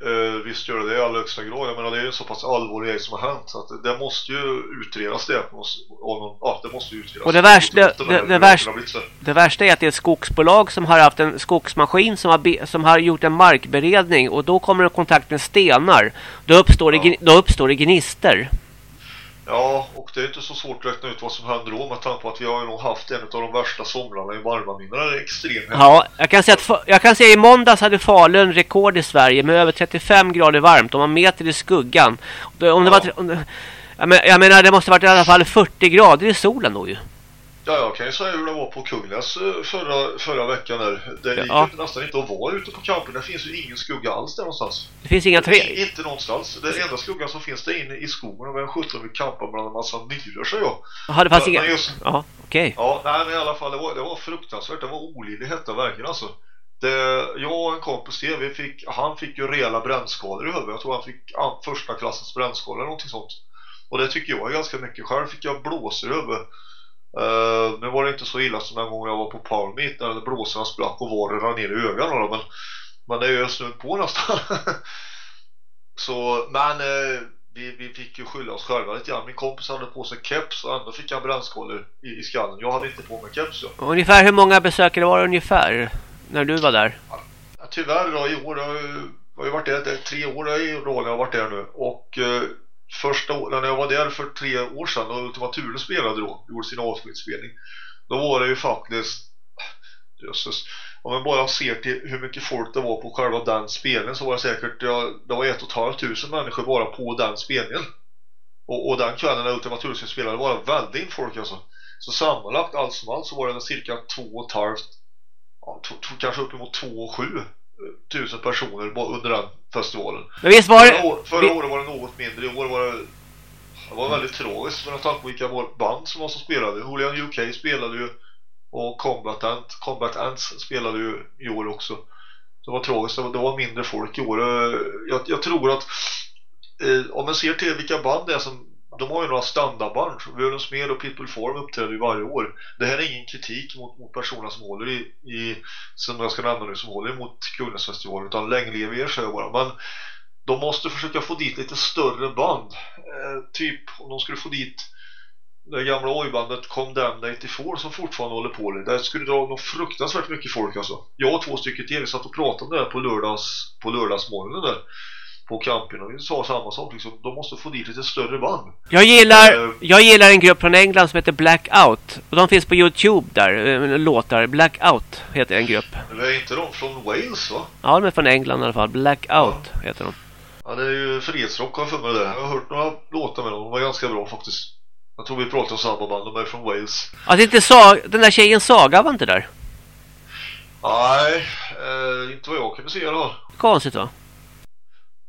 Eh, visst gör det det i allra högsta grad. Jag menar, det är ju en så pass allvarlig grej som har hänt. Så att det, det måste ju utredas det. någon- Ja, det måste ju utredas. Och det värsta- det- det här värsta-. Det värsta är att det är ett skogsbolag som har haft en skogsmaskin som har, be, som har gjort en markberedning och då kommer det i kontakt med stenar. Då uppstår, det, Ja. gni- då uppstår det gnister. Ja, och det är inte så svårt att räkna ut vad som händer då med tanke på att vi har nog haft en av de värsta somrarna i är extremt Ja, jag kan säga att jag kan säga i måndags hade Falun rekord i Sverige med över 35 grader varmt och man mäter i skuggan. Om det Ja. var, om jag, men, jag menar det måste varit i alla fall 40 grader i solen då ju. Ja, jag kan ju säga hur det var på Kungnäs eh, förra, förra veckan där. Det gick Ja. ju nästan inte att vara ute på campen. Det finns ju ingen skugga alls där någonstans. Det finns inga tre... I- Inte någonstans. Den enda skuggan som finns där inne i skogen och vem sjutton vill campa bland en massa myror säger jag. Jaha, det fanns inga... just- Ja, okej. Ja, nej men i alla fall det var, det var fruktansvärt. Det var olidlig hetta verkligen alltså. det, jag och en kompis till, vi fick, han fick ju rejäla brännskador i huvudet. Jag tror han fick första klassens brännskador eller någonting sånt. Och det tycker jag är ganska mycket. Själv fick jag blåsor i huvudet. Uh, nu var det inte så illa som den gången jag var på Meet när blåsorna sprack och våren rann ner i ögonen men, men det är ju snudd på nästan. [LAUGHS] så, men uh, vi, vi fick ju skylla oss själva lite grann. Min kompis hade på sig keps och ändå fick han brännskador i, i skallen. Jag hade inte på mig keps. Ja. Ungefär hur många besökare var det ungefär när du var där? Ja, tyvärr då, i år har jag, har ju varit där, tre år i jag har varit där nu. Och uh, första året, när jag var där för tre år sedan och Ultima Thule spelade då, gjorde sin avsnittsspelning, Då var det ju faktiskt, jösses, om man bara ser till hur mycket folk det var på själva den spelningen så var det säkert, ja, det var ett och ett halvt tusen människor bara på den spelningen. Och, och den kvällen när Ultima Thule spelade var det väldigt folk alltså. Så sammanlagt allt som allt så var det cirka två och ett halvt, ja, kanske uppemot två och sju tusen personer under den festivalen. Men visst var det... Förra, år, förra året var det något mindre, i år var det... Det var väldigt tragiskt med tanke på vilka band som var som spelade. Julian UK spelade ju och Combat Ant, Combat Ants spelade ju i år också. Det var tragiskt, det var mindre folk i år. Jag, jag tror att eh, om man ser till vilka band det är som de har ju några standardband Vörens Smed och People Form uppträder ju varje år. Det här är ingen kritik mot, mot personerna som håller i, i Som jag ska nämna nu som håller emot Kunnesfestivalen Utan länge lever er säger bara. Men de måste försöka få dit lite större band. Eh, Typ om de skulle få dit det gamla ojbandet Condemned 84 som fortfarande håller på det. Där skulle dra nog fruktansvärt mycket folk alltså. Jag och två stycken till vi satt och pratade om det här på lördags på lördagsmorgonen där på vi sa samma sak liksom, de måste få dit lite större band. Jag gillar, uh, jag gillar en grupp från England som heter Blackout och de finns på Youtube där, äh, låtar, Blackout heter en grupp. Eller är inte de från Wales va? Ja, de är från England i alla fall, Blackout ja. heter de. Ja, det är ju fredsrock har för mig det. Jag har hört några låtar med dem, de var ganska bra faktiskt. Jag tror vi pratar om samma band, de är från Wales. Är inte Saga, den där tjejen Saga var inte där? Nej, eh, inte vad jag kunde se i alla fall. Konstigt va?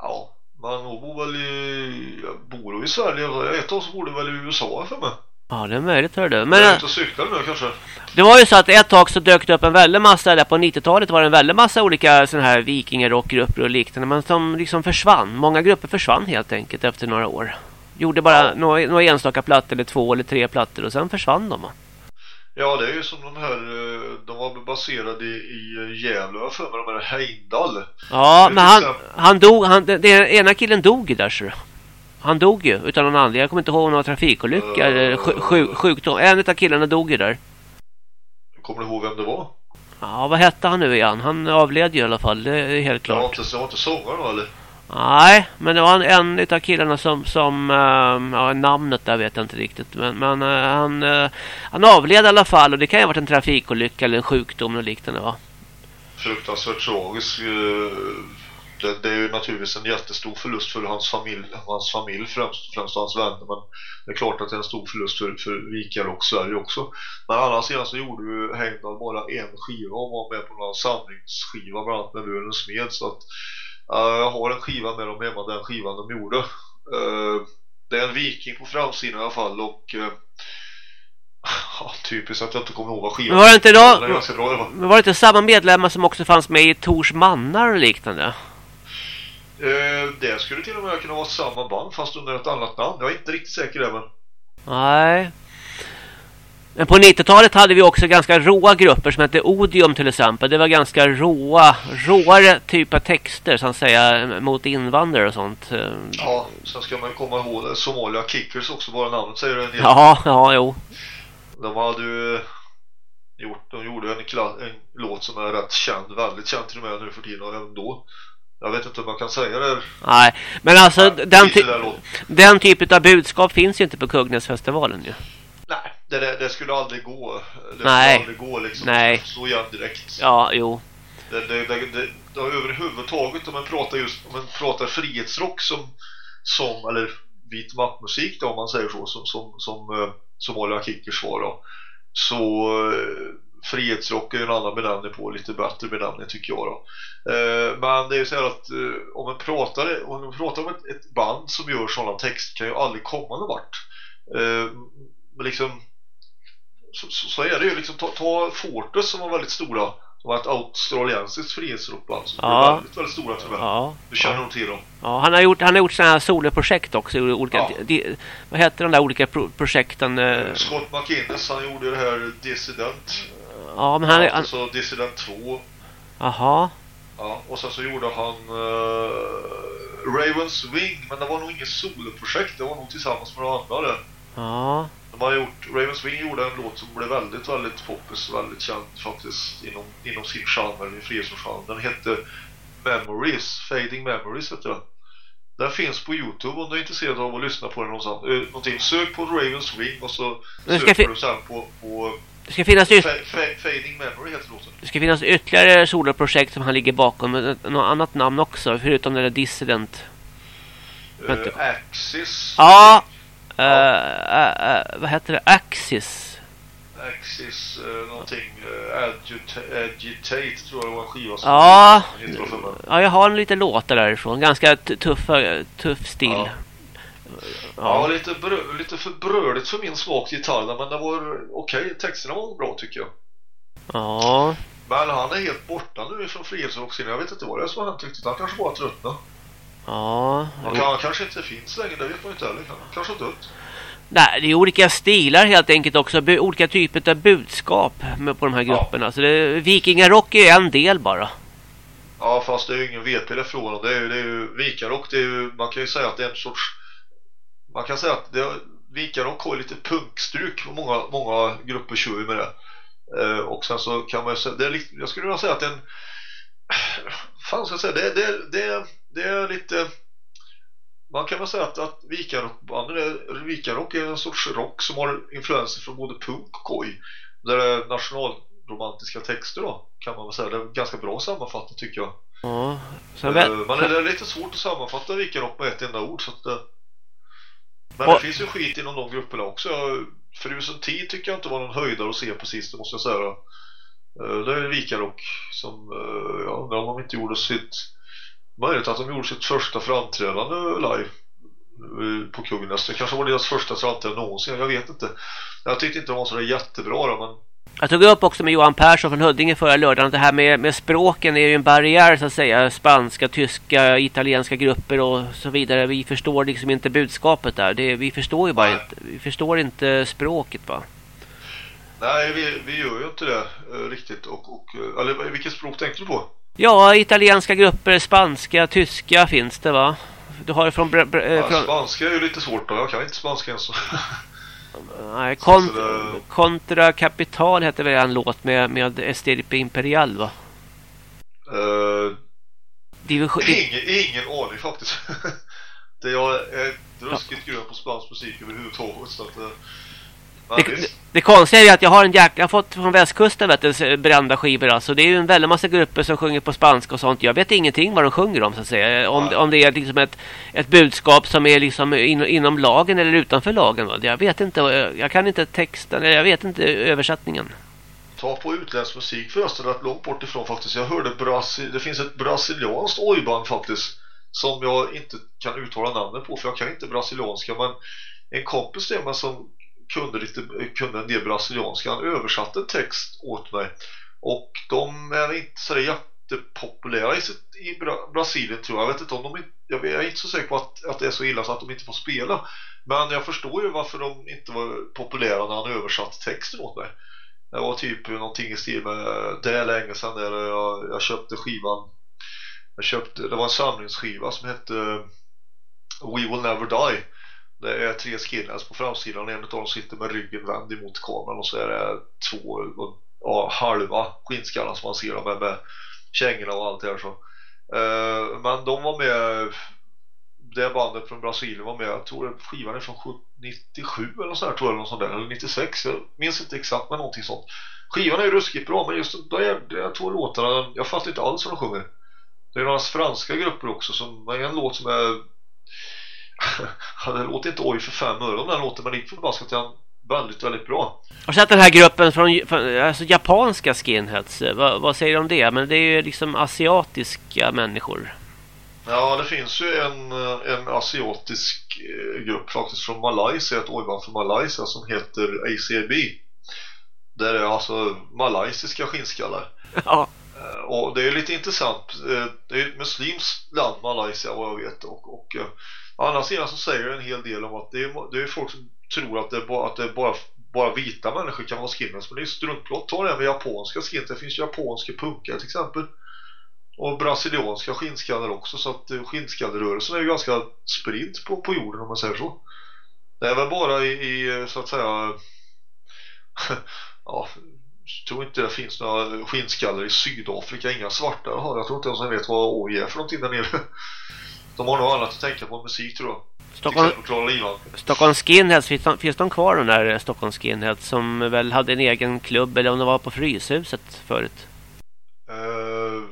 Ja, men hon bor väl i... Bor hon i Sverige? Ett år så bor väl i USA för mig. Ja, det är möjligt, hör du. Men, jag är ute och cyklar nu kanske. Det var ju så att ett tag så dök det upp en väldig massa där på 90-talet var det en väldig massa olika sådana här vikingarockgrupper och liknande. Men som liksom försvann. Många grupper försvann helt enkelt efter några år. Gjorde bara några, några enstaka plattor eller två eller tre plattor och sen försvann de. Ja, det är ju som de här, eh, de var baserade i, i Gävle för mig, de här Heindal. Ja, men han, han dog, han, den ena killen dog ju där så. Han dog ju utan någon anledning. Jag kommer inte ihåg någon trafikolycka uh, eller sjuk, sjukdom. En av killarna dog ju där. Kommer du ihåg vem det var? Ja, vad hette han nu igen? Han avled ju i alla fall, det är helt klart. Ja, det var inte sångaren eller? Nej, men det var en, en av killarna som, som uh, ja, namnet där vet jag inte riktigt. Men, men uh, han, uh, han avled i alla fall och det kan ju ha varit en trafikolycka eller en sjukdom och liknande va? Fruktansvärt tragiskt. Eh, det, det, är ju naturligtvis en jättestor förlust för hans familj, hans familj främst, främst hans vänner. Men det är klart att det är en stor förlust för, för Vikar och Sverige också. Men alla sidan så gjorde ju Hengdahl bara en skiva och var med på några samlingsskiva bland annat med Lönens Smed. Så att jag har en skiva med dem hemma, den skivan de gjorde. Uh, det är en viking på framsidan i alla fall och uh, [LAUGHS] ja, typiskt att jag inte kommer ihåg vad skivan men var det inte då, bra, men var det inte samma medlemmar som också fanns med i Tors mannar och liknande? Uh, det skulle till och med kunna vara samma band fast under ett annat namn. Jag är inte riktigt säker där men... Nej. Men på 90-talet hade vi också ganska råa grupper som hette Odium till exempel. Det var ganska råa, råare typ av texter så att säga mot invandrare och sånt. Ja, sen ska man komma ihåg det. Somalia Kickers också, bara namnet säger en del. Ja, ja, jo. De hade ju gjort, de gjorde en, en låt som är rätt känd, väldigt känd till och med nu för tiden och även då. Jag vet inte om man kan säga det. Nej, men alltså den, ty den typen av budskap finns ju inte på Kugnäsfestivalen ju. Nej, det, det, det, skulle aldrig gå. Det Nej. skulle aldrig gå liksom. Nej. Så igen direkt. Ja, jo. Det, det, det, det, det överhuvudtaget om man pratar just om man pratar frihetsrock som som eller vit maktmusik då om man säger så som som som eh, som Olga Kickers var då. Så eh, frihetsrock är en annan benämning på lite bättre benämning tycker jag då. Eh, men det är ju så här att om man pratar om man pratar om ett, ett band som gör sådana texter kan ju aldrig komma någon vart liksom så, så, är det ju liksom ta, ta Fortress som var väldigt stora De var ett australiensiskt frihetsrop som Ja. väldigt, väldigt stora tyvärr. Ja. Du känner nog till dem. Ja, han har gjort, han har gjort sådana här soloprojekt också. Olika, Ja. di, vad heter de där olika pro, projekten? eh? Scott McInnes, han gjorde det här Dissident. Ja, men han, är- han alltså Dissident 2. Jaha. Ja, och sen så gjorde han eh, Ravens Wing, men det var nog inget soloprojekt, det var nog tillsammans med några andra där. Ja. De har gjort, Ravens Wing gjorde en låt som blev väldigt, väldigt poppis, väldigt känd faktiskt inom, inom sin genre, i frihetsgenren. Den hette Memories, Fading Memories heter den. Den finns på Youtube om du är intresserad av att lyssna på den någonstans. Eh, någonting. Sök på Ravens Wing och så söker du sen på, på Det ska finnas, yt, fa, fa, Fading Memory heter låten. det ska finnas ytterligare soloprojekt som han ligger bakom. Något annat namn också, förutom den där Dissident. Uh, Axis. Ja. Eh, vad heter det? Axis. Axis, uh, någonting. Uh, agita, agitate tror jag det var en skiva som Ja. Ja, jag har en liten låtar därifrån. Ganska tuffa, tuff stil. Ja. Ja. Ja, lite, brö, lite för brödigt för min smak gitarr men det var okej. Texterna var bra tycker jag. ja. Men han är helt borta nu från frihetsrockscenen. Jag vet inte vad det är som hänt riktigt. Han kanske bara tröttnat. Ja. Kan, han kanske inte finns längre, det vet man inte heller. Han kanske har dött. Nej, det är olika stilar helt enkelt också. Bu- olika typer av budskap med, på de här Ja. grupperna. Så det, Vikingarock är en del bara. Ja, fast det är ju ingen VP om. Det är ju, det är ju Vikarock, det är ju, man kan ju säga att det är en sorts... Man kan säga att det, Vikarock har lite punkstruk. Många, många grupper kör ju med det. Eh, och sen så kan man ju säga, det är lite, jag skulle vilja säga att det är en... Fan ska jag säga, det, det, det, det är lite... Man kan väl säga att, att Vikarockbanden är, Vikarock är en sorts rock som har influenser från både punk och koj. Där det är nationalromantiska texter då, kan man väl säga. Det är ganska bra sammanfattat tycker jag. Ja. Eh, Men det är lite svårt att sammanfatta Vikarock med ett enda ord så att. Men det finns ju skit inom de grupperna också Frusen T tycker jag inte var någon höjdare att se sist, det måste jag säga Eh, Det är Vikarock som, eh, jag undrar om de inte gjorde sitt Möjligt att de gjorde sitt första framträdande live på Kungnäs Det kanske var deras första framträdande någonsin, jag vet inte Jag tyckte inte de var så där jättebra då, men jag tog upp också med Johan Persson från Huddinge förra lördagen. att Det här med, med språken är ju en barriär så att säga. Spanska, tyska, italienska grupper och så vidare. Vi förstår liksom inte budskapet där. Det, vi förstår ju bara Nej. inte. Vi förstår inte språket va. Nej, vi, vi gör ju inte det eh, riktigt och, och, eh, eller vilket språk tänkte du på? Ja, italienska grupper, spanska, tyska finns det va? Du har från... Br- br- eh, Ja, från spanska är ju lite svårt då, jag kan inte spanska ens. [LAUGHS] nej, kon, så det- Contra Capital heter väl en låt med, med Estirpe Imperial va? uh, Division, ingen, ingen aning faktiskt. [LAUGHS] det jag är ruskigt grön på spansk musik överhuvudtaget så att... eh, Det, det, konstiga är att jag har en jack, jag har fått från västkusten vet du, brända skivor alltså. Det är ju en väldig massa grupper som sjunger på spanska och sånt. Jag vet ingenting vad de sjunger om så att säga. Om, Nej. om det är liksom ett, ett budskap som är liksom in, inom lagen eller utanför lagen. Va? Jag vet inte, jag, jag kan inte texten, jag vet inte översättningen. ta på utländsk musik förresten rätt långt bort ifrån faktiskt. Jag hörde Brasi det finns ett brasilianskt ojband faktiskt som jag inte kan uttala namnet på för jag kan inte brasilianska men en kompis till mig som kunde, lite, kunde en del brasilianska. Han översatte en text åt mig. Och de är inte så jättepopulära i, sitt, i Bra Brasilien tror jag. Jag vet inte om de jag är inte så säker på att, att det är så illa så att de inte får spela. Men jag förstår ju varför de inte var populära när han översatte texten åt mig. Det var typ någonting i stil med det är länge sedan där jag, jag köpte skivan. Jag köpte, det var en samlingsskiva som hette We Will Never Die det är tre skillnads alltså på framsidan en av dem sitter med ryggen vänd emot kameran och så är det två ja, halva skinnskallar som man ser dem med, med kängorna och allt det här så. Eh, men de var med det bandet från Brasilien var med jag tror skivan är från 97 eller så här tror jag eller något sånt där, eller 96 jag minns inte exakt men någonting sånt. Skivan är ju ruskigt bra men just de där, två låtarna jag fattar inte alls vad de sjunger. Det är några franska grupper också som är en låt som är [LAUGHS] det låter inte oj för fem öre den låten men inte förbaskat den väldigt väldigt bra Har du sett den här gruppen från, från alltså japanska skinheads? Vad, vad säger du om det? Men det är ju liksom asiatiska människor. Ja, det finns ju en, eh, en asiatisk eh, grupp faktiskt från Malaysia, ett ojband från Malaysia som heter ACAB. Där är alltså malaysiska skinnskallar. [LAUGHS] Ja. Eh, Och det är lite intressant. Eh, Det är ett muslimskt land, Malaysia, vad jag vet. Och, och eh, å andra sidan så säger det en hel del om att det är, det är folk som tror att det, är bara, att det är bara, bara vita människor kan vara skinheads. Men det är struntplott. Ta det här med japanska skinheads. Det finns japanska punkare till exempel. Och brasilianska skinnskallar också. Så att eh, skinnskallerörelsen är ju ganska spridd på, på jorden om man säger så. Det är väl bara i, i eh, så att säga [LAUGHS] ja, jag tror inte det finns några skinnskallar i Sydafrika, inga svarta har jag tror inte ens jag vet vad OJ är för någonting där nere. [LAUGHS] De har nog annat att tänka på musik tror jag. Stockholm. Stockholm Skinheads, finns de, finns de kvar de där eh, Stockholm Skinheads som väl hade en egen klubb eller om de var på Fryshuset förut? Eh,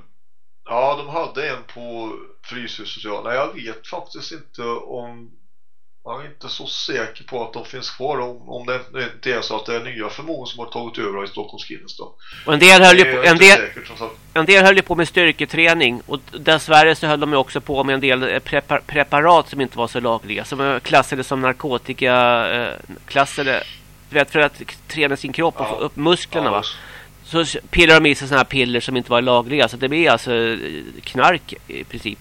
ja, de hade en på Fryshuset, ja. Nej, jag vet faktiskt inte om... Jag är inte så säker på att de finns kvar om, om det inte är så att det är nya förmågor som har tagit över i Stockholm Skinheads då. Och en del höll ju på, en del, säker, som sagt. en del höll på med styrketräning och dessvärre så höll de också på med en del eh, prepar, preparat som inte var så lagliga som klassade som narkotika eh, klassade vet, för att träna sin kropp och Ja. få upp musklerna. Ja, Så pillar de i sig såna här piller som inte var lagliga så det blir alltså eh, knark i princip.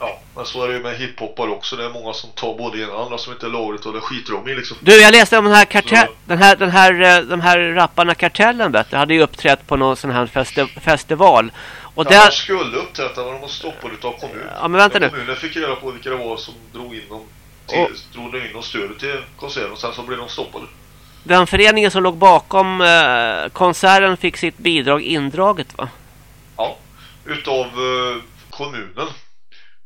Ja, men så är det ju med hiphoppare också. Det är många som tar både ena och andra som inte är lagligt och det skiter de i liksom. Du, jag läste om den här kartell, Så- den här, den här, eh, de här rapparna kartellen vet du, hade ju uppträtt på någon sån här festi festival. Och Ja, där, de skulle upptäcka vad de var stoppade utav kommunen. Ja, men vänta nu. Kommunen fick reda på vilka det var som drog in dem till, Och- drog in dem stödet till konserten och sen så blev de stoppade. den föreningen som låg bakom eh, konserten fick sitt bidrag indraget va? Ja, utav eh, kommunen.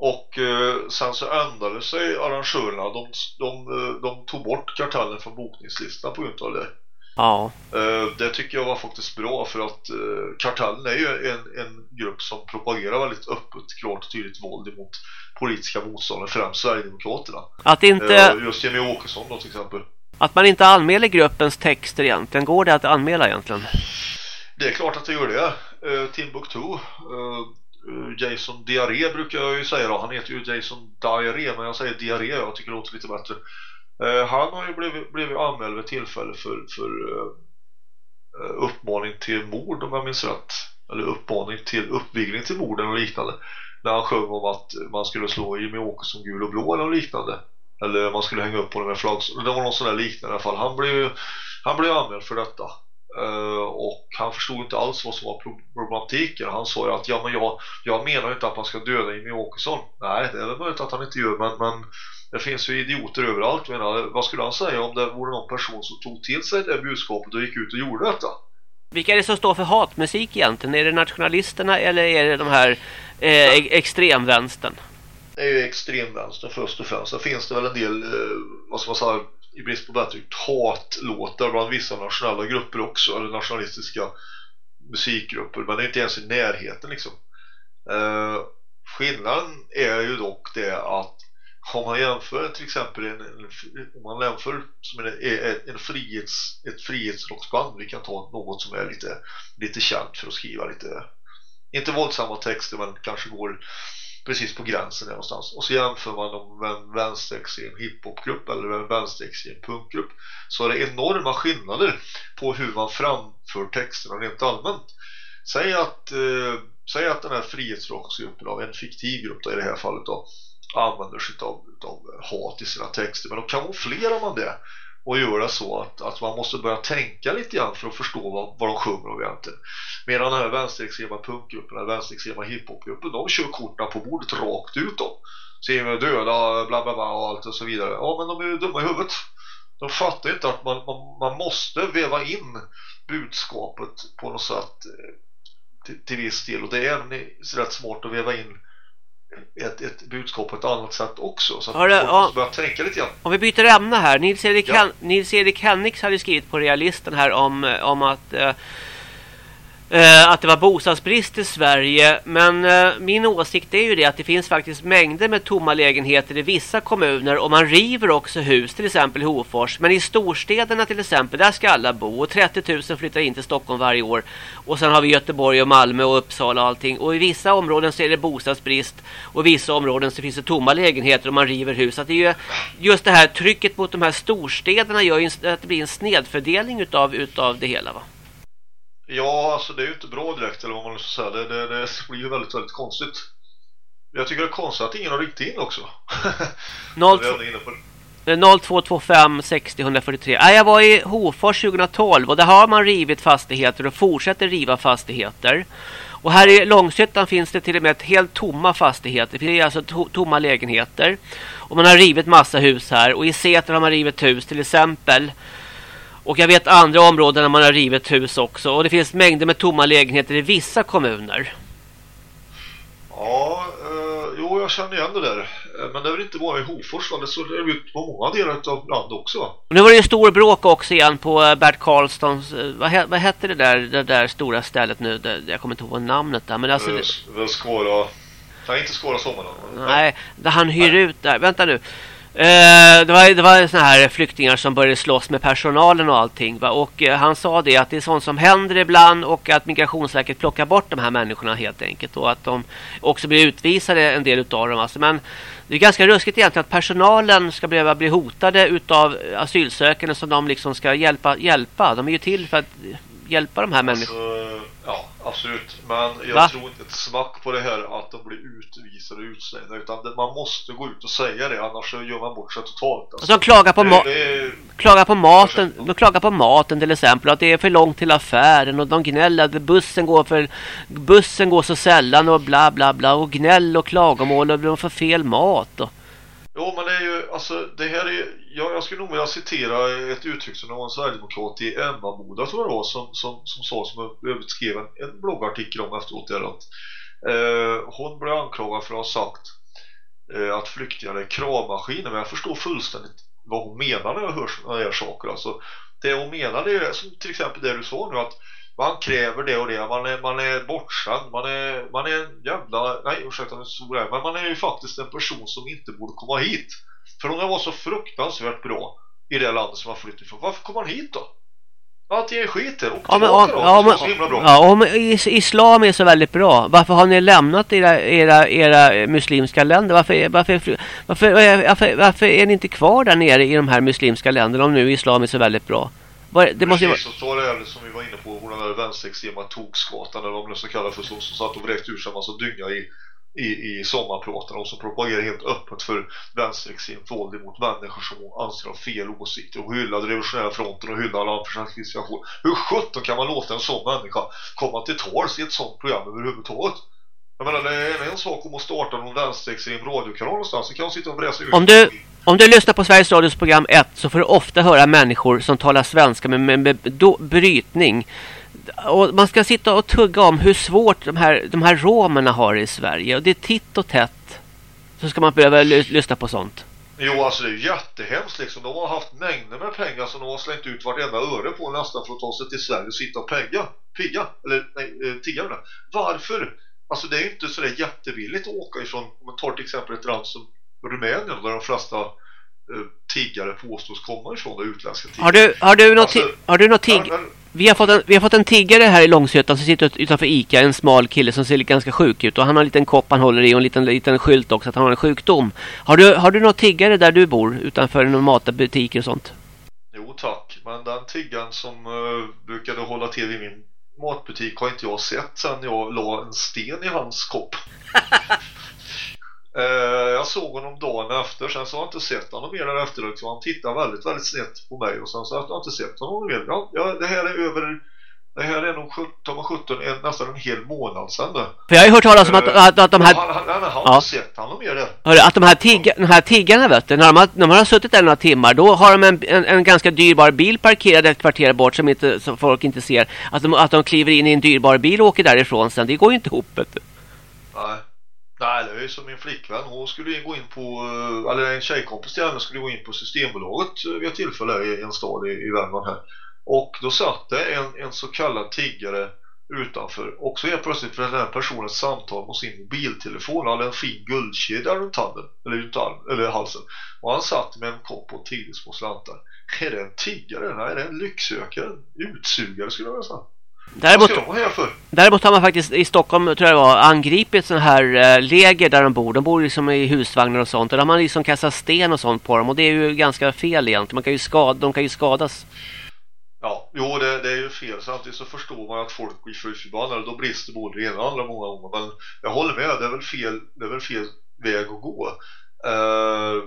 Och eh, sen så ändrade sig arrangörerna. De, de, eh, de tog bort kartellen från bokningslistan på grund av det. Ja. Eh, det tycker jag var faktiskt bra för att eh, kartellen är ju en, en grupp som propagerar väldigt öppet, klart och tydligt våld emot politiska motståndare, främst Sverigedemokraterna. Att, inte, just Jimmy Åkesson då till exempel. att man inte anmäler gruppens texter egentligen. Går det att anmäla egentligen? Det är klart att det gör det. Timbuktu, Eh, Jason Diarré brukar jag ju säga då. Han heter ju Jason Diarré men jag säger Diarré, jag tycker det låter lite bättre. Eh, han har ju blivit, blivit anmäld vid tillfälle för, för eh, uppmaning till mord om jag minns rätt. Eller uppmaning till uppvigling till mord eller liknande. När han sjöng om att man skulle slå Jimmy Åkesson gul och blå eller liknande. Eller man skulle hänga upp honom med flagg. Det var någon sån där liknande i alla fall. Han blev ju han blev anmäld för detta. Eh, och han förstod inte alls vad som var pro- problematiken. Han sa ju att ja, men jag, jag menar inte att man ska döda Jimmy Åkesson. Nej, det är väl möjligt att han inte gör, men, men det finns ju idioter överallt. Menar, vad skulle han säga om det vore någon person som tog till sig det budskapet och gick ut och gjorde detta? Vilka är det som står för hatmusik egentligen? Är det nationalisterna eller är det de här eh, extremvänstern? Det är ju extremvänster först och främst. Sen finns det väl en del, eh, vad ska man säga, i brist på bättre hatlåtar bland vissa nationella grupper också, eller nationalistiska musikgrupper, men det är inte ens i närheten liksom. Eh, skillnaden är ju dock det att om man jämför till exempel en, en, om man jämför som en, en frihets, ett frihetsrocksband, vi kan ta något som är lite, lite känt för att skriva lite, inte våldsamma texter men kanske går precis på gränsen där någonstans. Och så jämför man dem med en vänsterextrem hiphopgrupp eller en vänsterextrem punkgrupp så är det enorma skillnader på hur man framför texterna rent allmänt. Säg att, eh, säg att den här frihetsrocksgruppen av en fiktiv grupp då, i det här fallet då använder sig av, av hat i sina texter men då kamouflerar man det och gör det så att, att man måste börja tänka lite grann för att förstå vad, vad de sjunger om egentligen. Medan den här vänsterextrema punkgruppen eller vänsterextrema hiphopgruppen de kör korten på bordet rakt ut då. Säger vi döda, bla bla bla och allt och så vidare. Ja men de är ju dumma i huvudet. De fattar inte att man, man, man måste väva in budskapet på något sätt eh, till, till viss del och det är en- rätt smart att väva in ett, ett budskap på ett annat sätt också så att Har det- folk börja tänka lite grann. Om vi byter ämne här. Nils-Erik Ja. Hen- Nils-Erik Henriks hade skrivit på Realisten här om, om att eh, eh, att det var bostadsbrist i Sverige. Men eh, min åsikt är ju det att det finns faktiskt mängder med tomma lägenheter i vissa kommuner. Och man river också hus, till exempel i Hofors. Men i storstäderna till exempel, där ska alla bo. Och 30 000 flyttar in till Stockholm varje år. Och sen har vi Göteborg och Malmö och Uppsala och allting. Och i vissa områden så är det bostadsbrist. Och i vissa områden så finns det tomma lägenheter och man river hus. Så det är ju just det här trycket mot de här storstäderna gör ju att det blir en snedfördelning utav, utav det hela va? Ja, alltså det är ju inte bra direkt eller vad man ska säga. Det, det, det blir ju väldigt, väldigt konstigt. Jag tycker det är konstigt att ingen har ringt in också. 0225 60 143. Nej, jag var i Hofors 2012 och där har man rivit fastigheter och fortsätter riva fastigheter. Och här i Långshyttan finns det till och med helt tomma fastigheter. Det finns alltså to tomma lägenheter. Och man har rivit massa hus här. Och i Säter har man rivit hus till exempel. Och jag vet andra områden där man har rivit hus också. Och det finns mängder med tomma lägenheter i vissa kommuner. Ja, eh, jo jag känner igen det där. Eh, men det är väl inte bara i Hofors va? Det så är det på många delar av landet också nu var det ju stor bråk också igen på eh, Bert Karlssons... Eh, vad, he, vad hette det där, det där stora stället nu? Det, jag kommer inte ihåg namnet där. Men alltså, det, det Skåra... Nej, inte Skåra Sommaren. Nej, där han hyr nej. ut där. Vänta nu. Eh, det var, det var såna här flyktingar som började slåss med personalen och allting. Va? Och eh, han sa det att det är sånt som händer ibland och att Migrationsverket plockar bort de här människorna helt enkelt. Och att de också blir utvisade en del utav dem. Alltså. Men det är ganska ruskigt egentligen att personalen ska behöva bli hotade utav asylsökande som de liksom ska hjälpa. hjälpa. De är ju till för att hjälpa de här människorna. Alltså, ja, absolut. Men jag Va? tror inte ett smack på det här att de blir utvisade och utslängda. Utan man måste gå ut och säga det, annars så gör man bort sig totalt. Alltså, alltså de klagar på, ma det, klagar på maten, de klagar på maten till exempel. Att det är för långt till affären och de gnäller att bussen går, för, bussen går så sällan och bla bla bla. Och gnäll och klagomål och de får fel mat. Och, Jo, men det är ju, alltså det här är jag, jag skulle nog vilja citera ett uttryck som någon sverigedemokrat i Emmaboda tror jag det var som, som, som sa, som jag skrev en, en bloggartikel om efteråt där att eh, hon blev anklagad för att ha sagt eh, att flyktingar är kravmaskiner. Men jag förstår fullständigt vad hon menar när jag hör sådana här saker. Alltså, det hon menar är som till exempel det du sa nu att man kräver det och det, man är, man är bortskämd, man är, man är en jävla, nej ursäkta nu så men man är ju faktiskt en person som inte borde komma hit. För om jag var så fruktansvärt bra i det landet som man flyttat ifrån, varför kommer han hit då? Allt är skit och ja, men, ja, ja, men, ja, om islam är så väldigt bra, varför har ni lämnat era, era, era muslimska länder? Varför, varför, varför, varför, varför är ni inte kvar där nere i de här muslimska länderna om nu islam är så väldigt bra? Var, det måste Precis, ju vara... så det som vi var inne på, hon den där vänsterextrema tokskatan eller vad man nu ska kalla för så, som satt och vräkte ur sig en massa dynga i, i, i sommarpratarna och som propagerar helt öppet för vänsterextremt våld mot människor som anser har fel åsikter och hyllar revolutionära fronten och hyllar alla försöksvision. Hur sjutton kan man låta en sån människa komma till tals i ett sånt program överhuvudtaget? Jag menar, det är en sak om att starta någon vänsterextrem radiokanal någonstans så kan man sitta och vräsa ut. Om du, om du lyssnar på Sveriges Radios program 1 så får du ofta höra människor som talar svenska med, med, med do, brytning. Och man ska sitta och tugga om hur svårt de här, de här romerna har i Sverige. Och det är titt och tätt. Så ska man behöva lyssna på sånt. Jo, alltså det är jättehemskt liksom. De har haft mängder med pengar som de har slängt ut vartenda öre på nästan för att ta sig till Sverige och sitta och pegga. Pigga, eller nej, eh, tigga. Varför? Alltså det är inte så där jättevilligt att åka ifrån, om man tar till exempel ett land som Rumänien där de flesta eh, tiggare påstås komma ifrån, det utländska tiggare. Har du, har du något, alltså, har du något tigg? Vi har, fått en, vi har fått en tiggare här i Långsötan som sitter utanför Ica, en smal kille som ser ganska sjuk ut och han har en liten kopp han håller i och en liten, liten skylt också att han har en sjukdom. Har du, har du något tiggare där du bor utanför någon matbutik och sånt? Jo tack, men den tiggaren som uh, brukade hålla till i min matbutik har inte jag sett sen jag la en sten i hans kopp. [LAUGHS] uh, jag såg honom dagen efter, sen så har jag inte sett honom mer därefter. Så han tittar väldigt, väldigt snett på mig och sen så har jag inte sett honom mer. Ja, ja det här är över det här är nog 17, 17 en, nästan en hel månad sedan nu. För jag har ju hört talas om att, att, att de här... Han, han, han, han har inte sett honom mer där. Hörru, att de här, tig, de här tiggarna vet du, när de, har, när de har suttit där några timmar, då har de en, en, en, ganska dyrbar bil parkerad ett kvarter bort som, inte, som folk inte ser. Att de, att de kliver in i en dyrbar bil och åker därifrån sen, det går ju inte ihop vet du. Nej. Nej, det är ju som min flickvän. Hon skulle gå in på, eh, eller en tjejkompis till henne skulle gå in på Systembolaget eh, vid ett tillfälle i en stad i, i Värmland här. Och då satt det en, en så kallad tiggare utanför och så är plötsligt för den här personens samtal på sin mobiltelefon han hade en fin guldkedja runt handen eller, runt arm, eller halsen och han satt med en kopp och tiggde små slantar är det en tiggare? Nej, är det en lycksökare? Utsugare skulle jag vilja säga Däremot, däremot har man faktiskt i Stockholm tror jag var angripit sådana här eh, läger där de bor. De bor liksom i husvagnar och sånt. Och där har man liksom kastat sten och sånt på dem. Och det är ju ganska fel egentligen. Man kan ju skada, de kan ju skadas. Ja, jo det, det är ju fel. Samtidigt så förstår man att folk blir för förbannade. Då brister både det ena och andra många gånger. Men jag håller med, det är väl fel, det är väl fel väg att gå. Uh,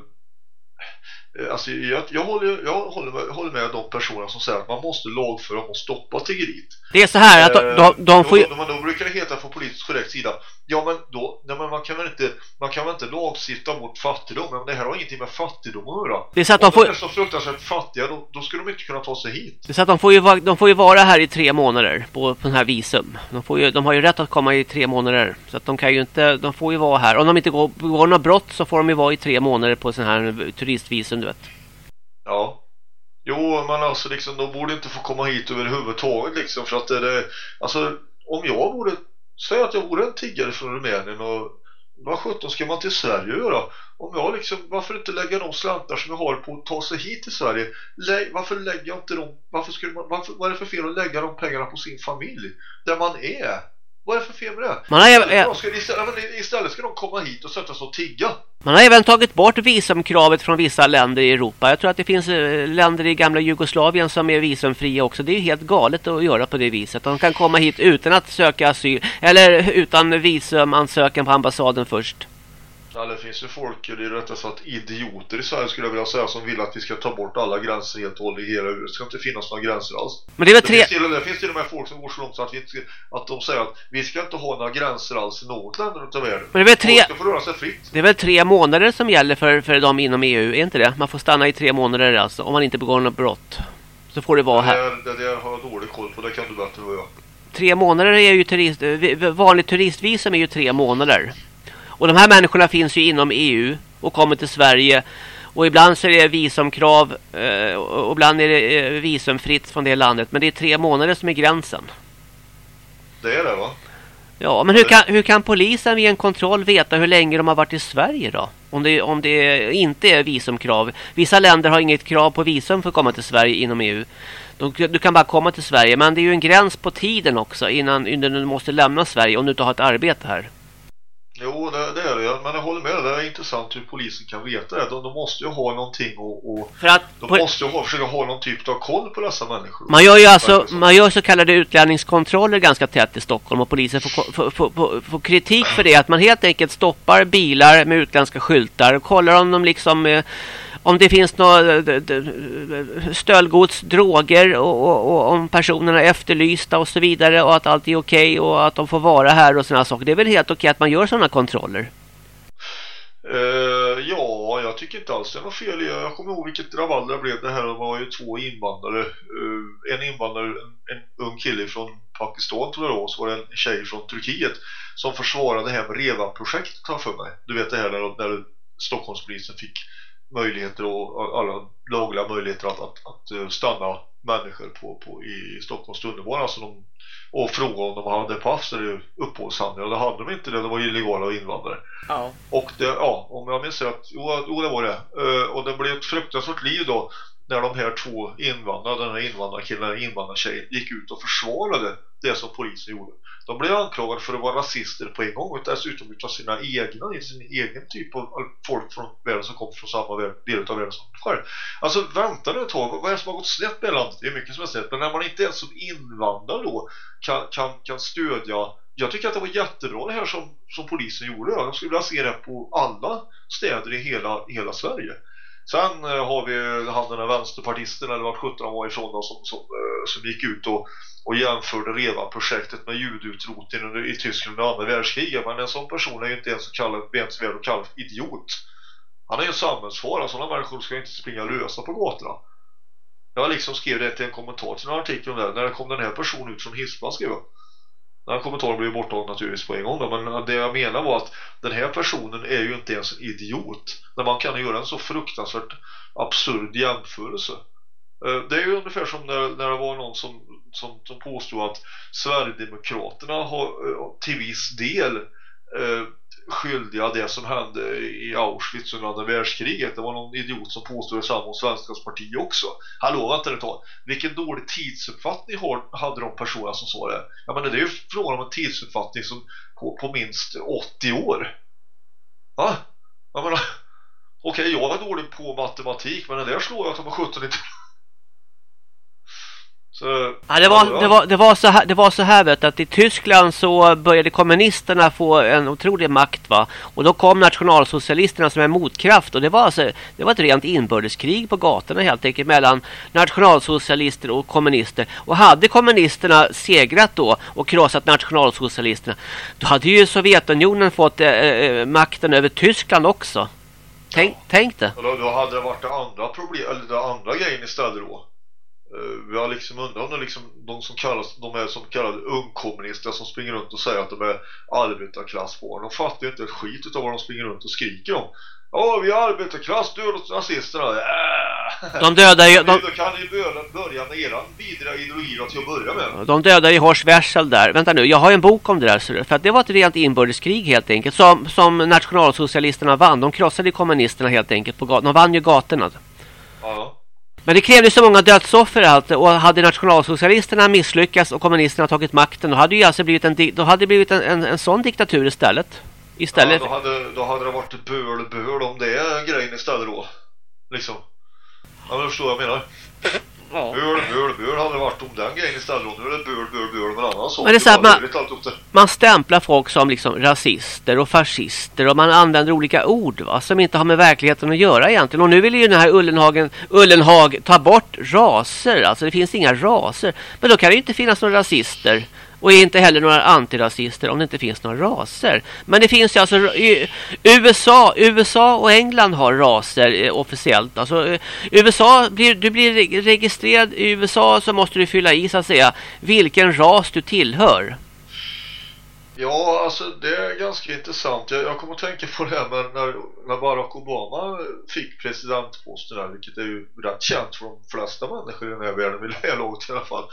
Alltså jag, jag, håller, jag håller, med, håller med de personer som säger att man måste lagföra och stoppa tiggeriet. Det är så här att de, de, de får ju... Då, då, då brukar heta från politiskt korrekt sida Ja men då, nej, men man kan väl inte Man kan väl inte lagstifta mot fattigdom? Men det här har ingenting med fattigdom att göra. Det är så att de får... de är så fruktansvärt fattiga då, då skulle de inte kunna ta sig hit. Det är så att de får ju, de får ju vara här i tre månader På, på den här visum. De, får ju, de har ju rätt att komma i tre månader Så att de kan ju inte De får ju vara här. Om de inte går, begår något brott Så får de ju vara i tre månader På sån här turistvisum du vet. Ja. Jo, men alltså liksom, de borde inte få komma hit överhuvudtaget liksom för att det alltså om jag vore, säg att jag vore en tiggare från Rumänien och vad sjutton ska man till Sverige göra? Om jag liksom, varför inte lägga de slantar som jag har på att ta sig hit till Sverige? Lä, varför lägger jag inte dem, varför skulle man, varför, vad är det för fel att lägga de pengarna på sin familj? Där man är? Vad är det för fel med det? Man har även, ska, istället, istället ska de komma hit och sätta sig och tigga. Man har även tagit bort visumkravet från vissa länder i Europa. Jag tror att det finns eh, länder i gamla Jugoslavien som är visumfria också. Det är ju helt galet att göra på det viset. De kan komma hit utan att söka asyl eller utan visumansökan på ambassaden först. Ja, det finns ju folk, är rättare sagt idioter i Sverige skulle jag vilja säga som vill att vi ska ta bort alla gränser helt och hållet i hela Det ska inte finnas några gränser alls. Men det är väl tre... Det finns, till, det finns till och med folk som går så långt så att, vi inte, att de säger att vi ska inte ha några gränser alls i något land runt världen. Men det är väl tre... ska få röra sig fritt. Det är väl tre månader som gäller för, för dem inom EU, är inte det? Man får stanna i tre månader alltså, om man inte begår något brott. Så får det vara här. Det, det, det har jag dålig koll på, det kan du bättre än jag. Tre månader är ju turist... Vanligt turistvisum är ju tre månader. Och de här människorna finns ju inom EU och kommer till Sverige. Och ibland så är det visumkrav eh, och ibland är det eh, visumfritt från det landet. Men det är tre månader som är gränsen. Det är det va? Ja, men hur kan, hur kan polisen vid en kontroll veta hur länge de har varit i Sverige då? Om det, om det inte är visumkrav. Vissa länder har inget krav på visum för att komma till Sverige inom EU. Du kan bara komma till Sverige. Men det är ju en gräns på tiden också innan, innan du måste lämna Sverige om du inte har ett arbete här. Jo, det, det är det. Men jag håller med. Det är intressant hur polisen kan veta det. De, de måste ju ha någonting och, och För att de måste ju ha, försöka ha någon typ av koll på dessa människor. man gör ju alltså man gör så kallade utlänningskontroller ganska tätt i Stockholm och polisen får, får, får, får, får kritik för det att man helt enkelt stoppar bilar med utländska skyltar och kollar om de liksom eh, om det finns något stöldgods, droger och, och, och, om personerna är efterlysta och så vidare och att allt är okej okay och att de får vara här och sådana saker. Det är väl helt okej okay att man gör sådana kontroller? Uh, ja, jag tycker inte alls det var fel. Jag kommer ihåg vilket rabalder det blev det här. Det var ju två invandrare. Uh, en invandrare, en, en ung kille från Pakistan tror jag då, så var det en tjej från Turkiet som försvarade det här med REVA-projektet för mig. Du vet det här när, när Stockholmspolisen fick möjligheter och alla lagliga möjligheter att, att, att eh, stanna människor på, på, i Stockholms tunnelbana alltså de, och fråga om de hade pass eller uppehållshandlingar. Det hade de inte det, de var illegala invandrare. Ja. Och det, ja, om jag minns rätt, jo, jo det var det. Uh, och det blev ett fruktansvärt liv då när de här två invandrarna, den här invandrarkillen och invandrartjejen gick ut och försvarade det som polisen gjorde. De blev anklagade för att vara rasister på en gång och dessutom utav sina egna, sin egen typ av folk från världen som kom från samma del av världen som själv. Alltså vänta nu ett tag, vad är det som har gått snett med landet? Det är mycket som är snett, men när man inte ens som invandrare då kan, kan, kan stödja jag tycker att det var jättebra det här som, som polisen gjorde. Jag skulle vilja se det på alla städer i hela, hela Sverige. Sen eh, har vi han den här vänsterpartisten eller vart 17 var ifrån då, som, som, eh, som gick ut och, och jämförde Reva-projektet med ljudutrotningen i Tyskland under andra världskriget. Men en sån person är ju inte ens så kallad, ens värd och kallad idiot. Han är ju en samhällsfara. Sådana människor ska inte springa lösa på gatorna. Jag liksom skrev det till en kommentar till en artikel om det. När kom den här personen ut från Hispan skrev jag. Den kommentaren blev borttagen naturligtvis på en gång då, men det jag menar var att den här personen är ju inte ens en idiot när man kan göra en så fruktansvärt absurd jämförelse. Eh, det är ju ungefär som när, när det var någon som som, som påstod att Sverigedemokraterna har eh, till viss del eh, skyldiga det som hände i Auschwitz under andra världskriget. Det var någon idiot som påstod detsamma om Svenskarnas parti också. Hallå, vänta ett tag. Vilken dålig tidsuppfattning hade de personerna som sa det? Ja, men det är ju frågan om en tidsuppfattning som på, på minst 80 år. Va? Jag menar, okej, okay, jag är dålig på matematik, men det där slår jag som 17 inte så, ja, det, var, det, var, det, var så här, det var så här vet att i Tyskland så började kommunisterna få en otrolig makt va. Och då kom nationalsocialisterna som en motkraft och det var alltså, det var ett rent inbördeskrig på gatorna helt enkelt mellan nationalsocialister och kommunister. Och hade kommunisterna segrat då och krossat nationalsocialisterna då hade ju Sovjetunionen fått eh, eh makten över Tyskland också. Tänk, ja. tänk det. Då, då hade det varit det andra problem eller det andra grejen istället då. Eh, vi har liksom undrat om liksom, de som kallas de är som kallade ungkommunister som springer runt och säger att de är arbetarklassbarn. De fattar ju inte ett skit av vad de springer runt och skriker om. Ja, vi är arbetarklass, död åt nazisterna. Äh. De dödar ju... [LAUGHS] De... Då kan ni börja, börja med eran vidriga ideologi till att börja med. De dödar ju Horst Wessel där. Vänta nu, jag har en bok om det där. För att det var ett rent inbördeskrig helt enkelt. Som, som nationalsocialisterna vann. De krossade kommunisterna helt enkelt. På De vann ju gatorna. Ja. Men det krävde så många dödsoffer allt och hade nationalsocialisterna misslyckats och kommunisterna tagit makten då hade ju alltså blivit en, då hade blivit en, en, en sån diktatur istället. Istället. Ja, då hade, då hade det varit böl böl om det är grejen istället då. Liksom. Ja, men förstår jag menar. Ja. Böl, böl, böl hade varit om den grejen istället. Nu är det böl, böl, böl med annan sak. Men det är så att man, man stämplar folk som liksom rasister och fascister och man använder olika ord va, som inte har med verkligheten att göra egentligen. Och nu vill ju den här Ullenhagen, Ullenhag ta bort raser. Alltså det finns inga raser. Men då kan det ju inte finnas några rasister och är inte heller några antirasister om det inte finns några raser. Men det finns ju alltså eh, USA, USA och England har raser eh, officiellt. Alltså eh, USA blir du blir registrerad i USA så måste du fylla i så att säga vilken ras du tillhör. Ja, alltså det är ganska intressant. Jag, jag kommer att tänka på det här med när, när Barack Obama fick presidentposten där, vilket är ju rätt känt för de flesta människor i den här världen, vill jag lågt i alla fall.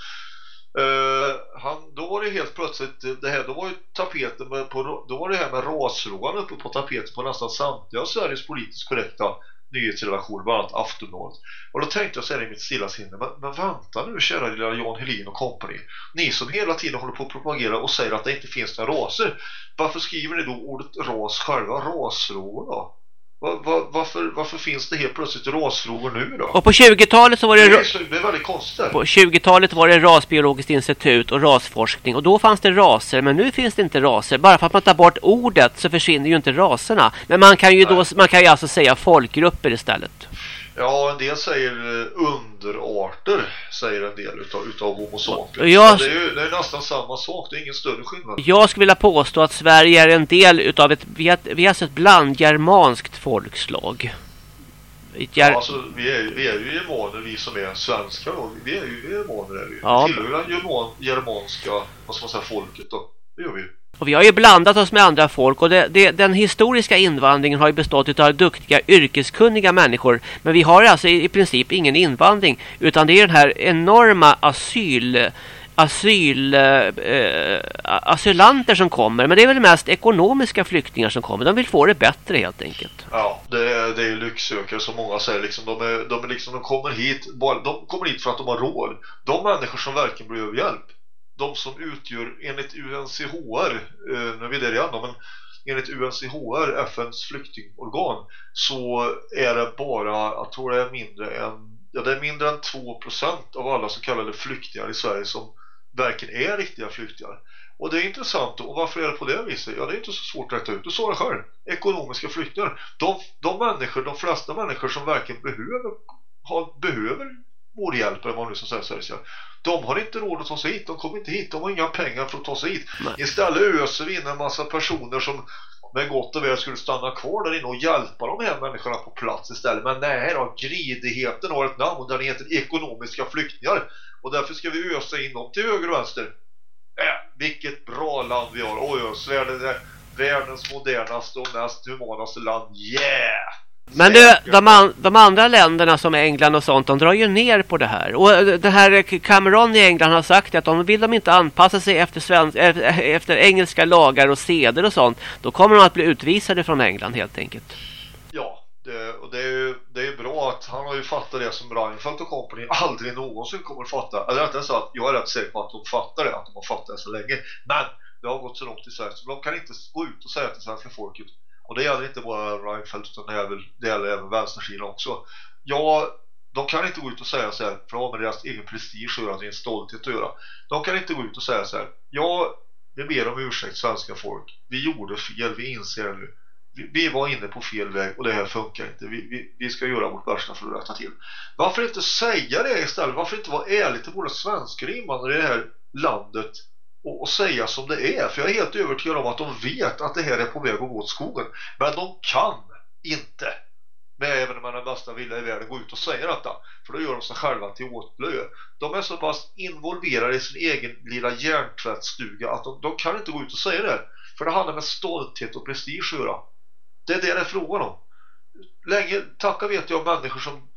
Uh, han, då var det helt plötsligt det här, då var ju tapeten med, på, då var det här med rasfrågan uppe på tapeten på nästan samtliga Sveriges politiskt korrekta nyhetsrelationer, bland annat Aftonbladet. Och då tänkte jag säga i mitt stilla sinne, men, men vänta nu kära lilla Jan Helin och company. Ni som hela tiden håller på att propagera och säger att det inte finns några raser. Varför skriver ni då ordet ras själva? Rasfrågor då? Var, varför, varför finns det helt plötsligt rasfrågor nu då? Och på 20-talet så var det... Det är, det är väldigt konstigt. På 20-talet var det rasbiologiskt institut och rasforskning. Och då fanns det raser, men nu finns det inte raser. Bara för att man tar bort ordet så försvinner ju inte raserna. Men man kan ju, då, man kan ju alltså säga folkgrupper istället. Ja, en del säger eh, underarter, säger en del utav, utav homo sapiens. Jag, det, är ju, det är nästan samma sak, det är ingen större skillnad. Jag skulle vilja påstå att Sverige är en del utav ett, vi har, vi har ett blandgermanskt folkslag. Ja, alltså, vi, är, vi är ju germaner, vi som är svenskar då. Vi är ju germaner, är vi. Ja. Tillhör den germanska, vad ska man säga, folket då. Det gör vi ju. Och vi har ju blandat oss med andra folk. Och det, det, den historiska invandringen har ju bestått av duktiga yrkeskunniga människor. Men vi har alltså i, i princip ingen invandring. Utan det är den här enorma asyl asyl äh, asylanter som kommer. Men det är väl mest ekonomiska flyktingar som kommer. De vill få det bättre helt enkelt. Ja det är, det är lycksökare som många säger. Liksom, de, är, de, är liksom, de kommer hit bara, de kommer hit för att de har råd. De människor som verkligen behöver hjälp de som utgör enligt UNCHR eh, nu vi där igen men enligt UNCHR, FNs flyktingorgan så är det bara, jag tror det är mindre än ja det är mindre än 2% av alla så kallade flyktingar i Sverige som verkligen är riktiga flyktingar. Och det är intressant och varför är det på det viset? Ja det är inte så svårt att rätta ut, du sa det själv ekonomiska flyktingar, de, de människor, de flesta människor som verkligen behöver, har, behöver vår hjälp eller vad nu som säger så de har inte råd att ta sig hit, de kommer inte hit, de har inga pengar för att ta sig hit. Nej. Istället öser vi in en massa personer som med gott och väl skulle stanna kvar där inne och hjälpa de här människorna på plats istället. Men nej då, gridigheten har ett namn och den heter ekonomiska flyktingar. Och därför ska vi ösa in dem till höger och vänster. Äh, vilket bra land vi har. Oj, oj, Sverige är världens modernaste och mest humanaste land. Yeah! Men du, de, an, de, andra länderna som England och sånt, de drar ju ner på det här. Och eh, det här Cameron i England har sagt att om vill de inte anpassa sig efter, svensk, eh, efter engelska lagar och seder och sånt, då kommer de att bli utvisade från England helt enkelt. Ja, det, och det är ju det är bra att han har ju fattat det som Reinfeldt och company aldrig någonsin kommer att fatta. Eller rättare sagt, jag är rätt säker på att de fattar det, att de har fattat det så länge. Men det har gått så långt i Sverige så de kan inte gå ut och säga till svenska folket och det gäller inte bara Reinfeldt utan det gäller, det gäller även vänstersidan också. Ja, de kan inte gå ut och säga så här, för det har med deras egen prestige att göra, det är en stolthet att göra. De kan inte gå ut och säga så här, ja, vi ber om ursäkt svenska folk. Vi gjorde fel, vi inser det nu. Vi, vi var inne på fel väg och det här funkar inte. Vi, vi, vi ska göra vårt bästa för att rätta till. Varför inte säga det istället? Varför inte vara ärlig till våra svenskar invandrare i det här landet och, och, säga som det är. För jag är helt övertygad om att de vet att det här är på väg att gå åt skogen. Men de kan inte med även om man den bästa vilja i världen gå ut och säga detta. För då gör de sig själva till åtlöje. De är så pass involverade i sin egen lilla hjärntvättstuga att de, de kan inte gå ut och säga det. För det handlar med stolthet och prestige att göra. Det är det det är frågan om. Länge, tacka vet jag människor som,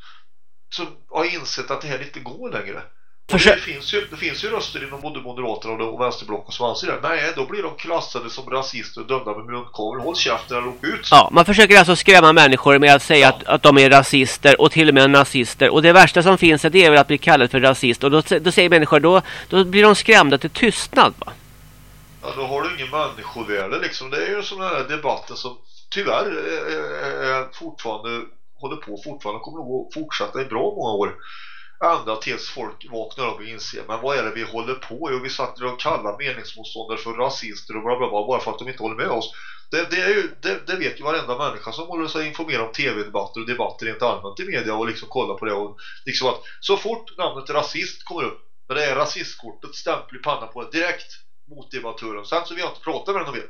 som har insett att det här inte går längre. Försök... Det, finns ju, det finns ju röster inom både Moderaterna och Vänsterblock anser det. Nej, då blir de klassade som rasister och dömda med munkavel. Håll käften eller åk ut. Ja, man försöker alltså skrämma människor med att säga ja. att, att de är rasister och till och med nazister. Och det värsta som finns det är väl att bli kallad för rasist. Och då, då säger människor, då, då blir de skrämda till tystnad va? Ja, då har du ingen människovärde liksom. Det är ju sådana här debatter som tyvärr är, är fortfarande håller på fortfarande kommer nog att fortsätta i bra många år ända tills folk vaknar upp och inser men vad är det vi håller på i? Och vi satt och kallar meningsmotståndare för rasister och bla bla bla bara för att de inte håller med oss. Det, det, är ju, det, det vet ju varenda människa som håller sig informera om tv-debatter och debatter rent allmänt i media och liksom kollar på det och liksom att så fort namnet rasist kommer upp när det är rasistkortet stämpel i pannan på det direkt mot debattören sen så vill jag inte prata med den mer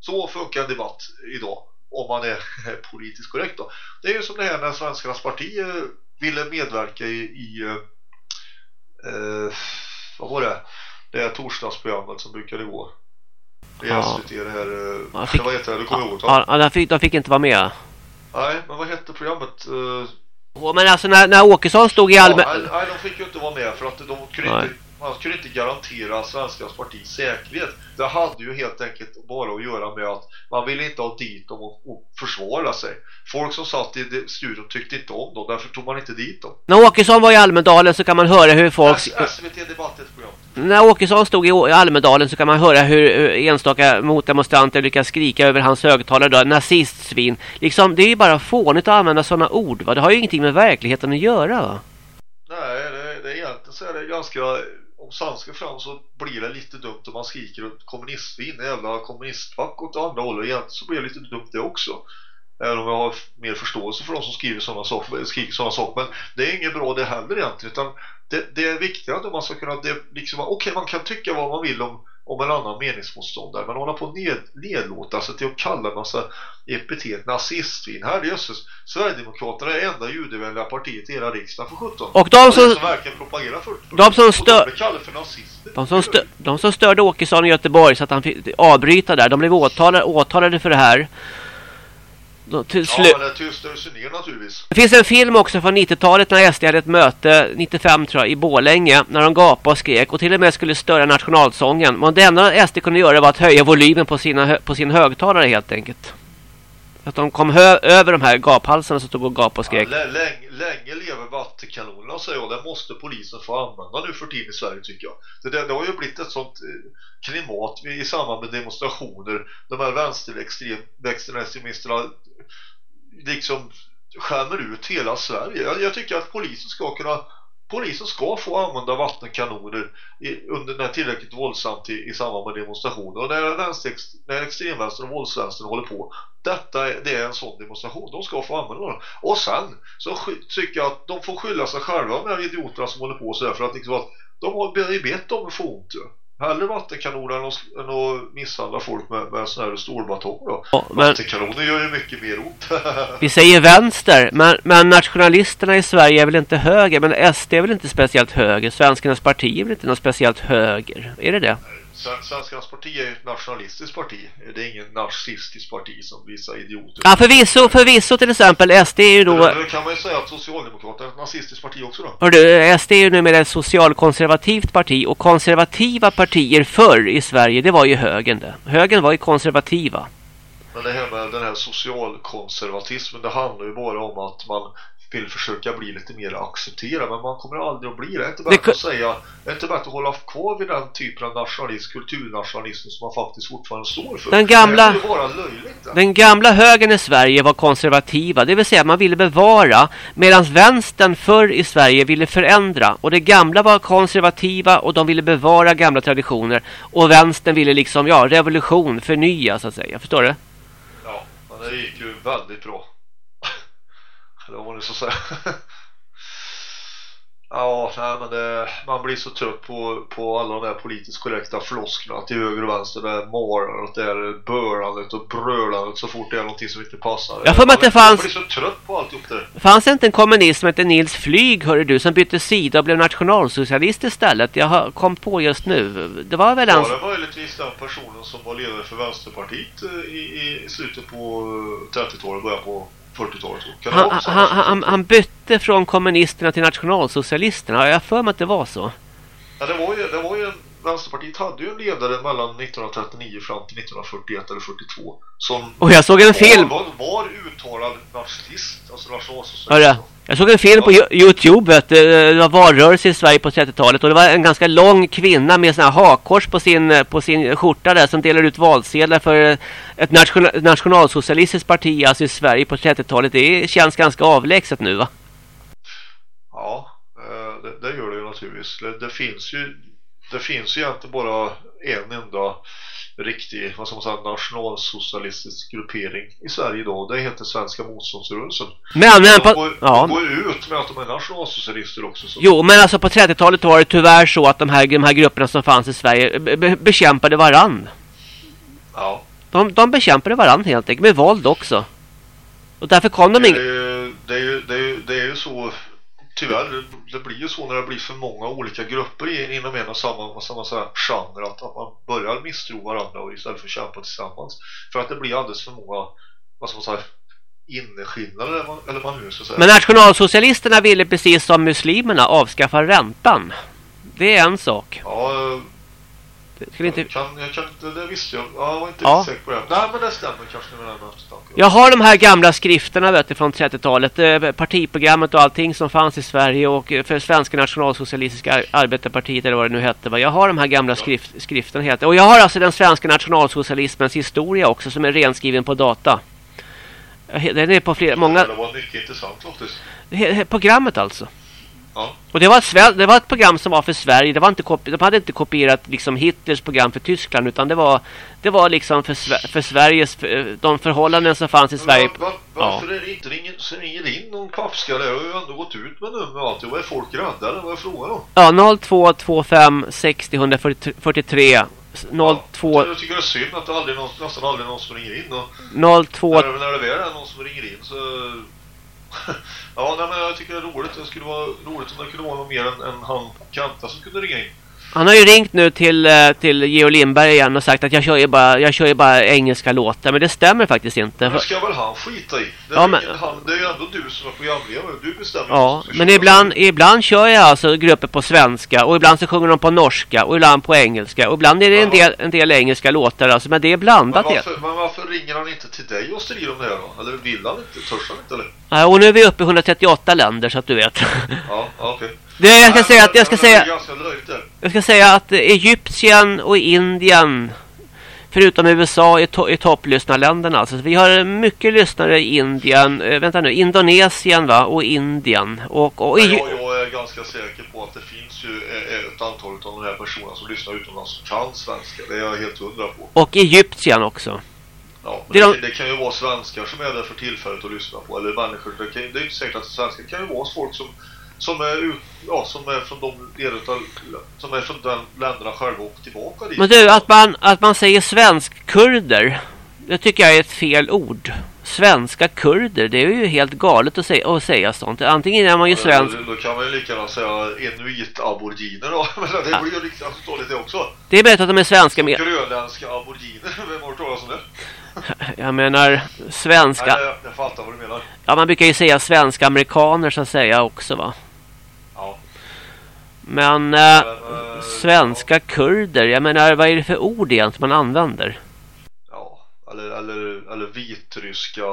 så funkar en debatt idag om man är [LAUGHS] politiskt korrekt då. Det är ju som det här när Svenskarnas parti eh, ville medverka i, i eh, eh, vad var det? Det här torsdagsprogrammet som brukade gå. I ja. SVT det här eh, ja, fick, vad heter det? Du kommer ihåg Ja, de fick, de fick inte vara med. Nej, men vad hette programmet? Oh, men alltså när, när Åkesson stod i allmän... Ja, nej, de fick ju inte vara med för att de kunde nej. inte man kunde inte garantera svenskans partis säkerhet. Det hade ju helt enkelt bara att göra med att man ville inte ha dit dem och, och försvara sig. Folk som satt i studion tyckte inte om dem, därför tog man inte dit dem. När Åkesson var i Almedalen så kan man höra hur folk... SVT Debatt program. När Åkesson stod i Almedalen så kan man höra hur enstaka motdemonstranter lyckas skrika över hans högtalare då, nazistsvin. Liksom, det är ju bara fånigt att använda sådana ord va? Det har ju ingenting med verkligheten att göra va? Nej, det, det är egentligen så är det ganska om sant fram så blir det lite dumt om man skriker åt kommunistvin, jävla kommunistfack åt andra hållet. Egentligen så blir det lite dumt det också. Även om jag har mer förståelse för de som skriver sådana saker, skriker sådana saker. Men det är inget bra det heller egentligen. Utan det, det är viktigt att man ska kunna, det, liksom, okej okay, man kan tycka vad man vill om om en annan meningsmotståndare. Men hålla på att ned, nedlåta sig till att kalla en massa epitet nazistvin. Här jösses Sverigedemokraterna är enda judevänliga partiet i hela riksdagen för 17 och de som, som verkligen propagerar för. de som stör de, de som stör de som störde Åkesson i Göteborg så att han fick avbryta där. De blev åtalade, åtalade för det här till slut. Ja, det tystade sig ner naturligtvis. Det finns en film också från 90-talet när SD hade ett möte, 95 tror jag, i Bålänge. När de gapade och skrek och till och med skulle störa nationalsången. Men det enda SD kunde göra var att höja volymen på, sina, på sin högtalare helt enkelt. Att de kom över de här gaphalsarna som stod och gapade och skrek. Ja, länge, länge lever vattenkanonerna säger jag. Det måste polisen få använda nu för tiden i Sverige tycker jag. Det, det, det har ju blivit ett sånt eh, klimat i samband med demonstrationer. De här vänsterextremisterna liksom skämmer ut hela Sverige. Jag, jag, tycker att polisen ska kunna polisen ska få använda vattenkanoner i, under när tillräckligt våldsamt i, i samband med demonstrationer. Och när, vänster, när extremvänstern och våldsvänstern håller på detta det är en sån demonstration. De ska få använda dem. Och sen så tycker jag att de får skylla sig själva med idioterna som håller på så här för att, liksom att de har bett om att få ont Hellre vattenkanoner än att, än att misshandla folk med, med sån här stålbatong då. Ja, men... Vattenkanoner gör ju mycket mer ont. [LAUGHS] Vi säger vänster, men, men nationalisterna i Sverige är väl inte höger, men SD är väl inte speciellt höger. Svenskarnas parti är väl inte något speciellt höger. Är det det? Sven- Svenskarnas parti är ju ett nationalistiskt parti. Det är ingen nazistiskt parti som vissa idioter. Ja, förvisso, förvisso till exempel. SD är ju då... Då kan man ju säga att Socialdemokraterna är ett nazistiskt parti också då. Hördu, SD är ju numera ett socialkonservativt parti och konservativa partier förr i Sverige, det var ju högern det. Högern var ju konservativa. Men det här med den här socialkonservatismen, det handlar ju bara om att man vill försöka bli lite mer accepterad men man kommer aldrig att bli det. Det är inte bättre att säga, det är inte bättre att hålla kvar vid den typen av nationalism, kulturnationalism som man faktiskt fortfarande står för. Den gamla- Det löjligt. Den gamla högern i Sverige var konservativa, det vill säga man ville bevara medan vänstern förr i Sverige ville förändra. Och det gamla var konservativa och de ville bevara gamla traditioner. Och vänstern ville liksom, ja, revolution, förnya så att säga. Förstår du? Ja, men det gick ju väldigt bra. Eller vad man nu ska säga. Ja, nej, men det, man blir så trött på, på alla de där politiskt korrekta flosklerna till höger och vänster. Det är marandet, det är bölandet och brölandet så fort det är någonting som inte passar. Jag får mig att det Man- fanns- Man blir så trött på alltihop det. Fanns det inte en kommunist som hette Nils Flyg, hörde du, som bytte sida och blev nationalsocialist istället? Jag har kom på just nu. Det var väl en... Var det möjligtvis den personen som var ledare för Vänsterpartiet eh, i, i slutet på eh, 30-talet, början på 40-talet? Kan det Han, han, han, han bytte från kommunisterna till nationalsocialisterna. Jag för mig att det var så. Ja, det var ju, det var ju en, Vänsterpartiet hade ju en ledare mellan 1939 fram till 1941 eller 42 som Och jag såg en film. var, var uttalad nazist, alltså nationalsocialist. Jag såg en film på Yo- Youtube. du. Det var valrörelse i Sverige på 30-talet. Och det var en ganska lång kvinna med såna här hakkors på sin, på sin skjorta där. Som delar ut valsedlar för ett nation, nationalsocialistiskt parti alltså i Sverige på 30-talet. Det känns ganska avlägset nu va? Ja, eh, det, det gör det ju naturligtvis. Det, det finns ju det finns ju egentligen bara en enda riktig, vad ska man säga, nationalsocialistisk gruppering i Sverige idag. Det heter Svenska motståndsrörelsen. Men, men på, går, ja. går ut med att de är nationalsocialister också. Så. Jo, men alltså på 30-talet var det tyvärr så att de här, de här grupperna som fanns i Sverige be, be, bekämpade varann. Ja. De, de bekämpade varann helt enkelt, med våld också. Och därför kom de Det är, ing... ju- det, är, ju- det, är, ju- det är ju så Tyvärr, det, blir ju så när det blir för många olika grupper inom en och samma, ska man säga, genre att, att man börjar misstro varandra och istället för att kämpa tillsammans för att det blir alldeles för många vad ska man säga inneskillnader eller vad- eller man nu ska säga Men nationalsocialisterna ville precis som muslimerna avskaffa räntan. Det är en sak. Ja, Det skulle inte... jag kan, jag kan det visste jag, ja, jag var inte Ja. säker på det Nej men det stämmer kanske med den Jag har de här gamla skrifterna vet du, från 30-talet. eh, Partiprogrammet och allting som fanns i Sverige och eh, för Svenska nationalsocialistiska ar- arbetarpartiet eller vad det nu hette. va. Jag har de här gamla skrift, skrifterna helt. Och jag har alltså den svenska nationalsocialismens historia också som är renskriven på data. He- Den är på flera, många... Det var mycket intressant faktiskt Programmet alltså. Ja, Och det var, det var ett program som var för Sverige. Det var inte de hade inte kopierat liksom Hitlers program för Tyskland utan det var, det var liksom för, Sve- för Sveriges, för, de förhållanden som fanns i Sverige. Var, var, varför är det inte ringer, så ringer in någon pappskalle? Jag har ju ändå gått ut med nummer och allt. Vad är folk rädda eller vad är frågan om? Ja, 0225 60 143 02 Jag tycker det är synd att det aldrig någon, nästan aldrig någon som ringer in. Och 02 när, när det väl är någon som ringer in så... [LAUGHS] ja, nej, men jag tycker det är roligt. Det skulle vara roligt om det kunde vara någon mer än, än han Kanta som kunde ringa in. Han har ju ringt nu till, eh, till Geo Lindberg igen och sagt att jag kör ju bara, jag kör ju bara engelska låtar. Men det stämmer faktiskt inte. Det ska väl han skita i? Det är, Ja, men- han, det är ju ändå du som är programledare. Du bestämmer Ja, men ibland, ibland kör jag alltså grupper på svenska och ibland så sjunger de på norska och ibland på engelska och ibland är det en del, en del engelska låtar alltså, men det är Men blandat. det. varför, men varför ringer han inte till dig och strider om det här då? Eller vill han inte? Törs han inte eller? Ja, och nu är vi uppe i 138 länder så att du vet. Ja, okej. Det, jag ska Nej, säga men- att jag ska men det är säga, ganska löjligt där. Jag ska säga att eh, Egypten och Indien förutom USA är, to är topplyssnarländerna. Alltså, vi har mycket lyssnare i Indien, eh, vänta nu, Indonesien va och Indien och, och Egy- jag, jag är ganska säker på att det finns ju eh, ett antal av de här personerna som lyssnar utomlands som kan svenska. Det är jag helt hundra på. och Egypten också. Ja, Det de- det, kan ju vara svenskar som är där för tillfället att lyssna på. Eller människor. Det, kan, det är inte säkert att svenskar. Det kan ju vara folk som, som, är, ut, ja, som är från de delar som är från den länderna själva och tillbaka dit. Men du, att man, att man säger svensk-kurder, det tycker jag är ett fel ord. svenska kurder. Det är ju helt galet att säga, att säga sånt. Antingen är man ju svensk... Då, då kan man ju lika gärna säga inuit-aboriginer då. [LAUGHS] Men det Ja. blir ju riktigt alltså, dåligt det också. Det är bättre att de är svenska. Men Grönländska aboriginer, [LAUGHS] vem har talas om det? [LAUGHS] jag menar svenska. Nej, jag, jag fattar vad du menar. Ja, man brukar ju säga svenska amerikaner så att säga också va. Men eh, svenska kurder, jag menar vad är det för ord egentligen man använder? Ja, eller, eller, eller vitryska,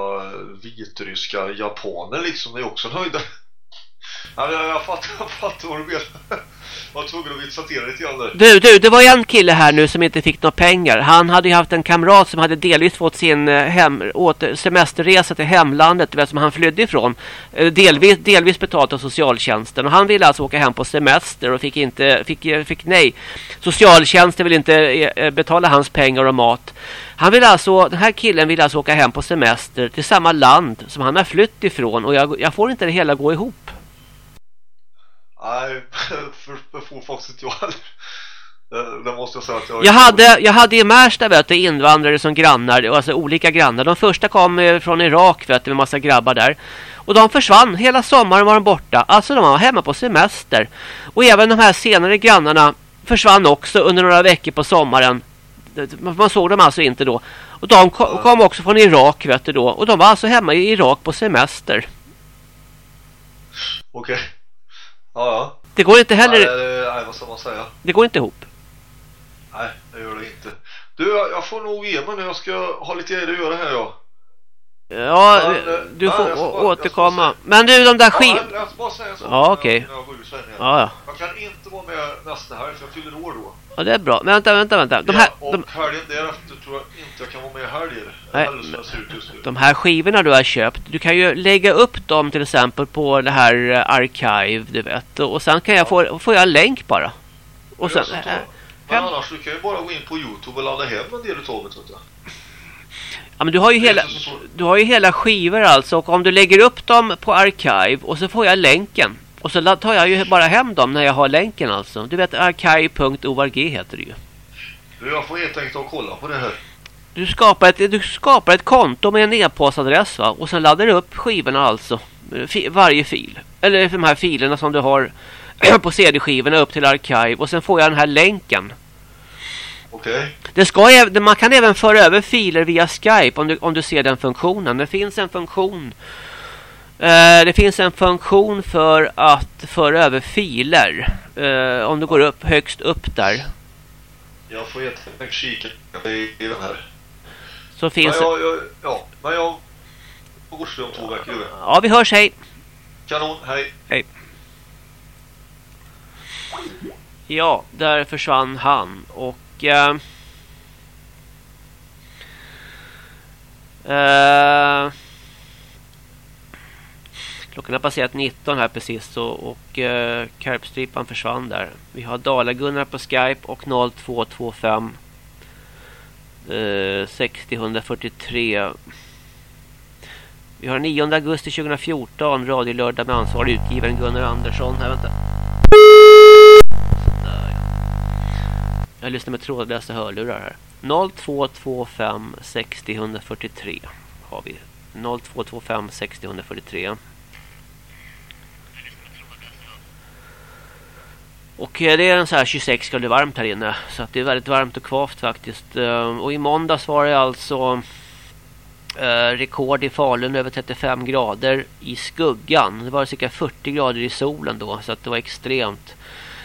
vitryska japaner liksom, det är också en [LAUGHS] Ja, jag, jag, fattar, jag fattar vad du menar. Var tvungen att vitsa till det lite grann där. Du, du, det var en kille här nu som inte fick några pengar. Han hade ju haft en kamrat som hade delvis fått sin eh, hem, åter, semesterresa till hemlandet, du vet, som han flydde ifrån. Eh, delvis, delvis betalt av socialtjänsten. Och han ville alltså åka hem på semester och fick, inte, fick, eh, fick nej. Socialtjänsten ville inte betala hans pengar och mat. Han vill alltså, den här killen vill alltså åka hem på semester till samma land som han har flytt ifrån. Och jag, jag får inte det hela gå ihop. Nej, faktiskt inte jag heller. Det, måste jag säga att jag... Jag hade, jag hade i Märsta vet du, invandrare som grannar, alltså olika grannar. De första kom eh, från Irak vet du, med massa grabbar där. Och de försvann, hela sommaren var de borta. Alltså de var hemma på semester. Och även de här senare grannarna försvann också under några veckor på sommaren. Man såg dem alltså inte då. Och de kom, också från Irak vet du då. Och de var alltså hemma i Irak på semester. Okej. Ja, ja. Det går inte Nej, heller, det- nej, vad ska man säga? det går inte ihop. Nej, det gör det inte. Du, jag, får nog ge mig nu. Jag ska ha lite grejer att göra här, ja. Ja, Men, eh, du nej, får jag bara- återkomma. Men du, de där skiv... Ja, jag ska bara säga sak. Ja, okej. jag svängen. Ja, ja. Jag kan inte vara med nästa helg, för jag fyller år då. Ja, det är bra. Men vänta, vänta, vänta. De här, ja, och de, helgen därefter tror jag inte jag kan vara med helger. Nej, de här skivorna du har köpt, du kan ju lägga upp dem till exempel på det här eh, Archive, du vet. Och sen kan jag få, får jag en länk bara. Och sen, äh, Men hem- annars, du kan ju bara gå in på Youtube och ladda hem en del utav det, ja, men du har ju hela, du har ju hela skivor alltså. Och om du lägger upp dem på Archive och så får jag länken. Och så tar jag ju bara hem dem när jag har länken alltså. Du vet archive.org heter det ju. Du, jag får helt enkelt att kolla på det här. Du skapar ett, du skapar ett konto med en e-postadress va? Och sen laddar du upp skivorna alltså. Fi, varje fil. Eller de här filerna som du har [CLEARS THROAT] på CD-skivorna upp till Archive. Och sen får jag den här länken. Okej? Det ska, man kan även föra över filer via Skype om du, om du ser den funktionen. Det finns en funktion. Eh, det finns en funktion för att föra över filer. Eh, om du går upp högst upp där. Jag får enkelt kika i, i den här. Så finns jag, jag, ja, men jag får gå om två veckor. Ja, vi hörs. Hej. Kanon, hej. Ja, där försvann han och eh, eh, klockan har passerat 19 här precis så, och eh, Karpstripan försvann där. Vi har Dala-Gunnar på Skype och 0225 eh, 60 Vi har 9 augusti 2014 radiolördag med ansvarig utgivare Gunnar Andersson. Här, vänta. Sådär. Jag lyssnar med trådlösa hörlurar här. 0225 60 143 har vi. 0225 60 143. Och det är en så här 26 grader varmt här inne. Så att det är väldigt varmt och kvavt faktiskt. Ehm, och i måndags var det alltså eh, rekord i Falun över 35 grader i skuggan. Det var cirka 40 grader i solen då. Så att det var extremt.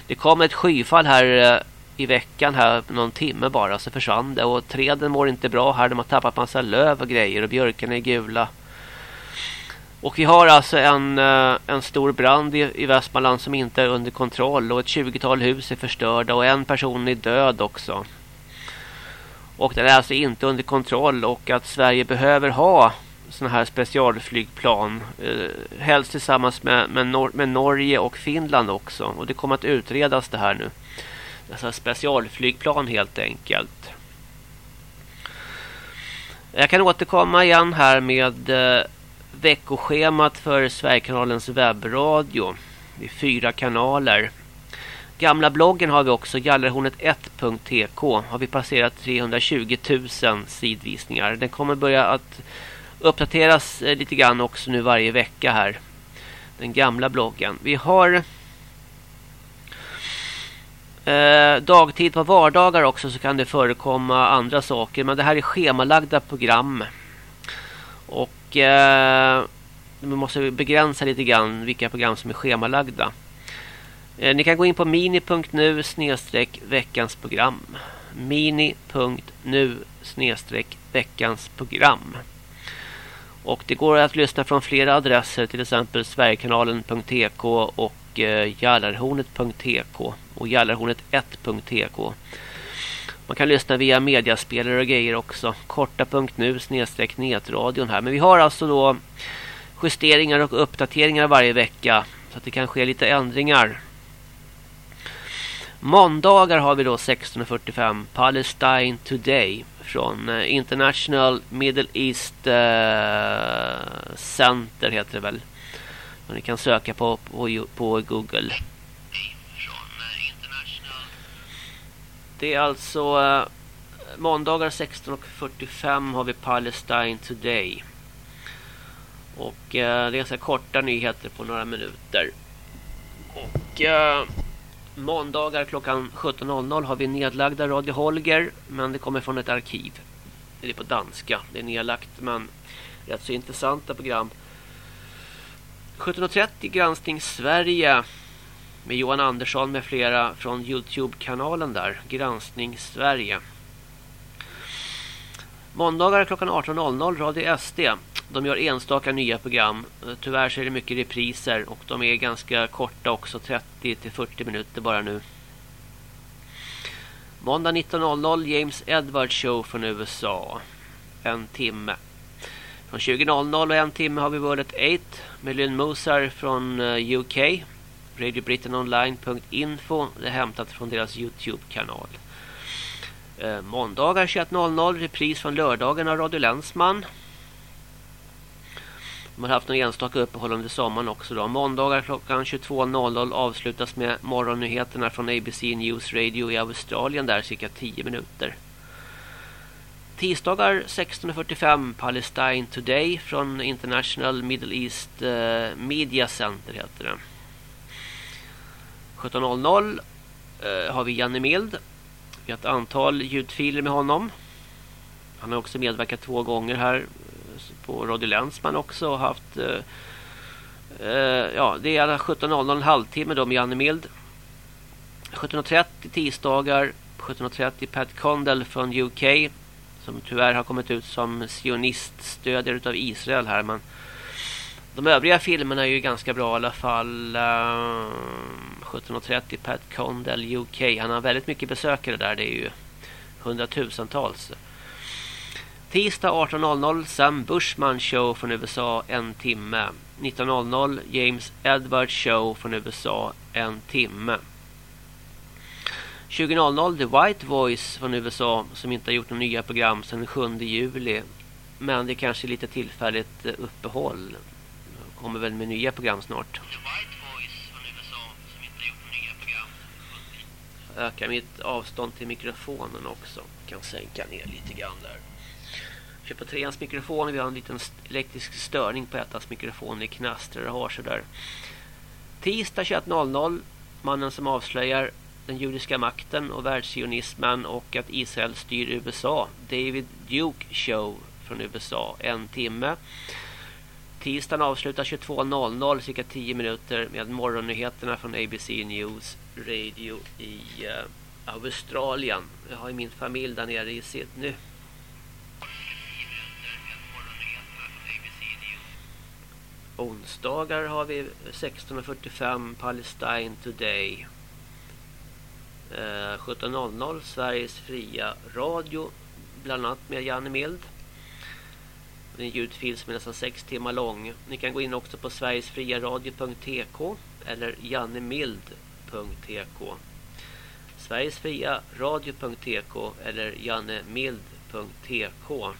Det kom ett skyfall här eh, i veckan här någon timme bara så försvann det och träden mår inte bra här de har tappat massa löv och grejer och björkarna är gula. Och vi har alltså en, eh, en stor brand i, i Västmanland som inte är under kontroll och ett 20-tal hus är förstörda och en person är död också. Och den är alltså inte under kontroll och att Sverige behöver ha sådana här specialflygplan. Eh, helst tillsammans med, med, Nor med Norge och Finland också. Och det kommer att utredas det här nu. Alltså specialflygplan helt enkelt. Jag kan återkomma igen här med eh, veckoschemat för Sverigekanalens webbradio. Det är fyra kanaler. Gamla bloggen har vi också, gallerhornet1.tk. Har vi passerat 320 000 sidvisningar. Den kommer börja att uppdateras eh, lite grann också nu varje vecka här. Den gamla bloggen. Vi har eh, dagtid på vardagar också så kan det förekomma andra saker. Men det här är schemalagda program. Och eh, vi måste begränsa lite grann vilka program som är schemalagda. Eh, ni kan gå in på mini.nu snedstreck veckans program. mini.nu snedstreck veckans program. Och det går att lyssna från flera adresser, till exempel sverigekanalen.tk och eh, jallarhornet.tk och jallarhornet1.tk. Man kan lyssna via mediaspelare och grejer också. Korta.nu snedstreck netradion här. Men vi har alltså då justeringar och uppdateringar varje vecka. Så att det kan ske lite ändringar. Måndagar har vi då 16.45 Palestine Today från eh, International Middle East eh, Center heter det väl. Och ni kan söka på, på, på Google. Det är alltså uh, måndagar 16.45 har vi Palestine Today. Och uh, det är ganska korta nyheter på några minuter. Och eh, Måndagar klockan 17.00 har vi nedlagda Radio Holger. Men det kommer från ett arkiv. Det är på danska. Det är nedlagt men rätt så intressanta program. 17.30 Granskning Sverige. Med Johan Andersson med flera från Youtube-kanalen där. Granskning Sverige. Måndagar klockan 18.00 Radio SD. De gör enstaka nya program. Tyvärr så är det mycket repriser och de är ganska korta också. 30-40 minuter bara nu. Måndag 19.00 James Edward Show från USA. En timme. Från 20.00 och en timme har vi World at 8 med Lynn Mosar från eh, UK. RadioBritainOnline.info. Det är hämtat från deras Youtube-kanal. Eh, måndagar 21.00 repris från lördagen av Radio Länsman. De har haft några enstaka uppehåll under sommaren också. Då. Måndagar klockan 22.00 avslutas med morgonnyheterna från ABC News Radio i Australien där cirka 10 minuter. Tisdagar 16.45 Palestine Today från International Middle East eh, Media Center heter det. 17.00 eh, har vi Janne Mild. Vi har ett antal ljudfiler med honom. Han har också medverkat två gånger här eh, på Radio Länsman också haft eh, eh ja, det är 17.00 en halvtimme då med Janne Mild. 17.30 tisdagar 17.30 Pat Condell från UK som tyvärr har kommit ut som sioniststödjare utav Israel här men de övriga filmerna är ju ganska bra i alla fall. Uh, eh, 17.30 Pat Condell UK. Han har väldigt mycket besökare där. Det är ju hundratusentals. Tisdag 18.00 Sam Bushman Show från USA en timme. 19.00 James Edward Show från USA en timme. 20.00 The White Voice från USA som inte har gjort några nya program sedan den 7 juli. Men det är kanske lite tillfälligt uppehåll. Kommer väl med nya program snart. Öka mitt avstånd till mikrofonen också. Kan sänka ner lite grann där. Köpa treans mikrofon. Vi har en liten elektrisk störning på ettans mikrofon. Det knastrar och har sådär. Tisdag 21.00. Mannen som avslöjar den judiska makten och världsionismen och att Israel styr USA. David Duke Show från USA. En timme. Tisdagen avslutar 22.00, cirka 10 minuter med morgonnyheterna från ABC News Radio i uh, Australien. Jag har min familj där nere i Sydney. Onsdagar har vi 16.45 Palestine Today. Eh, 17.00 Sveriges fria radio. Bland annat med Janne Mild. Det är en ljudfil som är nästan 6 timmar lång. Ni kan gå in också på sverigesfriaradio.tk eller jannemild.tk Sverigesfriaradio.tk eller jannemild.tk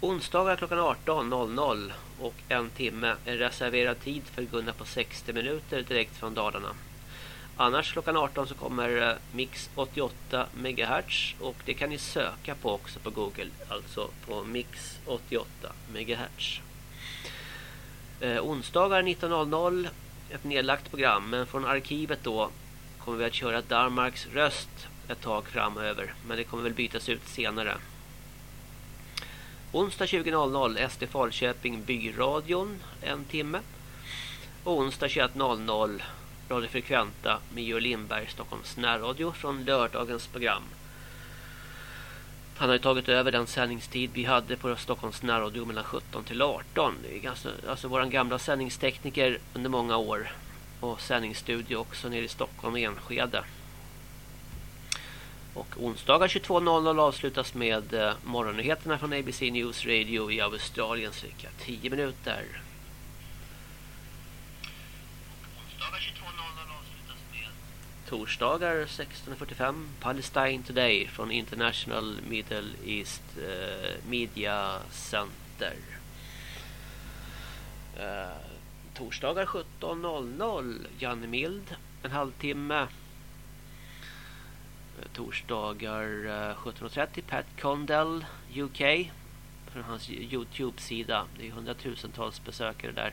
Onsdagar klockan 18.00 och en timme är reserverad tid för Gunnar på 60 minuter direkt från Dalarna. Annars klockan 18 så kommer eh, Mix 88 MHz och det kan ni söka på också på Google. Alltså på Mix 88 MHz. Eh, onsdagar 19.00 ett nedlagt program men från arkivet då kommer vi att köra Danmarks röst ett tag framöver men det kommer väl bytas ut senare. Onsdag 20.00 SD Falköping Byradion en timme. Och onsdag 21.00 Radio Frekventa med Georg Lindberg Stockholms närradio från lördagens program. Han har ju tagit över den sändningstid vi hade på Stockholms närradio mellan 17 till 18. Det är ganska, alltså vår gamla sändningstekniker under många år. Och sändningsstudio också nere i Stockholm och Enskede. Och onsdagar 22.00 avslutas med eh, morgonnyheterna från ABC News Radio i Australien cirka 10 minuter. Onsdagar 22.00 avslutas med torsdagar 16.45 Palestine Today från International Middle East eh, Media Center. Eh, torsdagar 17.00 Janne Mild en halvtimme eh, torsdagar eh, 17.30 Pat Condell UK från hans Youtube-sida. Det är hundratusentals besökare där.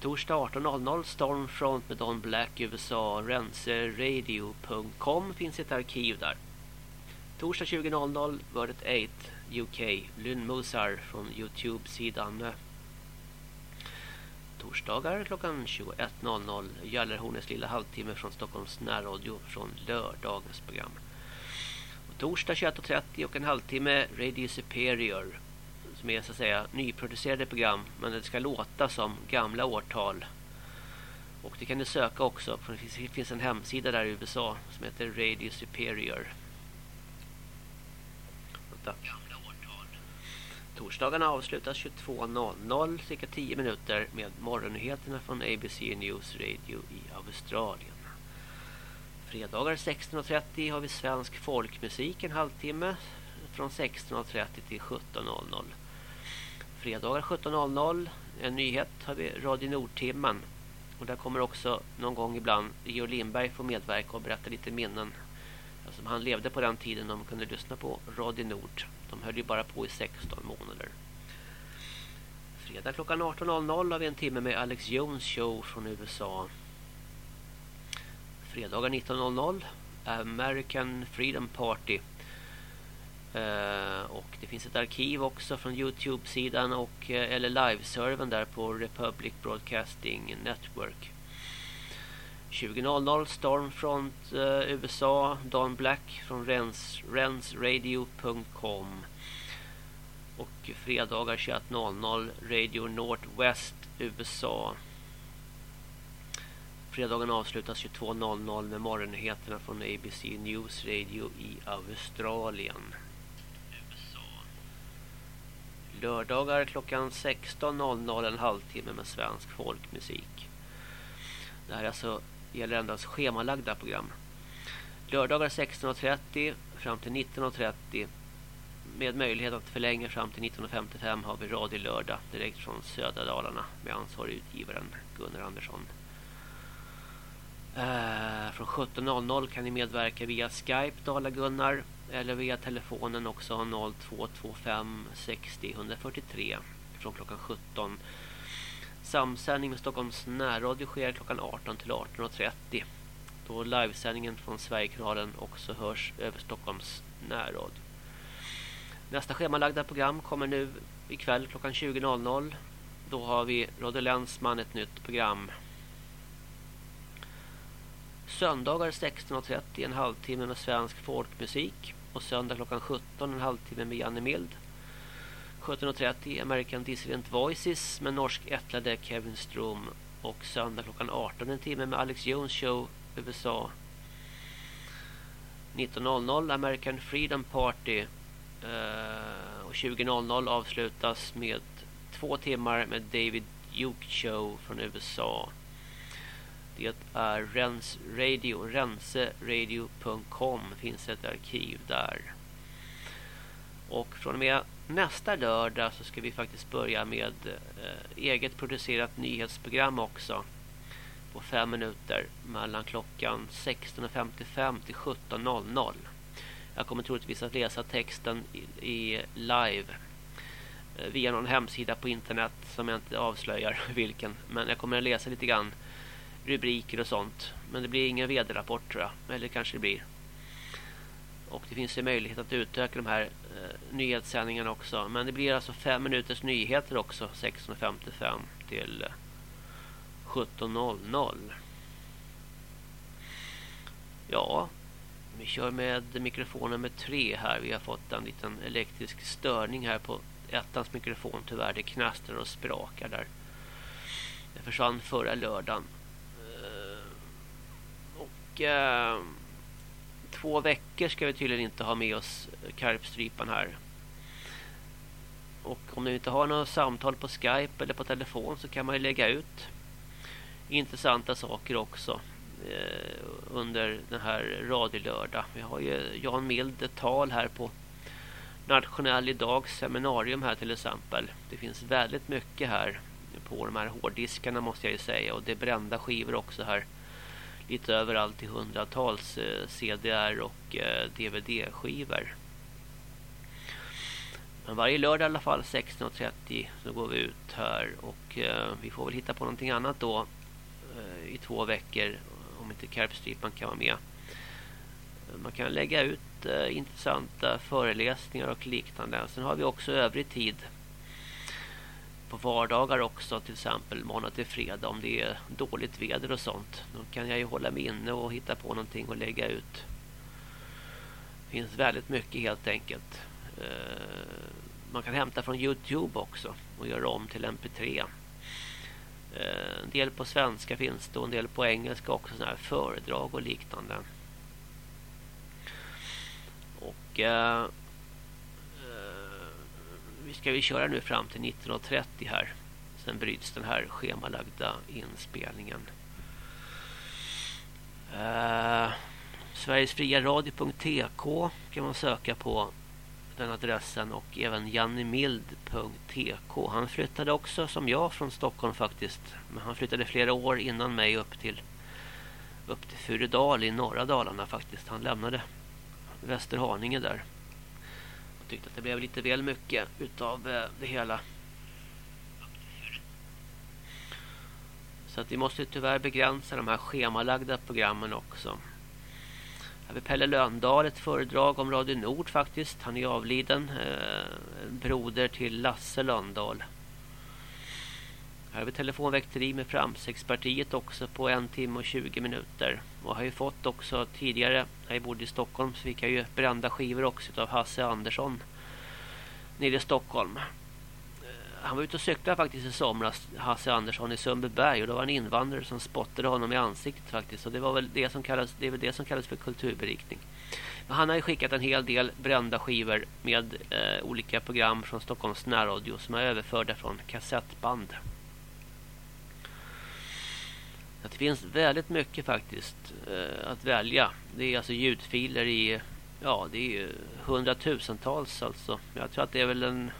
Torsdag 18.00 Stormfront med Don Black USA. Renseradio.com finns ett arkiv där. Torsdag 20.00 Wordet 8 UK. Lynn Musar från Youtube-sidan torsdagar klockan 21.00 Gallerhornets lilla halvtimme från Stockholms närradio från lördagens program. Och torsdag 21.30 och en halvtimme Radio Superior som är så att säga nyproducerade program men det ska låta som gamla årtal. Och det kan ni söka också för det finns, en hemsida där i USA som heter Radio Superior. Vänta. Torsdagarna avslutas 22.00, cirka 10 minuter med morgonnyheterna från ABC News Radio i Australien. Fredagar 16.30 har vi svensk folkmusik en halvtimme från 16.30 till 17.00. Fredagar 17.00 en nyhet har vi Radio Nordtimmen. Och där kommer också någon gång ibland Georg Lindberg få medverka och berätta lite minnen. Alltså, han levde på den tiden de kunde lyssna på Radio Nord. De höll ju bara på i 16 månader. Fredag klockan 18.00 har vi en timme med Alex Jones show från USA. Fredagar 19.00 American Freedom Party. Eh, och det finns ett arkiv också från Youtube-sidan och eh, eller liveservern där på Republic Broadcasting Network. 20.00 Stormfront eh, USA Don Black från rens, rensradio.com och fredagar 21.00 Radio Northwest USA Fredagen avslutas 22.00 med morgonnyheterna från ABC News Radio i Australien. Lördagar klockan 16.00 en halvtimme med svensk folkmusik Det här alltså gäller endast schemalagda program. Lördagar 16.30 fram till 19.30 med möjlighet att förlänga fram till 19.55 har vi Radio Lördag direkt från södra Dalarna med ansvarig utgivaren Gunnar Andersson. Eh, från 17.00 kan ni medverka via Skype Dala Gunnar eller via telefonen också 0225 60 143 från klockan 17 Samsändning med Stockholms närradio sker klockan 18 till 18.30. Då livesändningen från Sverigekanalen också hörs över Stockholms närradio. Nästa schemalagda program kommer nu ikväll klockan 20.00. Då har vi Radio Länsman ett nytt program. Söndagar 16.30 en halvtimme med svensk folkmusik. Söndag klockan 17 en halvtimme med Janne Mild. 17.30 American Dissident Voices med norsk ättlade Kevin Strom. Och söndag klockan 18 en timme med Alex Jones show USA 19.00 American Freedom Party. Uh, och 20.00 avslutas med två timmar med David Duke show från USA det är Rens Radio, renseradio.com finns ett arkiv där. Och från och med nästa lördag så ska vi faktiskt börja med eh, eget producerat nyhetsprogram också. på fem minuter mellan klockan 16.55 till 17.00. Jag kommer troligtvis att läsa texten i, i live eh, via någon hemsida på internet som jag inte avslöjar [LAUGHS] vilken. Men jag kommer att läsa lite grann rubriker och sånt. Men det blir ingen vd-rapport tror jag. Eller kanske det blir. Och det finns ju möjlighet att utöka de här eh, nyhetssändningarna också. Men det blir alltså fem minuters nyheter också. 16.55 till eh, 17.00. Ja, vi kör med mikrofon nummer tre här. Vi har fått en liten elektrisk störning här på ettans mikrofon. Tyvärr, det knastrar och sprakar där. Det försvann förra lördagen. Eh, två veckor ska vi tydligen inte ha med oss karpstrypan här. Och om ni inte har något samtal på Skype eller på telefon så kan man ju lägga ut intressanta saker också eh, under den här radiolördag. Vi har ju Jan Mild ett tal här på Nationell idag seminarium här till exempel. Det finns väldigt mycket här på de här hårddiskarna måste jag ju säga och det är brända skivor också här lite överallt i hundratals eh, CDR och eh, DVD-skivor. Men varje lördag i alla fall 16.30 så går vi ut här och eh, vi får väl hitta på någonting annat då eh, i två veckor om inte Karpstrypan kan vara med. Man kan lägga ut eh, intressanta föreläsningar och liknande. Sen har vi också övrig tid på vardagar också till exempel måndag till fredag om det är dåligt väder och sånt. Då kan jag ju hålla mig inne och hitta på någonting och lägga ut. Det finns väldigt mycket helt enkelt. Eh, man kan hämta från Youtube också och göra om till MP3. Eh, en del på svenska finns det och en del på engelska också sådana här föredrag och liknande. Och eh, vi ska vi köra nu fram till 19.30 här. Sen bryts den här schemalagda inspelningen. Eh, uh, Sverigesfriaradio.tk kan man söka på den adressen och även jannemild.tk. Han flyttade också som jag från Stockholm faktiskt. Men han flyttade flera år innan mig upp till upp till Furudal i norra Dalarna faktiskt. Han lämnade Västerhaninge där tyckte att det blev lite väl mycket utav eh, det hela. Så att vi måste tyvärr begränsa de här schemalagda programmen också. Här har vi Pelle Löndahl ett föredrag om Radio Nord faktiskt. Han är avliden. Eh, broder till Lasse Löndahl. Här har vi telefonväkteri med Framstegspartiet också på en timme och 20 minuter. Och har ju fått också tidigare, när jag bodde i Stockholm så fick jag ju brända skivor också av Hasse Andersson nere i Stockholm. Eh, han var ute och cyklade faktiskt i somras, Hasse Andersson i Sundbyberg och då var en invandrare som spottade honom i ansiktet faktiskt. Och det var väl det som kallas, det är väl det som kallas för kulturberikning. Men han har ju skickat en hel del brända skivor med eh, olika program från Stockholms närradio som är överförda från kassettband. Att det finns väldigt mycket faktiskt eh, att välja. Det är alltså ljudfiler i ja, det är ju hundratusentals alltså. Jag tror att det är väl en,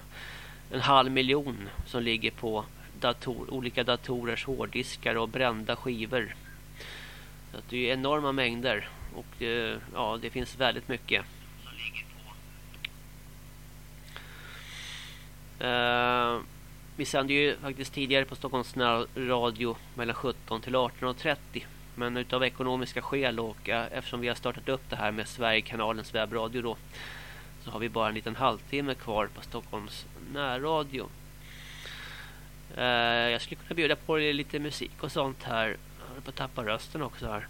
en halv miljon som ligger på dator, olika datorers hårddiskar och brända skivor. Så det är enorma mängder och eh, ja, det finns väldigt mycket. Uh, vi sände ju faktiskt tidigare på Stockholms radio mellan 17 till 18.30. Men utav ekonomiska skäl och eh, eftersom vi har startat upp det här med Sverigekanalens webbradio då så har vi bara en liten halvtimme kvar på Stockholms närradio. Eh, jag skulle kunna bjuda på lite musik och sånt här. Jag håller på att tappa rösten också här.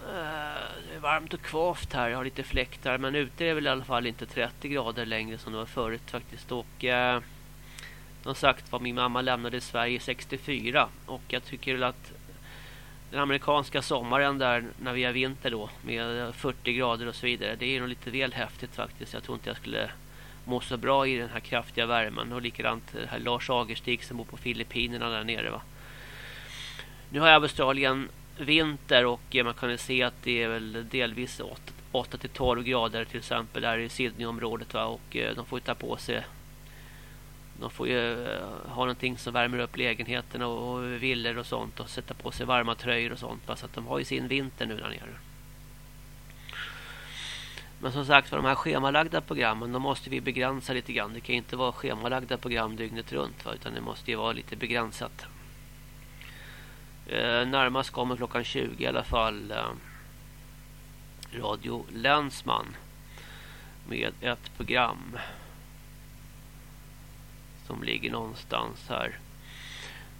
Eh, det är varmt och kvavt här. Jag har lite fläktar. Men ute är det väl i alla fall inte 30 grader längre som det var förut faktiskt. Och som sagt var min mamma lämnade Sverige 64 och jag tycker väl att den amerikanska sommaren där när vi har vinter då med 40 grader och så vidare det är nog lite väl häftigt faktiskt. Jag tror inte jag skulle må så bra i den här kraftiga värmen och likadant eh, här Lars Agerstig som bor på Filippinerna där nere va. Nu har Australien vinter och eh, man kan se att det är väl delvis 8 till 12 grader till exempel här i Sydneyområdet va och eh, de får ta på sig de får ju eh, ha någonting som värmer upp lägenheterna och, och villor och sånt och sätta på sig varma tröjor och sånt. Så att de har ju sin vinter nu där nere. Men som sagt för de här schemalagda programmen då måste vi begränsa lite grann. Det kan inte vara schemalagda program dygnet runt va? utan det måste ju vara lite begränsat. Eh, närmast kommer klockan 20 i alla fall eh, Radio Länsman med ett program som ligger någonstans här.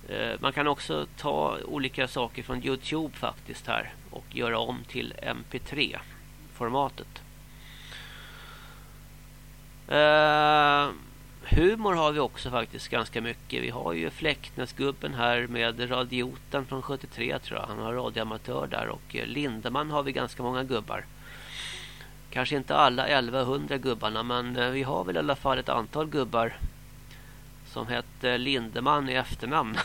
Eh, man kan också ta olika saker från Youtube faktiskt här och göra om till MP3-formatet. Uh, eh, humor har vi också faktiskt ganska mycket. Vi har ju Fläktnäsgubben här med radioten från 73 tror jag. Han har radioamatör där och eh, Lindeman har vi ganska många gubbar. Kanske inte alla 1100 gubbarna men vi har väl i alla fall ett antal gubbar som hette Lindeman i efternamn.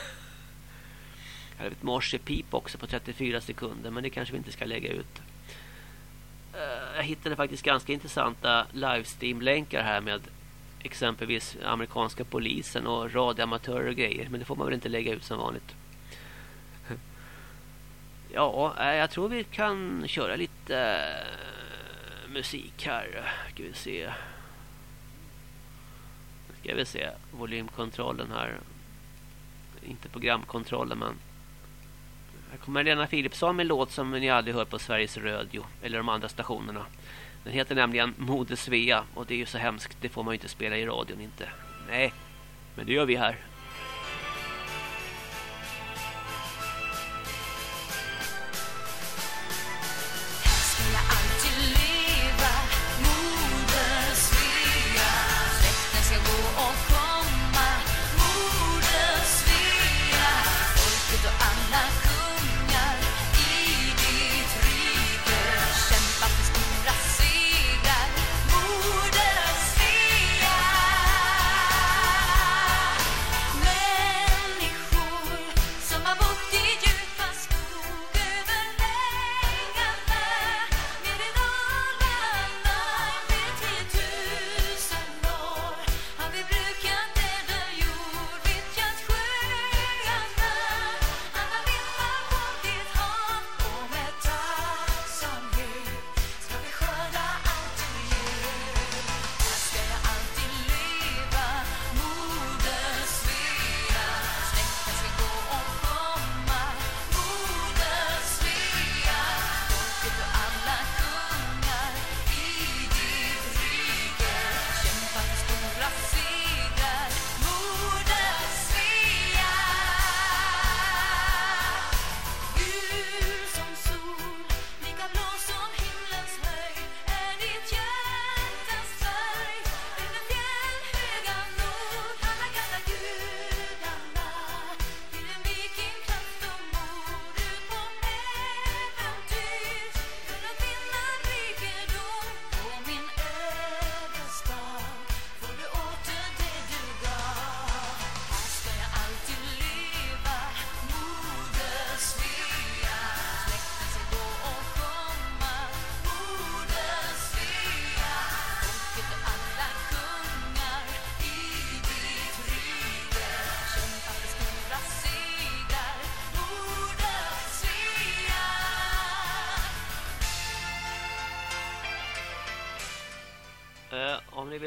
Jag har ett morsepip också på 34 sekunder men det kanske vi inte ska lägga ut. Eh, jag hittade faktiskt ganska intressanta livestream-länkar här med exempelvis amerikanska polisen och radioamatörer och grejer. Men det får man väl inte lägga ut som vanligt. [LAUGHS] Ja, eh, jag tror vi kan köra lite eh, musik här. Ska vi se. Ska vi se volymkontrollen här. Inte programkontrollen men här kommer Lena Philipsson med en låt som ni aldrig hört på Sveriges Radio eller de andra stationerna. Den heter nämligen Mode Svea och det är ju så hemskt, det får man ju inte spela i radion inte. Nej, men det gör vi här.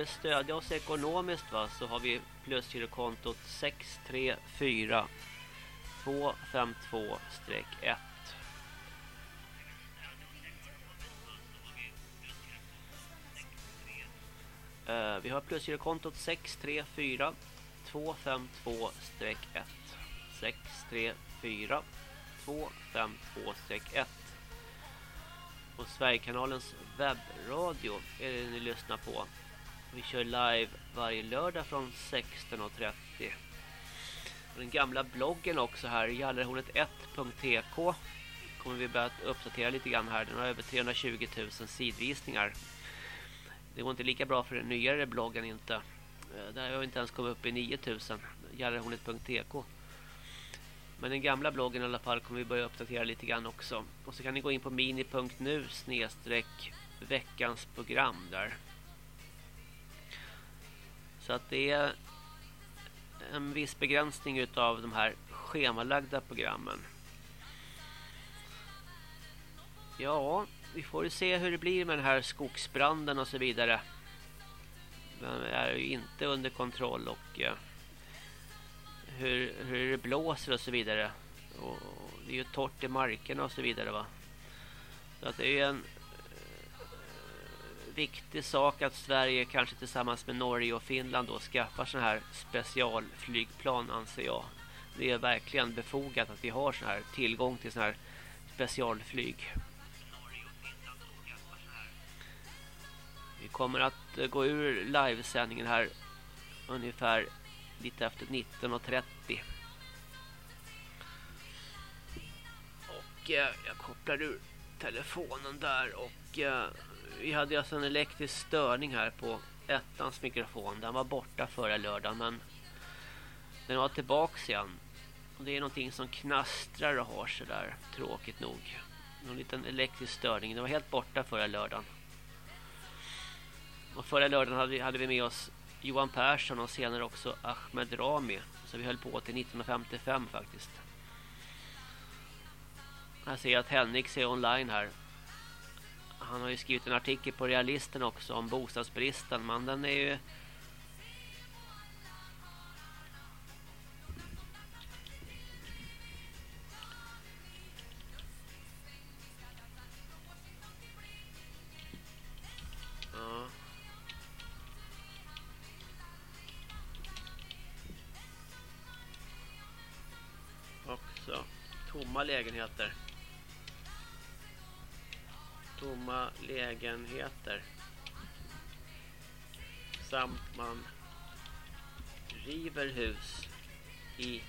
Vill stödja oss ekonomiskt va, så har vi plusgirokontot 634 252-1. Uh, vi har plusgirokontot 634 252-1. 634 252-1. Och Sverigekanalens webbradio är det ni lyssnar på. Vi kör live varje lördag från 16.30. Den gamla bloggen också här, gallerhornet1.tk kommer vi börja uppdatera lite grann här. Den har över 320 000 sidvisningar. Det går inte lika bra för den nyare bloggen inte. Eh, där har vi inte ens kommit upp i 9000 gallerhornet.tk. Men den gamla bloggen i alla fall kommer vi börja uppdatera lite grann också. Och så kan ni gå in på mini.nu snedstreck veckans program där. Så att det är en viss begränsning utav de här schemalagda programmen. Ja, vi får ju se hur det blir med den här skogsbranden och så vidare. Den är ju inte under kontroll och eh, hur, hur det blåser och så vidare. Och det är ju torrt i markerna och så vidare va. Så att det är en viktig sak att Sverige kanske tillsammans med Norge och Finland då skaffar sådana här specialflygplan anser jag. Det är verkligen befogat att vi har sån här tillgång till sån här specialflyg. Vi kommer att eh, gå ur livesändningen här ungefär lite efter 19.30. Och eh, jag kopplar ur telefonen där och eh, vi hade alltså en elektrisk störning här på ettans mikrofon. Den var borta förra lördagen men den var tillbaks igen. Och det är någonting som knastrar och har sig där tråkigt nog. Någon liten elektrisk störning. Den var helt borta förra lördagen. Och förra lördagen hade vi, hade vi med oss Johan Persson och senare också Ahmed Rami. Så vi höll på till 1955 faktiskt. Här ser jag att Henrik är online här. Han har ju skrivit en artikel på Realisten också om bostadsbristen. Men den är ju... Ja. Också tomma lägenheter. Tomma lägenheter. Samt man river hus i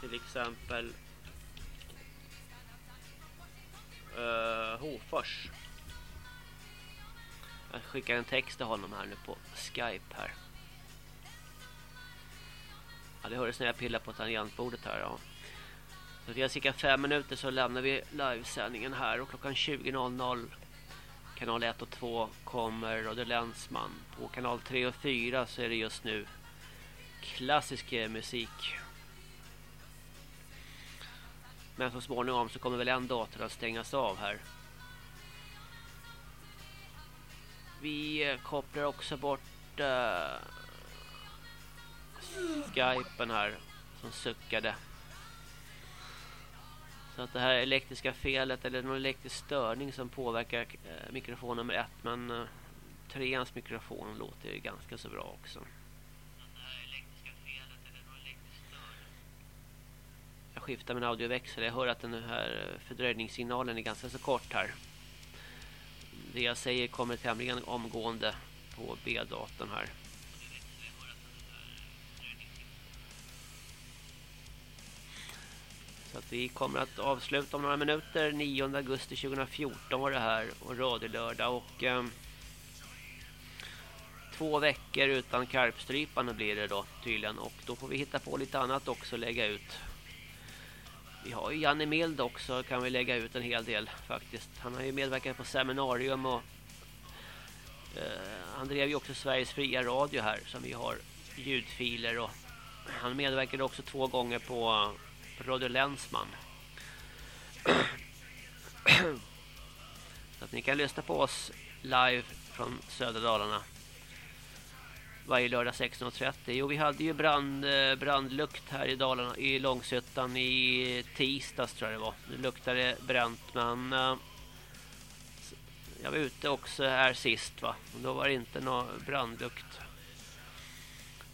till exempel uh, Hofors. Jag skickar en text till honom här nu på Skype här. Ja, det hördes när jag pillade på tangentbordet här. Ja. Så det är cirka fem minuter så lämnar vi livesändningen här och klockan 20.00 kanal 1 och 2 kommer Radio Länsman. På kanal 3 och 4 så är det just nu klassisk eh, musik. Men så småningom så kommer väl en dator att stängas av här. Vi eh, kopplar också bort uh, Skypen här som suckade. Så att det här elektriska felet eller någon elektrisk störning som påverkar eh, mikrofon nummer ett. Men eh, treans mikrofon låter ju ganska så bra också. Jag skiftar min audioväxel. Jag hör att den här fördröjningssignalen är ganska så kort här. Det jag säger kommer tämligen omgående på B-datorn här. Så att vi kommer att avsluta om några minuter. 9 augusti 2014 var det här. Och radiolördag. Och eh, två veckor utan karpstrypande blir det då tydligen. Och då får vi hitta på lite annat också och lägga ut. Vi har ju Janne Mild också. Kan vi lägga ut en hel del faktiskt. Han har ju medverkat på seminarium. Och eh, han drev ju också Sveriges fria radio här. Som vi har ljudfiler. Och han medverkade också två gånger på Radio Länsman. Så att ni kan lyssna på oss live från södra Dalarna. Varje lördag 16.30. Jo, vi hade ju brand, eh, brandlukt här i Dalarna, i Långsötan i tisdags tror jag det var. Det luktade bränt, men eh, jag var ute också här sist va. Och då var det inte någon brandlukt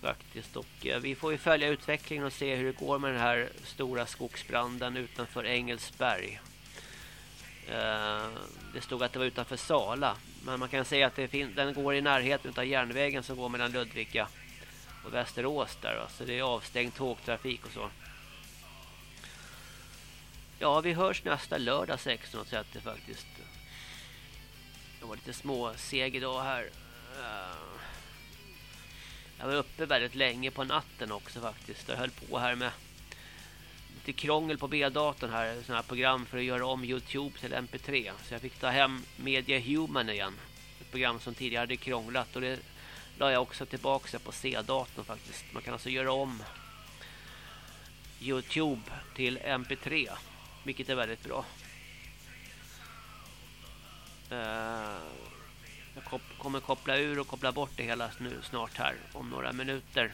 faktiskt. Och eh, vi får ju följa utvecklingen och se hur det går med den här stora skogsbranden utanför Engelsberg. Eh, det stod att det var utanför Sala. Men man kan säga att det den går i närheten av järnvägen som går mellan Ludvika och Västerås där. Va? Så det är avstängd tågtrafik och så. Ja, vi hörs nästa lördag 16.30 faktiskt. Det var lite små seg idag här. Uh, jag var uppe väldigt länge på natten också faktiskt. Jag höll på här med lite krångel på B-datorn här. Sådana här program för att göra om Youtube till MP3. Så jag fick ta hem Media Human igen. Ett program som tidigare hade krånglat. Och det la jag också tillbaka på C-datorn faktiskt. Man kan alltså göra om Youtube till MP3. Vilket är väldigt bra. Eh, jag kommer koppla ur och koppla bort det hela nu snart här. Om några minuter.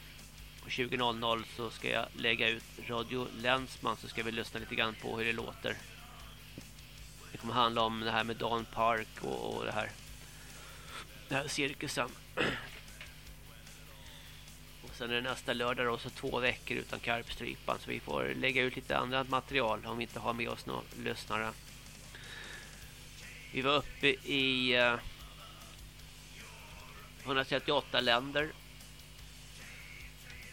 20.00 så ska jag lägga ut Radio Länsman så ska vi lyssna lite grann på hur det låter. Det kommer handla om det här med Dan Park och, och det här. Det här cirkusen. [CLEARS THROAT] Och sen är det nästa lördag då så två veckor utan karpstrypan. Så vi får lägga ut lite annat material om vi inte har med oss några lyssnare. Vi var uppe i Uh, 138 länder.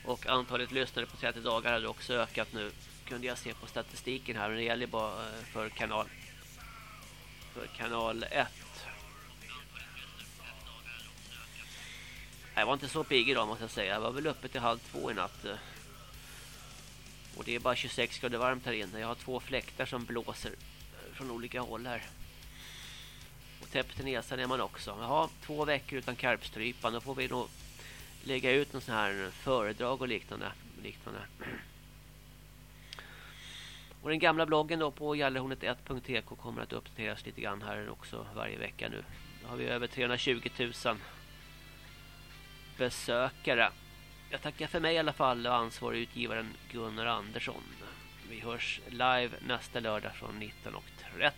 Och antalet lyssnare på 30 dagar hade också ökat nu. Kunde jag se på statistiken här. Men det gäller bara eh, för kanal för kanal 1. Jag var inte så pigg idag måste jag säga. Jag var väl uppe till halv två i natt. Eh. Och det är bara 26 grader varmt här inne. Jag har två fläktar som blåser eh, från olika håll här. Täppt näsan är man också. Jaha, två veckor utan karpstrypan. Då får vi nog lägga ut någon sån här föredrag och liknande. liknande. Och den gamla bloggen då på gallerhornet1.tk kommer att uppdateras lite grann här också varje vecka nu. Då har vi över 320 000 besökare. Jag tackar för mig i alla fall och ansvarig utgivaren Gunnar Andersson. Vi hörs live nästa lördag från 19.30.